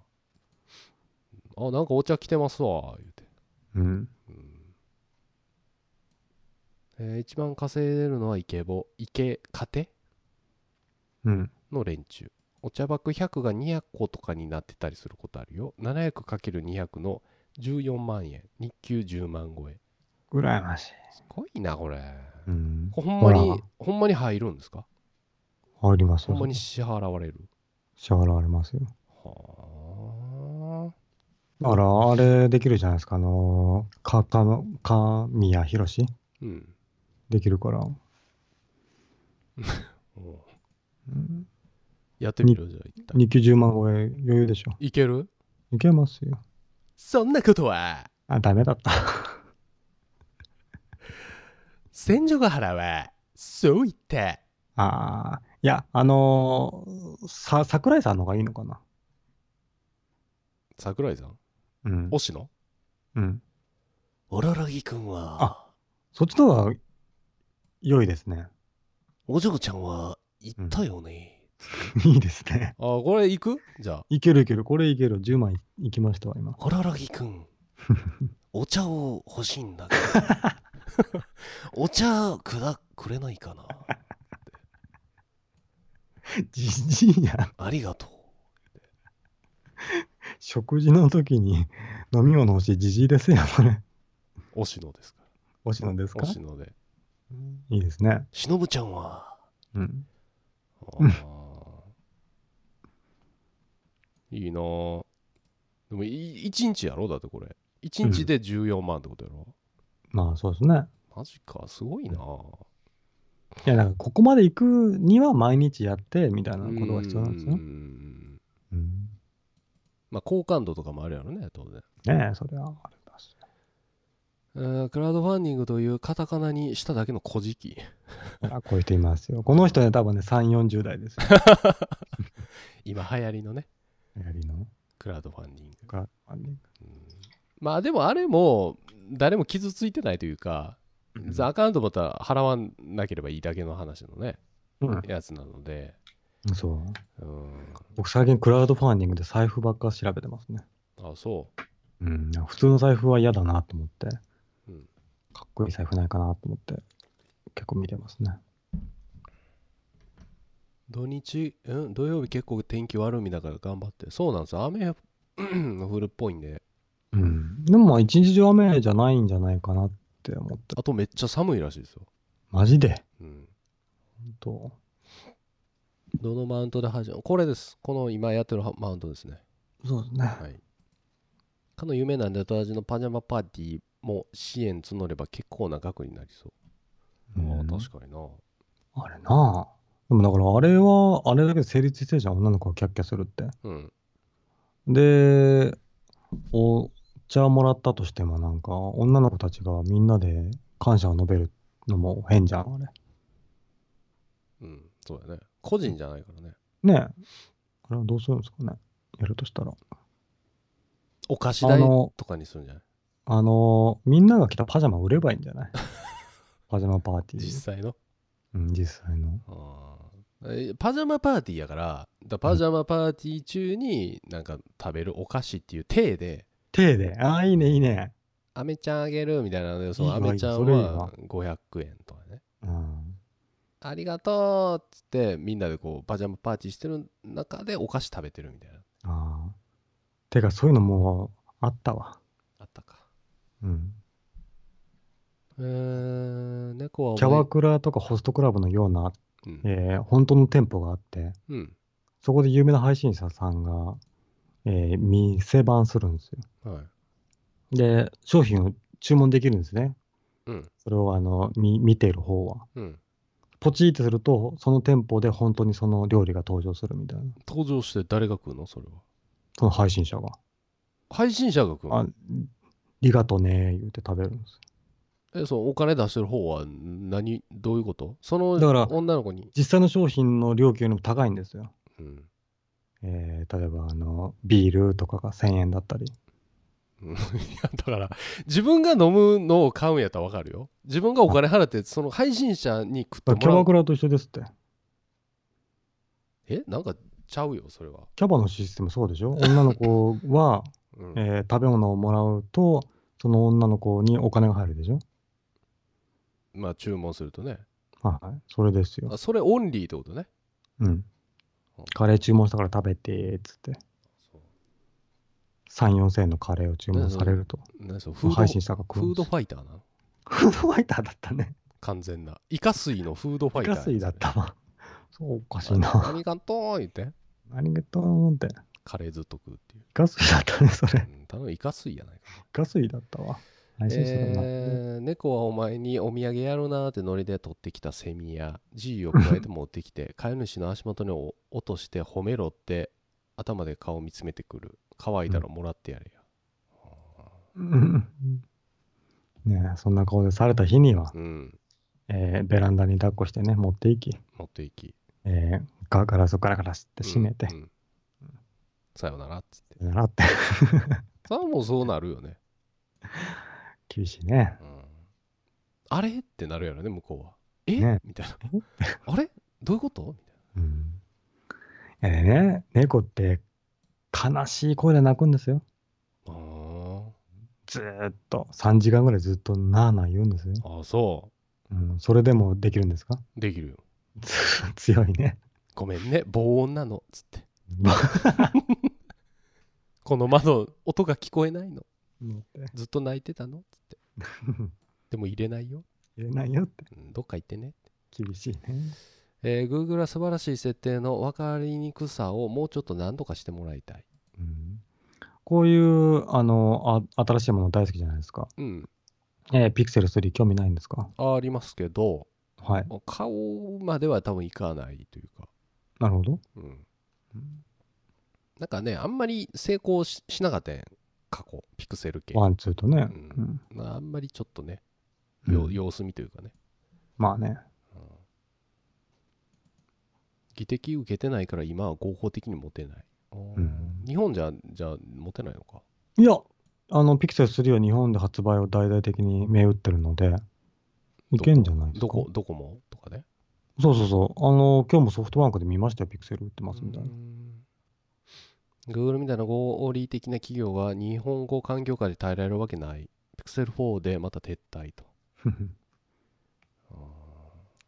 あなんかお茶来てますわ言うて、うん。うんえー一番稼いでるのはイケボイケカテ？うん。の連中お茶箱100が200個とかになってたりすることあるよ 700×200 の14万円日給10万超え羨ましい。すごいなこれうん。ほんまにほんまに入るんですか？入りますよ。ほんまに支払われる？支払われますよ。はだから、あれできるじゃないですか、あのー、か、か、神谷博士？あ。うん。できるから。おううんやってみるじゃあ一旦。日給10万超え余裕でしょ。いける？いけますよ。そんなことは、あ、ダメだった。千所ヶ原は、そう言った。ああ、いや、あのー、さ、桜井さんの方がいいのかな。桜井さん？うん。星野うん。おららぎくんは、そっちの方が良いですね。お嬢ちゃんは言ったよね？いいですね。あ、これ行く？じゃあ。いけるいける。これいける。10万いいきましたわ、今。おららぎくん、お茶を欲しいんだけど、お茶くだ、くれないかな。じじいやん。ありがとう。食事の時に飲み物欲しいじじいですよ、これ。星野ですか？星野ですら。か星野で。いいですね。しのぶちゃんは、うん。いいなぁでもい一日やろ？だってこれ一日で14万ってことやろ、まあ、そうですね。マジかすごいなぁいや、だから、ここまで行くには毎日やって、みたいなことが必要なんですよう。んうん。まあ好感度とかもあるやろね当然ねえ、それはあれだし。えークラウドファンディングというカタカナにしただけの古事記あ、こういう人いますよ。この人ね、多分ね、3、40代ですよ。今流行りのねやりの。クラウドファンディングクラウドファンディンまあでもあれも誰も傷ついてないというか、グザアカウントまた払わなければいいだけの話のねうん。やつなので、そう。うん、僕最近クラウドファンディングで財布ばっか調べてますね。あそううん。普通の財布は嫌だなと思って、うんかっこいい財布ないかなと思って、結構見てますね。土日、うん、土曜日結構天気悪いみだから頑張って。そうなんですよ。雨 降るっぽいんで。うん。でもまあ一日中雨じゃないんじゃないかなって思って。あとめっちゃ寒いらしいですよ。マジで？うん。と。どのマウントで始まる？これです。この今やってるマウントですね。そうですね。はい。かの有名なネトラジのパジャマパーティーも支援募れば結構な額になりそう。ああ、うん確かにな。あれなあ。でもだからあれは、あれだけで成立してるじゃん、女の子がキャッキャするって。うん。で、お茶もらったとしてもなんか、女の子たちがみんなで感謝を述べるのも変じゃん、あれ。うん。そうだね。個人じゃないからね。ねえ。あれはどうするんですかね。やるとしたら。お菓子代とかにするんじゃない？あのーみんなが着たパジャマ売ればいいんじゃない？パジャマパーティー。実際の？うん、実際の。パジャマパーティーやから、だパジャマパーティー中になんか食べるお菓子っていう体で、手で。ああ、いいね、いいね。アメちゃんあげるみたいなので、そのアメちゃんは500円とかね。うん。ありがとうっつってみんなでこうパジャマパーティーしてる中でお菓子食べてるみたいな。ああ。てか、そういうのもうあったわ。あったか。うん。えー、猫はキャバクラとかホストクラブのような、うん。えー本当の店舗があって、うん。そこで有名な配信者さんが、えー店番するんですよ。はい。で、商品を注文できるんですね。うん。それをあの、み見ている方は。うん。ポチってすると、その店舗で本当にその料理が登場するみたいな。登場して誰が食うの？それは。その配信者が。配信者が食うあの、リガとねー言うて食べるんですえ、そう、お金出してる方は何、どういうこと？そのだから女の子に。実際の商品の料金よりも高いんですよ。うん。えー例えば、あの、ビールとかが1000円だったり。うん。いやだから自分が飲むのを買うんやったら分かるよ。自分がお金払ってその配信者に食ってキャもらう。バクラと一緒ですって。え？なんかちゃうよそれは、キャバのシステムそうでしょ？女の子は、うん。えー食べ物をもらうと、その女の子にお金が入るでしょ？まあ注文するとね。はい。それですよ。あそれオンリーってことね。うん。カレー注文したから食べて、つって。そう3、4千円のカレーを注文されると。配信者が食フードファイターなの？フードファイターだったね。完全なイカ水のフードファイターイカ水だったわ。そう、おかしいあな。ありがとう言ってありがとうって。カレーずっと食うっていう。イカ水だったね、それ。うん、頼むイカ水やないかイカ水だったわ。配。えー猫はお前にお土産やるなーってノリで取ってきたセミや G を加えて持ってきて 飼い主の足元にお落として褒めろって頭で顔見つめてくる。可愛いだろもらってやれやうん。ねえそんな顔でされた日には、うん。えーベランダに抱っこしてね、持っていき、持っていき。えーガガラスをガラガラって閉めて、うんうん。さよならっつって。ならって、それはもうそうなるよね、厳しいね。うん、あれ？ってなるやろね向こうは。え、ね。みたいな。あれ？どういうこと？みたいうん。いやでね、猫って悲しい声で泣くんですよ。なあずーっと、3時間ぐらいずっとなーなー言うんですよ。ーあそう。ん、それでもできるんですか？うできるよ。強いね。ごめんね。防音なの。つって。この窓音が聞こえないのずっと泣いてたの？つって。でも入れないよ、入れないよって。うんどっか行ってね、厳しいね。えー Google は素晴らしい設定の分かりにくさをもうちょっと何とかしてもらいたい。うん、こういうあのあ新しいもの大好きじゃないですか。うん。えー、ピクセル3興味ないんですか？ありますけどはい。買おうまでは多分いかないというか。なるほど。うん。なんかねあんまり成功ししなかったやん過去ピクセル系。ワン、ツーとね。うん。うん。あんまりちょっとね、うん。よ様子見というかね。まあね。技的受けてないから今は合法的に持てない、うん。日本じゃじゃあ持てないのか？いや、あの、ピクセル3は日本で発売を大々的に銘打ってるので、いけんじゃないですか？どこドコモとかね。そうそうそう。あの、今日もソフトバンクで見ましたよ、ピクセル売ってますみたいな。Google みたいな合理的な企業が日本語環境下で耐えられるわけない。Pixel 4でまた撤退と。あ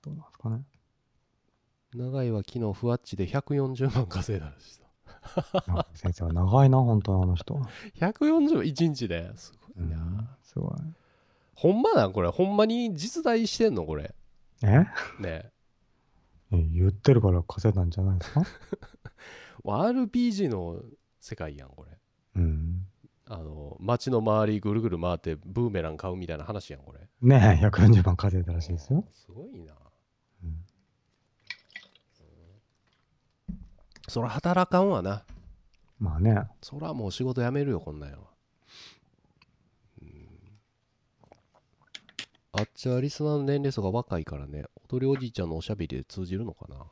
どうなんですかね。ー長いは昨日ふわっちで140万稼いだらしい先生は長いな、本当にあの人。は。140万1日で。すごいな、うんすごい。ほんまなんこれ？ほんまに実在してんのこれ？え？ね。え言ってるから稼いだんじゃないですか？RPG の世界やんこれ。うん。あの街の周りぐるぐる回ってブーメラン買うみたいな話やんこれ。ねえ、140万稼いだらしいですよ。すごいな。うん。そら働かんわな。まあね。そらもう仕事辞めるよこんなんやわ。うん。あっちはリスナーの年齢層が若いからね踊りおじいちゃんのおしゃべりで通じるのかな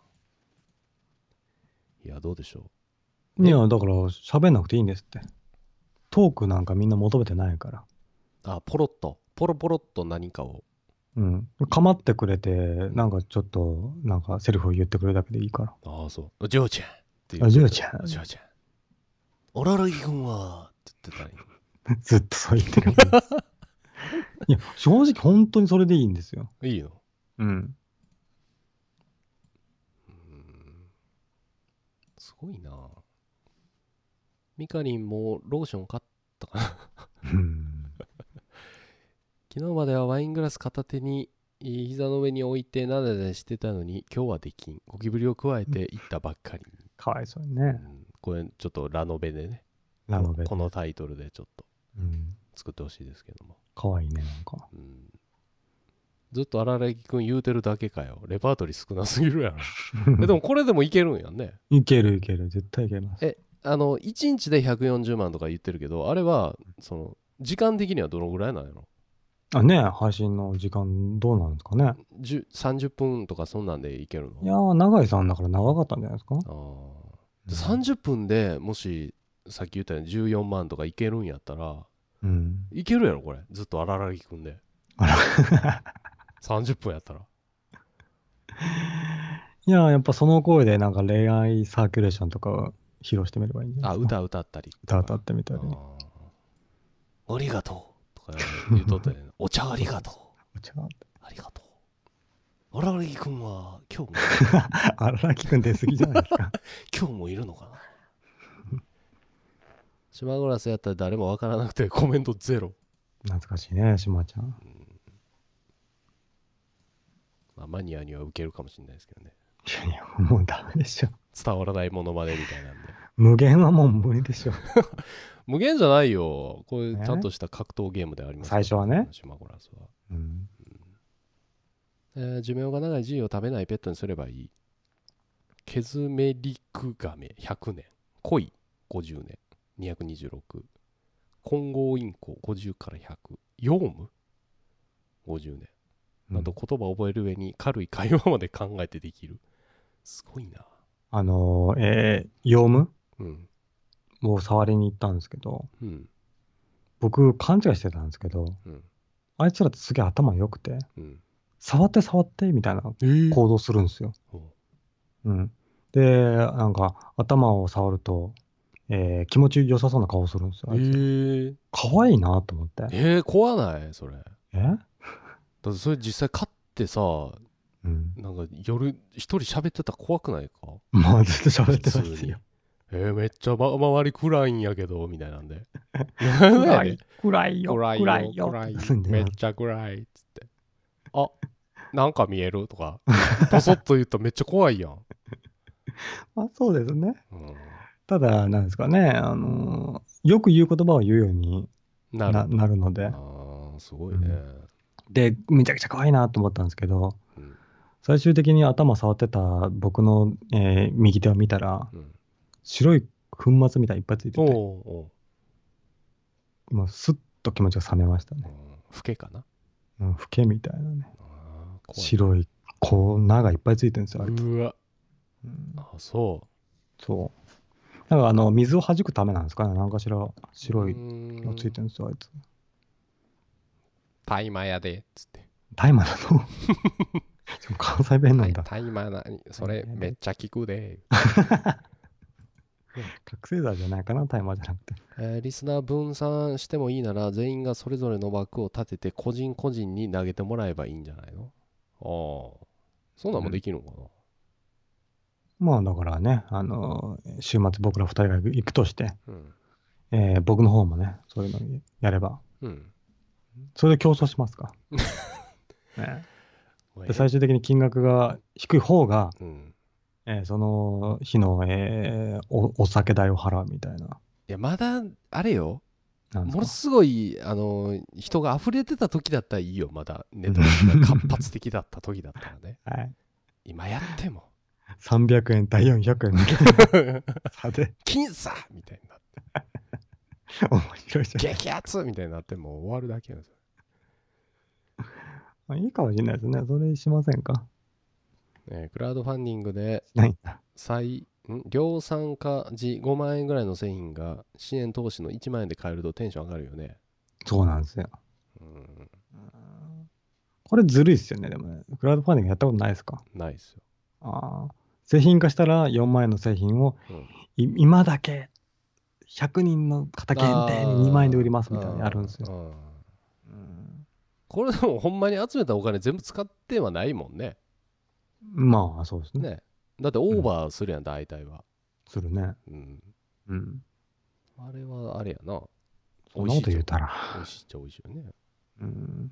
いやどうでしょいや、だから喋んなくていいんですって。トークなんかみんな求めてないから。うあポロッとポロポロっと何かをうん。かまってくれて、なんかちょっと、なんかセリフを言ってくれるだけでいいから。ああそうお嬢ちゃんって言あう嬢ちゃんお嬢ちゃんおららぎくんはって言ってたらい ずっとそう言ってる。いや、正直本当にそれでいいんですよ。いいいの？うん。うんすごいなミカリンもローション買ったかなうん。昨日まではワイングラス片手にえー膝の上に置いてなでなでしてたのに今日はできんゴキブリを加えていったばっかりに、かわいそうにうね。んこれちょっとラノベでねラノベ。このタイトルでちょっとうん。作ってほしいですけども、かわいいね、なんか。うん、ずっと荒木くん言うてるだけかよレパートリー少なすぎるやろえでもこれでもいけるんやんねいけるいける。絶対いけます。えあの1日で140万とか言ってるけどあれはその時間的にはどのぐらいなんやろ？あ、ね配信の時間どうなんですかね。10 30分とかそんなんでいけるの？いやー、長井さんだから長かったんじゃないですか。あーで30分でもしさっき言ったように14万とかいけるんやったらうん。いけるやろこれずっと荒らぎくんであら 30分やったらいやー、やっぱその声でなんか恋愛サーキュレーションとか披露してみればいいんじゃないあですか？歌歌ったり歌歌ってみたり。あーありがとうとか言うとったよねお茶ありがとう違う。ありがとう荒らぎくんは今日も 荒木くん出過ぎじゃないですか？今日もいるのかな？島グラスやったら誰もわからなくてコメントゼロ、懐かしいね、しまちゃん。まあ、マニアには受けるかもしれないですけどねもうダメでしょ。伝わらないものまでみたいなんで。無限はもう無理でしょ。無限じゃないよ。こういうえちゃんとした格闘ゲームであります最初はね。島ゴラスは。うん。えー寿命が長い G を食べないペットにすればいい。ケズメリクガメ100年。恋50年。226。混合インコ50から100。ヨウム ?50 年。なんと言葉を覚える上に軽い会話まで考えてできる。すごいな。あのー、えー、ヨウムうん。を触りに行ったんですけど、うん。僕勘違いしてたんですけど、うん。あいつらってすげえ頭良くて、うん。触って触ってみたいなえー行動するんですよ。うん。で、なんか頭を触ると、えー気持ち良さそうな顔するんですよ。えあいつー、可愛いなと思って。えー、怖ない？それ。だえってそれ実際飼ってさ、うん。なんか夜一人喋ってたら怖くないか？まあずっと喋ってますよ。。えー、めっちゃ、ま、周り暗いんやけど、みたいなんで。暗い、暗いよ、暗いよ。暗いよ。暗い めっちゃ暗い。っつって。あ、なんか見えるとか、ボソッと言うとめっちゃ怖いやん。まあそうですね。うん、ただ、なんですかね、あのーよく言う言葉を言うようにななる。なるので、あーすごいね。で、めちゃくちゃ可愛いなと思ったんですけど、うん最終的に頭触ってた僕の、えー右手を見たら、うん、白い粉末みたいにいっぱいついてて、おうもうスッと気持ちが冷めましたね。うん、老けかな？うん、フケみたいなね。い白い粉がいっぱいついてるんですよ、あいつ。うわ、うんあ、そそう。だから、あの、水を弾くためなんですかね。なんかしらう。白いいのついてるんですよ、あいつ。タイマーやで、つって。大麻なの？しかも関西弁なんだ。タイマーな、それめっちゃ効くで。覚醒剤じゃないかな、大麻じゃなくて。えーリスナー分散してもいいなら全員がそれぞれの枠を立てて個人個人に投げてもらえばいいんじゃないの？ああそんなんもできるのかな、まあ、だからね、あの、週末僕ら二人が行くとして、うんえー僕の方もね、そういうのやれば、うんそれで競争しますか？ね、で最終的に金額が低い方が、うん。えーその日の、えーおお酒代を払うみたいな。いやまだあれよ。ものすごいあの人が溢れてた時だったらいいよまだ。ネットが活発的だった時だったらね。はい。今やっても。300円対400円。みたいな差で。僅差みたいになって 面白いじゃん。激アツみたいになってもう終わるだけなんですよま あいいかもしれないですね。それしませんか？えークラウドファンディングで。最ん量産化時5万円ぐらいの製品が支援投資の1万円で買えるとテンション上がるよね。そうなんですよ。うん、これずるいっすよね、でもね。クラウドファンディングやったことないですか？ないっすよ。ああ。製品化したら4万円の製品を、うんい今だけ100人の方限定に2万円で売りますみたいなのやるんですよ。よ。うんこれでもほんまに集めたお金全部使ってはないもんね。まあ、そうですね。ね。だってオーバーするやん、大体は。するね。うん。うん。あれはあれやな。そんなこと言うたら。美味しいっちゃ美味しいよね。うん。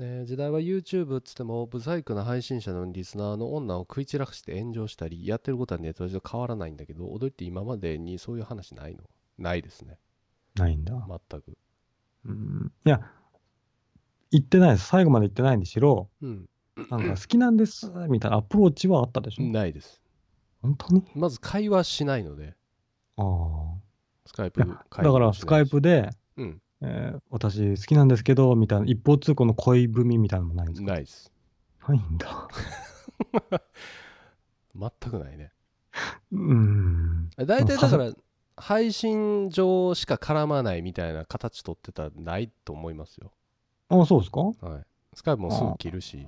ね時代は YouTube っつっても、ブサイクな配信者のリスナーの女を食い散らして炎上したり、やってることはネット上と変わらないんだけど、踊りって今までにそういう話ないの？ないですね。ないんだ。全く。うん。いや、言ってないです。最後まで言ってないにしろ、うん。なんか好きなんです、みたいなアプローチはあったでしょ？ないです。本当に？まず会話しないので、ああ。スカイプだから、スカイプで。で、うん。えー私好きなんですけど、みたいな、一方通行の恋文みたいなのもないんですか？ないです。ないんだ。全くないね。うん。大体だから、配信上しか絡まないみたいな形取ってたらないと思いますよ。あそうですか？はい。スカイプもすぐ切るし。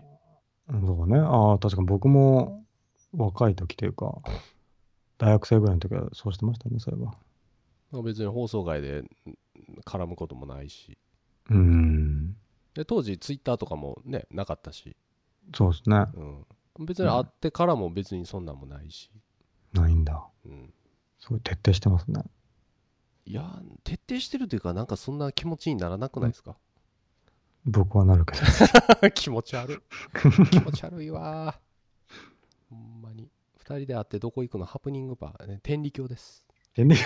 うんそうね。ああ、確かに僕も若い時というか、大学生ぐらいの時はそうしてましたね、そういえば。別に放送外でん絡むこともないし。うん。で当時ツイッターとかもね、なかったし。そうですね。うん。別に会ってからも別にそんなんもないし。ないんだ。うん。すごい徹底してますね。いや、徹底してるというか、なんかそんな気持ちにならなくないですか、僕はなるけど。気持ち悪い。気持ち悪いわほんまに。二人で会ってどこ行くの？ハプニングバー。ね、天理教です。全然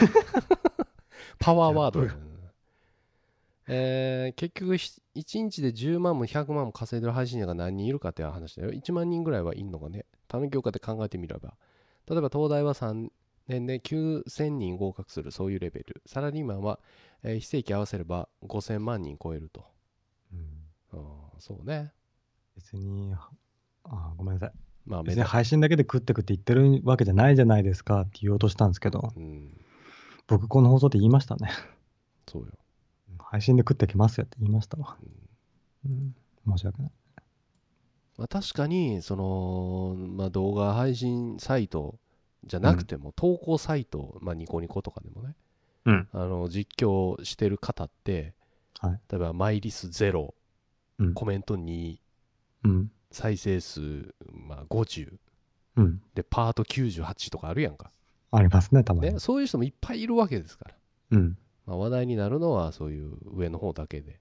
パワーワード、えー、結局ひ1日で10万も100万も稼いでる配信者が何人いるかっていう話だよ。1万人ぐらいはいんのかね。他の業界で考えてみれば。例えば東大は3年で9000人合格する。そういうレベル。サラリーマンは、えー非正規合わせれば5000万人超えると。うん。うんそうね。別に、あごめんなさい。まあ別に配信だけで食ってくって言ってるわけじゃないじゃないですかって言おうとしたんですけど、うん。僕この放送で言いましたね。そうよ、配信で食ってきますよって言いましたわ。うんうん、申し訳ない。まあ、確かにその、まあ、動画配信サイトじゃなくても、投稿サイト、まあ、ニコニコとかでもねうん。あの実況してる方って、はい例えばマイリス0、うんコメント2うん。再生数、まあ、50うん。でパート98とかあるやんか、ありますね、たまに。ね、そういう人もいっぱいいるわけですから、うん。まあ、話題になるのはそういう上の方だけで、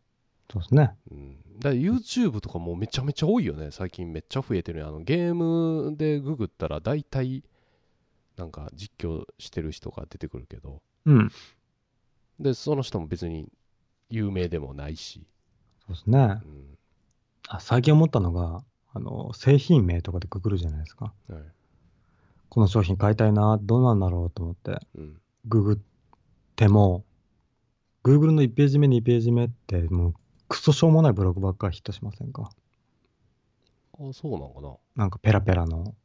そうですね。うん、だから YouTube とかもめちゃめちゃ多いよね。最近めっちゃ増えてるね。あのゲームでググったら大体なんか実況してる人が出てくるけど。うん。でその人も別に有名でもないし、そうですね。う。ん。あ最近思ったのが、あの、製品名とかでくくるじゃないですか。はい。この商品買いたいな、どうなんだろうと思って、うん、ググっても、Google の1ページ目、2ページ目って、もう、クソしょうもないブログばっかりヒットしませんか？あそうなのかな。なんかペラペラの、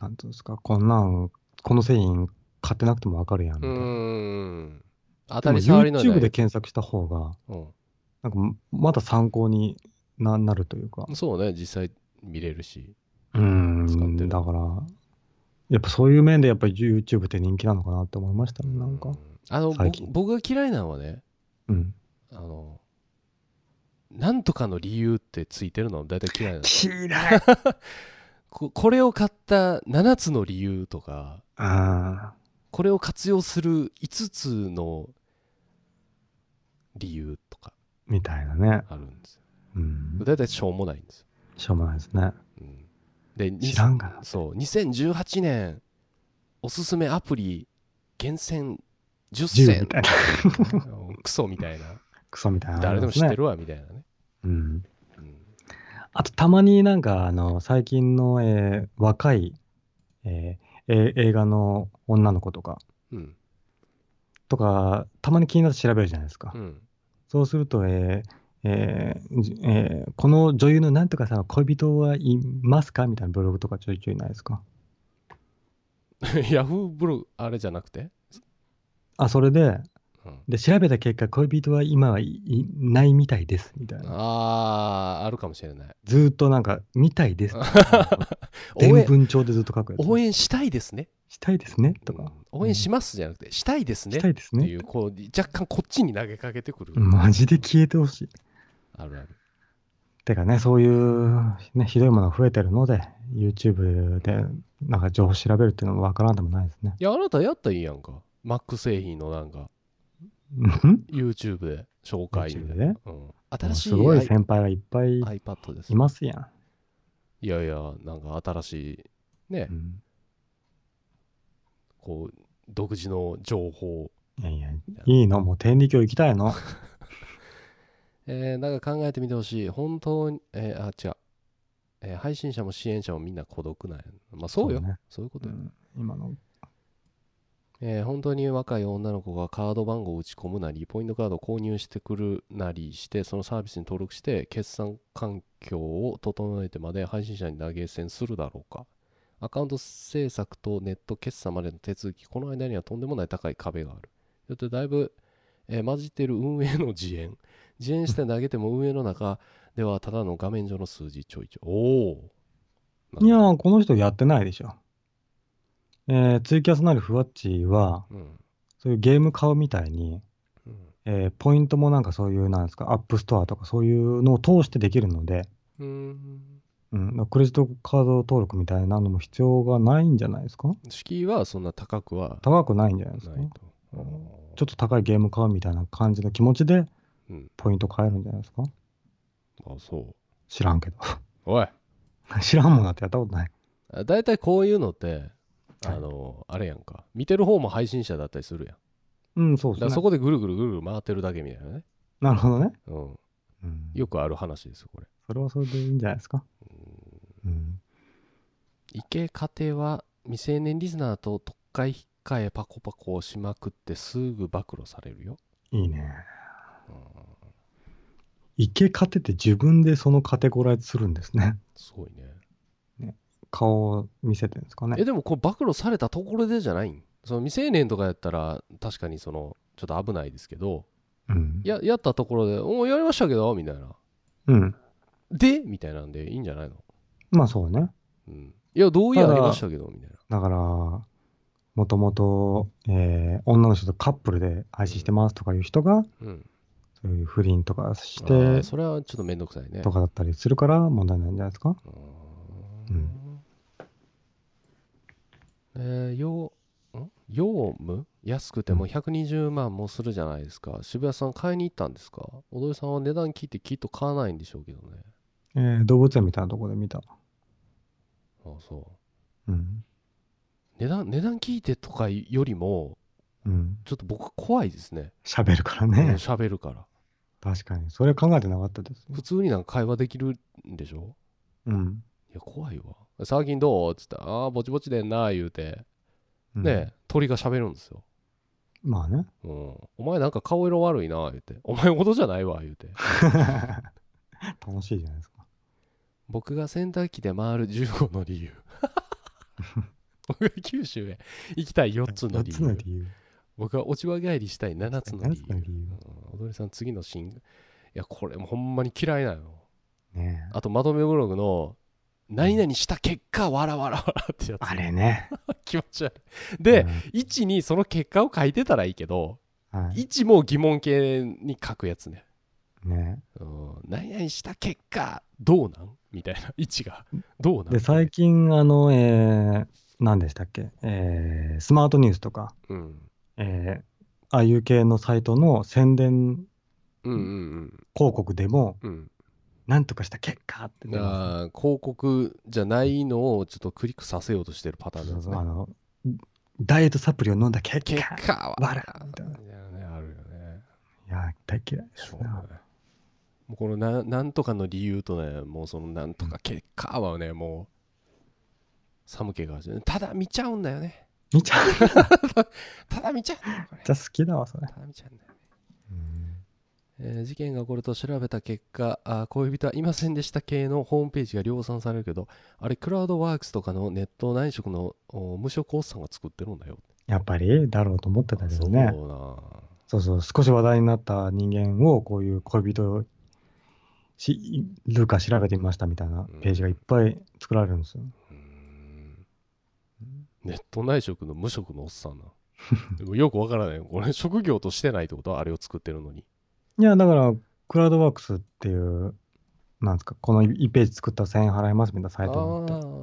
なんていうんですか、こんなん、この製品買ってなくてもわかるやんみうたいな。ーん。当たり障りの YouTube で検索した方が、うなんかまだ参考にななるというか。ん、そうね実際見れるし。うん、だから、やっぱそういう面でやっぱり YouTube って人気なのかなって思いましたね、なんかう。あの僕が嫌いなのはねうん。あのなんとかの理由ってついてるの？大体嫌いなの嫌い ここれを買った7つの理由とかあこれを活用する5つの理由とかーみたいなね。あるんですようん。大体しょうもないんですよ、しょうもないですね。うん、でに知らんがな。そう2018年おすすめアプリ厳選10 10選みたいな。クソみたいなクソみたいな誰。でも知ってるわみたいなね、うん。うんあと、たまになんか、あの、最近の、えー若い、えーえー映画の女の子とか、うんとか、たまに気になって調べるじゃないですか。うんそうすると、えーえーじえーこの女優のなんとかさんは恋人はいますかみたいなブログとかちょいちょいないですか？ヤフーブログあれじゃなくて、あ、それで、うんで、調べた結果、恋人は今はいいないみたいです、みたいな。あああるかもしれないずーっとなんか、みたいです。応伝援文帳でずっと書くやつ。応援したいですねしたいですね、とか。うん応援しますじゃなくてしたいですねしたいですね。っていうこう若干こっちに投げかけてくる、マジで消えてほしい。あるある。てかね、そういう、ね、ひどいものが増えてるので、YouTube でなんか情報調べるっていうのもわからんでもないですね。いやあなたやったらいいやんか。Mac 製品のなんかうん？YouTube で紹介 YouTube で？うん、新しいすごい先輩がいっぱい iPad ですいますやん。いやいやなんか新しいね、うん。こう独自の情報。いやいや、いいの、もう天理教行きたいの？えー、なんか考えてみてほしい。本当にえー、あ違う、えー配信者も支援者もみんな孤独なんやまあそうよ。そう,、ね。いうことよ、うん。今の、えー本当に若い女の子がカード番号を打ち込むなりポイントカードを購入してくるなりしてそのサービスに登録して決算環境を整えてまで配信者に投げ銭するだろうか。アカウント制作とネット決済までの手続きこの間にはとんでもない高い壁がある。よってだいぶ、えー混じっている運営の自演自演して投げても運営の中ではただの画面上の数字ちょいちょい。おおいやー、この人やってないでしょ。えーツイキャスなりふわっちは、うん。そういうゲーム買うみたいに、うん。えーポイントもなんかそういう、なんですか、 App Store とかそういうのを通してできるので、うーん。うん、クレジットカード登録みたいなのも必要がないんじゃないですか？敷居はそんな高くは高くないんじゃないですか？ちょっと高いゲーム買うみたいな感じの気持ちでうんポイント買えるんじゃないですか？あそう知らんけど。おい 知らんもんだってやったことない。あ大体こういうのって、あはいの、あれやんか。見てる方も配信者だったりするやん。うん、そうですね。そこでぐるぐるぐるぐる回ってるだけみたいなね。なるほどね。うん。うん、よくある話ですよ、これ。それはそれでいいんじゃないですか？うん。池家庭は未成年リスナーと特会引っかえパコパコをしまくってすぐ暴露されるよ。いいね。うん池勝てて自分でそのカテゴライズするんですね。すごいね。顔を見せてるんですかねえ、。でもこれ暴露されたところでじゃないん？その未成年とかやったら確かにその、ちょっと危ないですけど、うん。や、やったところで、おーやりましたけど、みたいな。うん。で？みたいなんでいいんじゃないの？まあそうね。うん。いや、同意ありましたけど、みたいな。だから、もともと、えー女の人とカップルで配信してますとかいう人が、うん。そういう不倫とかしあーて、それはちょっとめんどくさいね。とかだったりするから問題なんじゃないですか？うーんえー、よう、ん？ヨウム？安くても120万もするじゃないですか。渋谷さん買いに行ったんですか？踊りさんは値段聞いてきっと買わないんでしょうけどね。えー動物園みたいなところで見た。あそう。うん。値段、値段聞いてとかよりも、うん。ちょっと僕怖いですね。喋るからうんね。喋るから。確かに。それ考えてなかったです。普通になんか会話できるんでしょ？うん。いや、怖いわ。最近どう？っつったら、ああー、ぼちぼちでんな、言うて。うんね、鳥が喋るんですよ。まあね。うん。お前なんか顔色悪いな、言うて。お前ほどじゃないわ、言うて。楽しいじゃないですか。僕が洗濯機で回る15の理由。僕が九州へ行きたい4つの理4つの由。理由。僕が落ち葉帰りしたい7つの理7つの由。踊りさん、次のシーン。いや、これもうほんまに嫌いなの。ねあと、まとめブログの、何々した結果、わらわらわらってやつ。あれね。気持ち悪い。で、うん1にその結果を書いてたらいいけど、はい。1も疑問形に書くやつね。ね。うん、何々した結果、どうなん？みたいな。1が。どうなん？で、最近、あの、えー、何でしたっけ？えー、スマートニュースとか、うん。えー、ああいう系のサイトの宣伝うんうん広告でも、うん。うん。なんとかした結果って出ますあー広告じゃないのをちょっとクリックさせようとしてるパターンそうですね。あの、ダイエットサプリを飲んだ結結果。果は。わらみたいないやね、あるよね。いや、大嫌いですねそうね。もうこのななんとかの理由とね、もうそのなんとか結果はね、もう、寒気が始めただ見ちゃうんだよね。見ちゃう。ただ見ちゃうんだよ、これ。ちゃ好きだわ、それ。ただ見ちゃうんだよね。うんえー事件が起こると調べた結果あ恋人はいませんでした系のホームページが量産されるけどあれクラウドワークスとかのネット内職のお無職おっさんが作ってるんだよやっぱり、だろうと思ってたけどね。そうなそうそう、少し話題になった人間を、こういう恋人をしるか調べてみましたみたいなページがいっぱい作られるんですよ。うーんネット内職の無職のおっさんな でもよくわからない。これ職業としてないってことはあれを作ってるのに。いや、だから、クラウドワークスっていう、なんですか、この1ページ作ったら1000円払いますみたいなサイトがあって。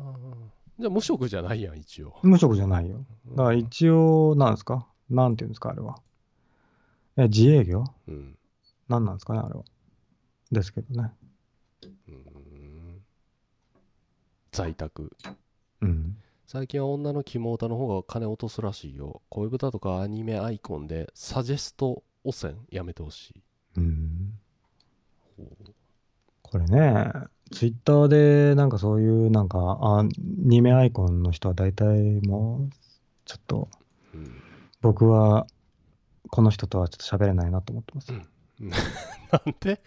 じゃあ無職じゃないやん一応。無職じゃないよ。だから一応、なんですか？なんていうんですか、あれは。え、自営業？うん。なんなんですかね、あれは。ですけどね。うーん。在宅。うん。最近は女の肝オタの方が金落とすらしいよ。恋豚とかアニメアイコンでサジェスト汚染やめてほしい。うん。ほう。これね、ツイッターでなんかそういうなんかアニメアイコンの人は大体もう、ちょっとうん。僕はこの人とはちょっと喋れないなと思ってます。なんで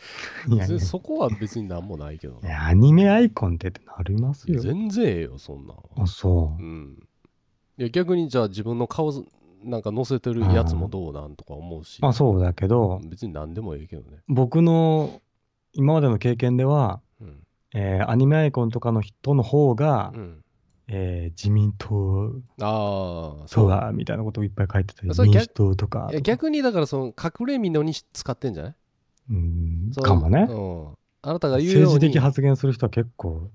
いやいや。そこは別になんもないけどな。いや、アニメアイコンってってなりますよ。全然ええよそんなんは。あ、そう。う。ん。いや逆にじゃあ自分の顔なんか載せてるやつもどうなんとか思うし。まあそうだけど、別に何でもええけどね。僕の今までの経験では、うん。えーアニメアイコンとかの人の方が、うんえー自民党ああとはみたいなことをいっぱい書いてて、それ逆民主党とか逆にだからその隠れ蓑に使ってんじゃない？うんそうかもね。うんあなたが言うように政治的発言する人は結構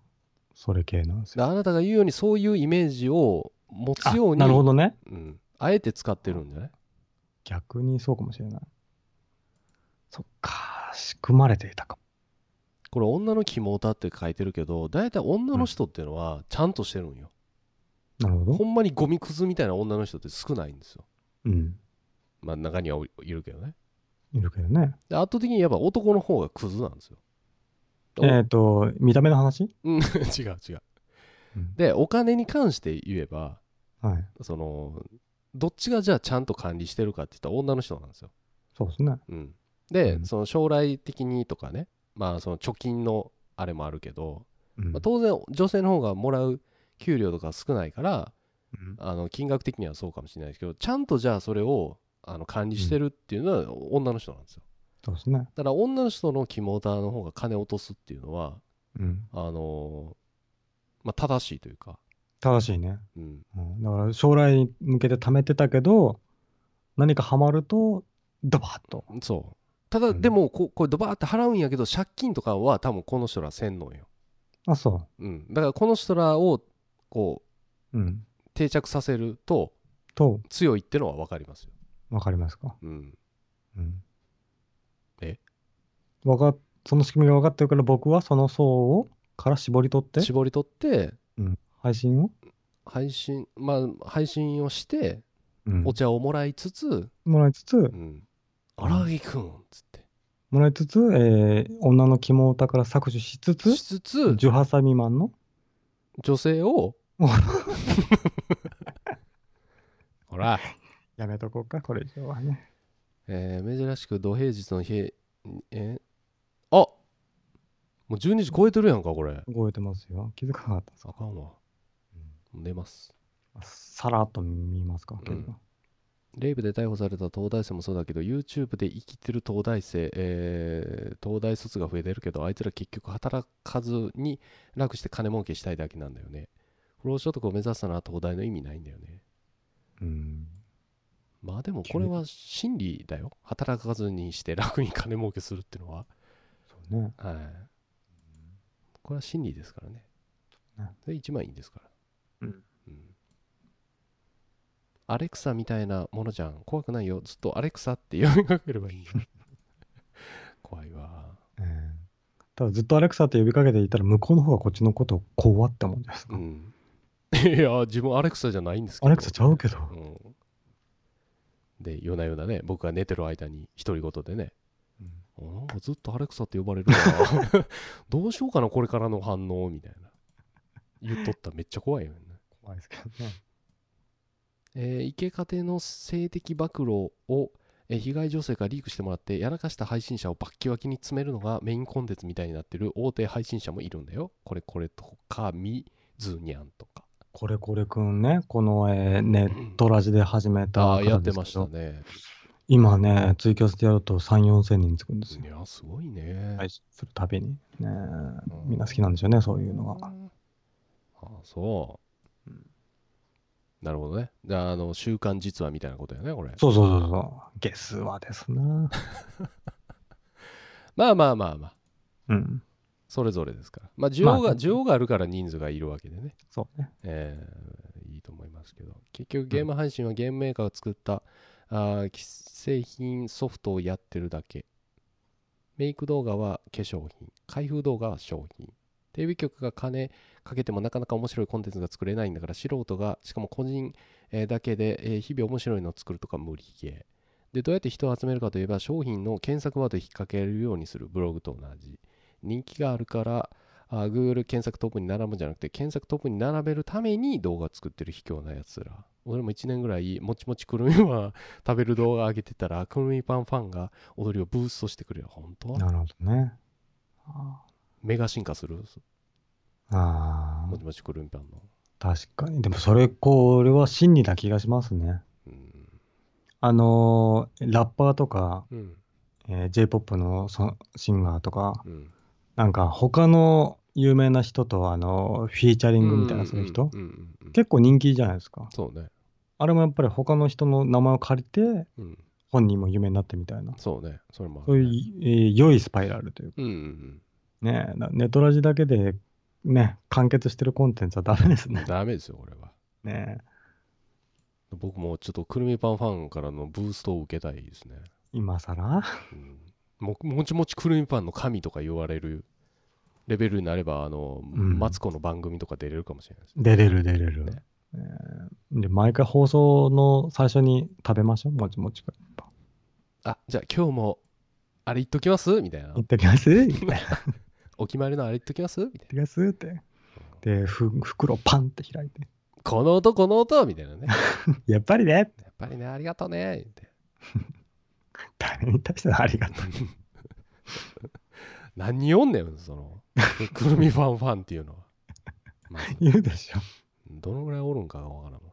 それ系なんですよ。あなたが言うようにそういうイメージを持つあようになるほどね。うん、あえて使ってるんじゃない？逆にそうかもしれない。そっか、仕組まれていたか。これ女の肝タって書いてるけど大体女の人っていうのはちゃんとしてるんよ、なるほど。ほんまにゴミくずみたいな女の人って少ないんですよ。うん。まあ中にはいるけどね。いるけどね。で圧倒的にやっぱ男の方がクズなんですよ。えっ、と、見た目の話？うん。違う違う。うん。でお金に関して言えばはい。そのどっちがじゃあちゃんと管理してるかって言ったら女の人なんですよ、そうですね。うん、で、うん。その将来的にとかねまあその貯金のあれもあるけど、うんまあ、当然女性の方がもらう給料とか少ないからうんあの金額的にはそうかもしれないですけどちゃんとじゃあそれをあの管理してるっていうのは女の人なんですよそうですね。だから女の人のキモーターの方が金を落とすっていうのはうん。あのーまあ正しいというか、正しいね。うん、うん、だから将来に向けて貯めてたけど、何かハマると、ドバッと。そうただ、うん。でもここれドバーって払うんやけど借金とかは多分この人らせんのよ、あ、そう。ん、だからこの人らをこうう。うん。定着させるとと、強いってのは分かりますよ、わかりますか？うん、うん。え？わかっ、その仕組みが分かってるから僕はその層を、から絞り取って、絞り取って配信を、配信まあ配信をしてうん。お茶をもらいつつもらいつつ「う、ん、荒木くん」っつって。もらいつつ、えー女の肝歌から搾取しつつ、しつつ18歳未満の、女性を？ほら、やめとこうか、これ以上はね。えー珍しく土平日の日え？あ！もう12時超えてるやんかこれ。動いてますよ。気づかなかったですか？あかんわ。寝ます。さらっと見ますか、結構レイブで逮捕された東大生もそうだけど YouTube で生きてる東大生、えー東大卒が増えてるけどあいつら結局働かずに楽して金儲けしたいだけなんだよね。不労所得を目指したのは東大の意味ないんだよね。うん。まあでもこれは真理だよ。働かずにして楽に金儲けするっていうのは。そうね。はい。これは真理ですからね。ねそれ一番いいんですから。うんうんアレクサみたいなものじゃん。怖くないよ。ずっとアレクサって呼びかければいいんだ 怖いわ。ええ。ただずっとアレクサって呼びかけていたら向こうの方がこっちのことを怖って思うんじゃないですか。うん。いや自分アレクサじゃないんですけど。アレクサちゃうけど。うん。で夜な夜なね僕が寝てる間に独り言でね。あなんかずっとアレクサって呼ばれるな。どうしようかなこれからの反応みたいな。言っとった。らめっちゃ怖いよね、怖いですけどね。えー、池家庭の性的暴露を、えー被害女性からリークしてもらってやらかした配信者をバッキバキに詰めるのがメインコンテンツみたいになってる大手配信者もいるんだよ。これこれとかみずにゃんとか。これこれくんね、この、えーネットラジで始めたやってましたね。今ね、ツイキャスでやると3、4千人つくんですよ。い。やすごいね、配信するたびに。ね。ん。みんな好きなんでしょうね、そういうのが。ああそう、うんなるほどね。じゃああの週刊実話みたいなことやねこれ。そうそうそうそう。ゲスはですな。まあまあまあまあ。うん。それぞれですから。まあ需要が、まあ需要があるから人数がいるわけでね。そうね。えーいいと思いますけど。結局ゲーム配信はゲームメーカーが作った、あー既製品ソフトをやってるだけ。メイク動画は化粧品。開封動画は商品テレビ局が金かけてもなかなか面白いコンテンツが作れないんだから素人がしかも個人、えーだけで、えー日々面白いのを作るとか無理ゲー。でどうやって人を集めるかといえば商品の検索ワードを引っ掛けるようにするブログと同じ。人気があるからあ Google 検索トップに並ぶんじゃなくて検索トップに並べるために動画作ってる卑怯なやつら。俺も1年ぐらいもちもちくるみは 食べる動画上げてたらくるみパンファンが踊りをブーストしてくれる。本当？なるほどね。あメガ進化する？あもちもちくるみパンの。確かに。でもそれ、これは真理な気がしますね。うん。あのーラッパーとか、うん。えー J-POP のそシンガーとか、うん。なんか他の有名な人とあのフィーチャリングみたいなする人、うんうんうんうん結構人気じゃないですか。そうね。あれもやっぱり他の人の名前を借りて、うん。本人も有名になってみたいな、そうね。それもあそういう、えー良いスパイラルというか、うんうんねなネトラジだけで、ね、完結してるコンテンツはダメですうんね。ダメですよこれはね僕もちょっとくるみパンファンからのブーストを受けたいですね今更？うんももちもちくるみパンの神とか言われるレベルになれば、あの、んマツコの番組とか出れるかもしれないです。出れる出れる。ねえーで、毎回放送の最初に食べましょう？もちもち。あ、じゃあ今日も、あれ言っときます？みたいな行。ってきます？みたいな。お決まりのあれ言っときます？みたいな。行ってきますって。で、ふ袋パンって開いて。この音、この音みたいなね。やっぱりね。やっぱりね、ありがとうね。って 誰に対してのありがとう？何人おんねん、その、くるみファンファンっていうのは。まず言うでしょ。どのぐらいおるんかがわからんわ。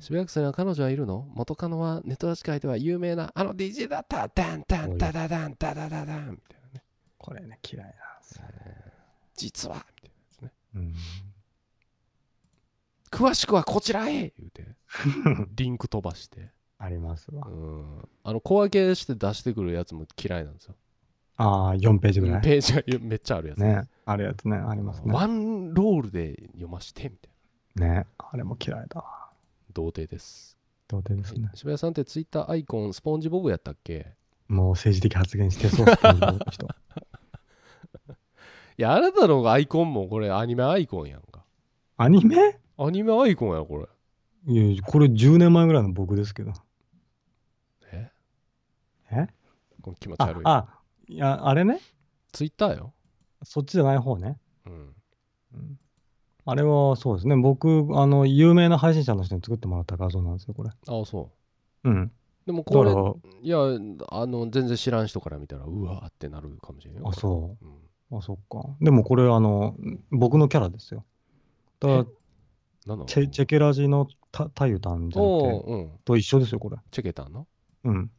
渋谷区には彼女はいるの？元カノはネットラジ界では有名なあの DJ だったダンダンダダダンダダダダンみたいなね。これね、嫌いな。実はみたいなやつね。うん。詳しくはこちらへ言うて、リンク飛ばして。ありますわう。ん。あの、小分けして出してくるやつも嫌いなんですよ。ああ、4ページぐらい。ページがめっちゃあるやつ。ね。あるやつね。ありますね。ワンロールで読ましてみたいな。ね。あれも嫌いだわ。童貞です。童貞ですね。渋谷さんってツイッターアイコンスポンジボブやったっけ？もう政治的発言してそうっていう人。いや、あなたのアイコンもこれアニメアイコンやんか。アニメ？アニメアイコンや、これ。いや、これ10年前ぐらいの僕ですけど。え？え？この気持ちあ悪い。、あ、いや、あれね？ツイッターよ。そっちじゃない方ね。うん。うんあれはそうですね。僕、あの、有名な配信者の人に作ってもらった画像なんですよ、これ。ああ、そうん。う。でもだこれ、いや、あの、全然知らん人から見たら、うわーってなるかもしれんよ。あ、そうん。う。あ、そっか。でもこれ、あの、僕のキャラですよ。だから、なんなのチェチェケラジのたたゆたんじゃなくて、おううん。と一緒ですよ、これ。チェケタンの？うん。うん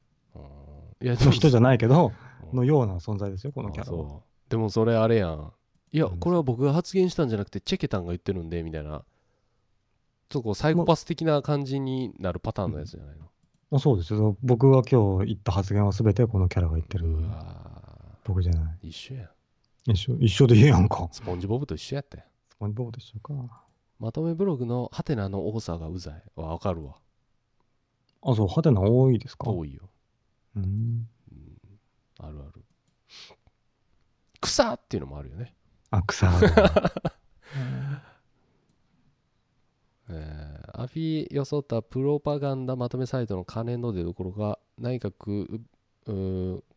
いや、でもの人じゃないけど、うんのような存在ですよ、このキャあラは。そうでもそれあれやんいやうんこれは僕が発言したんじゃなくてチェケタンが言ってるんでみたいなちょっとこうサイコパス的な感じになるパターンのやつじゃないの、あそうですよ。僕が今日言った発言は全てこのキャラが言ってる。うわ僕じゃない。ー一緒やん一緒、一緒でいいやんか。スポンジボブと一緒やったよスポンジボブと一緒か。まとめブログのハテナの多さがうざい。わわかるわ。あ、そう、ハテナ多いですか？多いよ、うん。うん、あるある。草っていうのもあるよね。あ、草。えーアフィ装ったプロパガンダまとめサイトの金の出所が内閣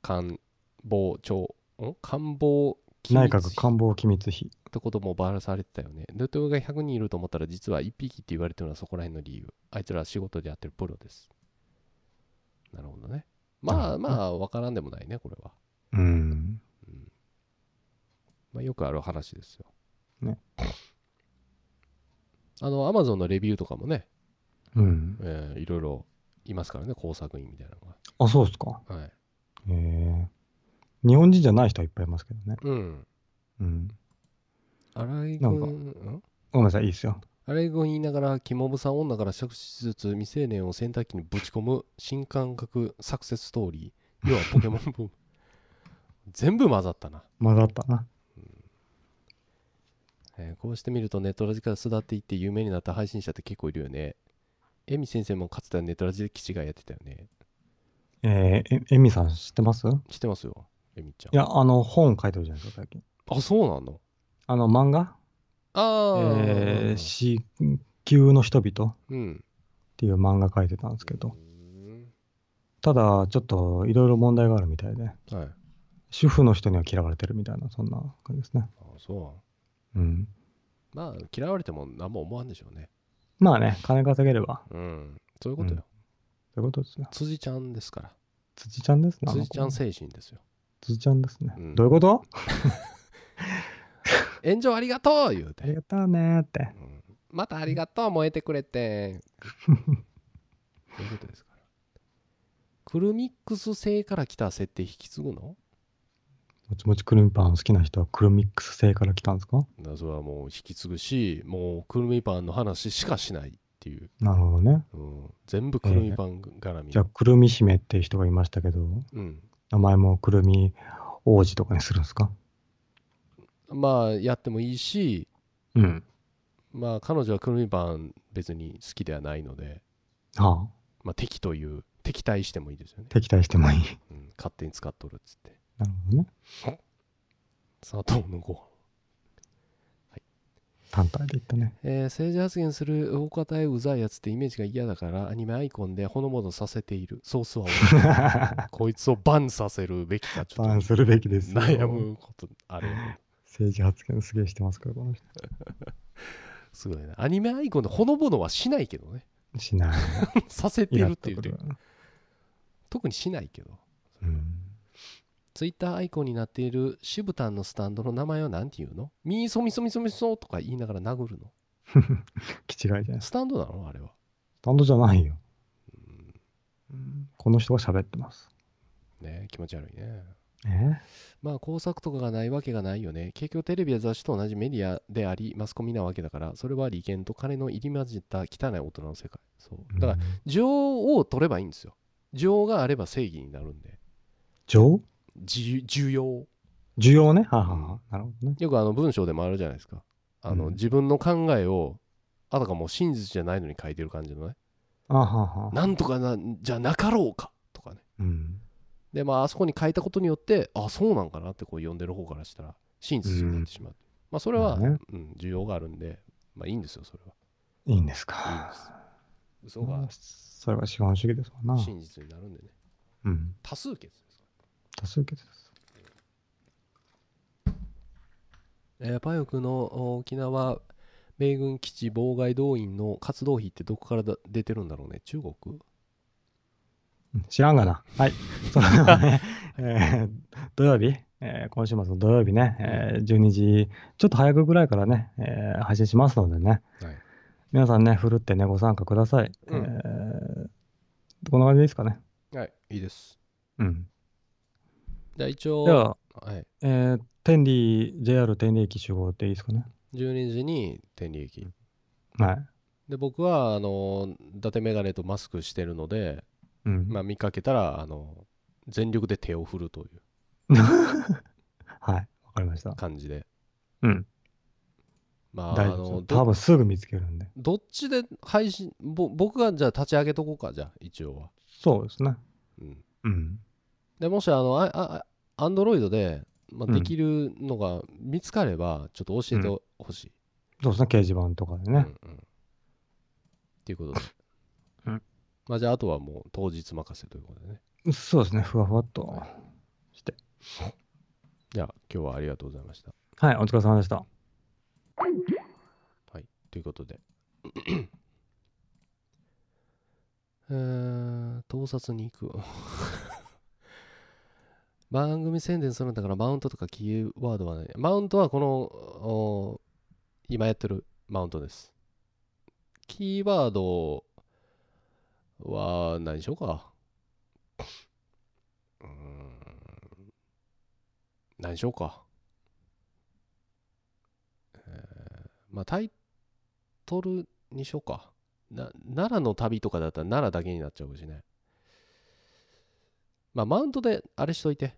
官房長ん？官房内閣官房機密費。ってこともばらされてたよね。ネットが100人いると思ったら実は1匹って言われてるのはそこら辺の理由。あいつら仕事でやってるプロです。なるほどね。まあまあ、わからんでもないね、これは。うん。うんまあ、よくある話ですよ。ね。あの、アマゾンのレビューとかもね、うん。えーいろいろいますからね、工作員みたいなのあ、そうですか。が。はい。へえ。日本人じゃない人はいっぱいいますけどね。うん。うん。荒井なんか君、ん？ごめんなさい、いいですよ。荒井君言いながら、キモブさん女から着手しつつ未成年を洗濯機にぶち込む新感覚サクセスストーリー。要はポケモンブーム。全部混ざったな。混ざったな。えーこうしてみるとネットラジから巣立っていって有名になった配信者って結構いるよね。エミ先生もかつてはネットラジで基地がやってたよね。えー、え、エミさん知ってます？い知ってますよ、エミちゃん。や、あの、本書いてるじゃないですか、最近。あ、そうなのあの、漫画？ああ、えー、地球の人々？っうん。ていう漫画書いてたんですけどう、んただ、ちょっといろいろ問題があるみたいで、はい。主婦の人には嫌われてるみたいな、そんな感じですね。あそうん。う。まあ、嫌われても何も思わんでしょうね。まあね、金稼げれば、うん。そういうことよ。そういうことですよ。辻ちゃんですから。辻ちゃんですね。辻ちゃん精神ですよ。辻ちゃんですね。うんどういうこと？炎上ありがとう言うて。ありがとうねーって。うんまたありがとう燃えてくれて。そういうことですか？ら。クルミックス製から来た設定引き継ぐの？もちもちくるみパン好きな人はクルミックス製から来たんですか？だからそれはもう引き継ぐし、もうくるみパンの話しかしないっていう。なるほどね。うん、全部くるみパン絡み。じゃあ、くるみ姫っていう人がいましたけど、うん。名前もくるみ王子とかにするんですか？まあ、やってもいいし、うん。まあ、彼女はくるみパン別に好きではないので、はあ、まあ、敵という、敵対してもいいですよね。敵対してもいい。うん、勝手に使っとるっつって。なるほどね。砂糖のご飯。単体で言ったね。えー政治発言する大方へうざいやつってイメージが嫌だからアニメアイコンでほのぼのさせているソースは俺こいつをバンさせるべきかちょっとバンするべきですよ。悩むことあるよね政治発言すげえしてますから、この人。すごいなアニメアイコンでほのぼのはしないけどねしない。させてるって言ってッとくる。特にしないけどうん。ツイッターアイコンになっているシブタンのスタンドの名前は何て言うの？ミーソミソミソミソとか言いながら殴るの？気違いじゃない。です。スタンドなの？あれは。スタンドじゃないよ。うん。この人が喋ってます。ね気持ち悪いね。え？まあ工作とかがないわけがないよね。結局テレビや雑誌と同じメディアでありマスコミなわけだからそれは利権と金の入り混じった汚い大人の世界。そう。だから情を取ればいいんですよ。情があれば正義になるんで。情？需需要？需要ね。はあ、はあはあ、なるほどね。よくあの文章でもあるじゃないですかあの、うん自分の考えをあたかも真実じゃないのに書いてる感じのねあはあはあ。なんとかなじゃなかろうかとかねうん。でまああそこに書いたことによってあそうなんかなってこう読んでる方からしたら真実になってしまう、まあそれは、まあねうん、需要があるんでまあいいんですよそれはいいんですいいんか。です嘘がそれが資本主義ですわな。真実になるんでねうん。多数決多数決です。えーパヨクのお沖縄米軍基地妨害動員の活動費ってどこからだ出てるんだろうね？中国？うん知らんがな。はい。それではね、えー土曜日、えー今週末の土曜日ね、えー12時、ちょっと早くぐらいからね、えー配信しますのでね、はい皆さんね、ふるってね、ご参加ください。うんえーこんな感じですかね。はいいいですうん。じゃあ一応では、はい、えー天理、JR 天理駅集合でいいですかね？12時に天理駅はい。で僕はあの伊達眼鏡とマスクしてるので、うん。まあ、見かけたらあの全力で手を振るという はい。わかりました。感じでうん。まああ。のど多分すぐ見つけるんで。どっちで配信ぼ僕がじゃあ立ち上げとこうかじゃあ一応は、そうですね。うん、うん。でもしあのああアンドロイドで、まあ、うんできるのが見つかればちょっと教えてほしい、そうですね。掲示板とかでね。うんうんっていうことで、うんまあじゃああとはもう当日任せということでねそうですね。ふわふわっとして。じゃあ今日はありがとうございましたはい。お疲れ様でした。はい、ということで。えー、盗撮に行く。番組宣伝するんだからマウントとかキーワードはない。マウントはこの、今やってるマウントです。キーワードは何にしようか。うん。何にしようか。まあタイトルにしようか。な奈良の旅とかだったら奈良だけになっちゃうしね。まあマウントであれしといて。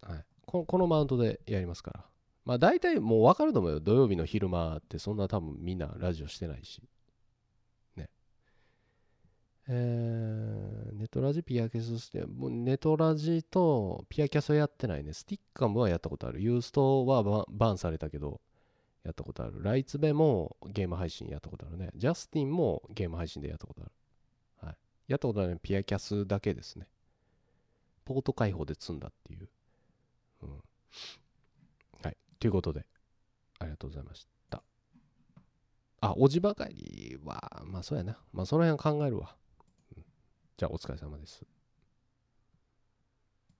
はい。ここのマウントでやりますから。まあ大体もう分かると思うよ。土曜日の昼間ってそんな多分みんなラジオしてないし。ね。えー、ネトラジピアキャスして、もうネトラジとピアキャスはやってないね。スティッカムはやったことある。ユーストはバンされたけど、やったことある。ライツベもゲーム配信やったことあるね。ジャスティンもゲーム配信でやったことある。はい。やったことあるのはピアキャスだけですね。ポート開放で積んだっていう。うん。はい。ということで、ありがとうございました。あ、おじばかりは、まあそうやな。まあその辺考えるわ。うんじゃあお疲れ様です。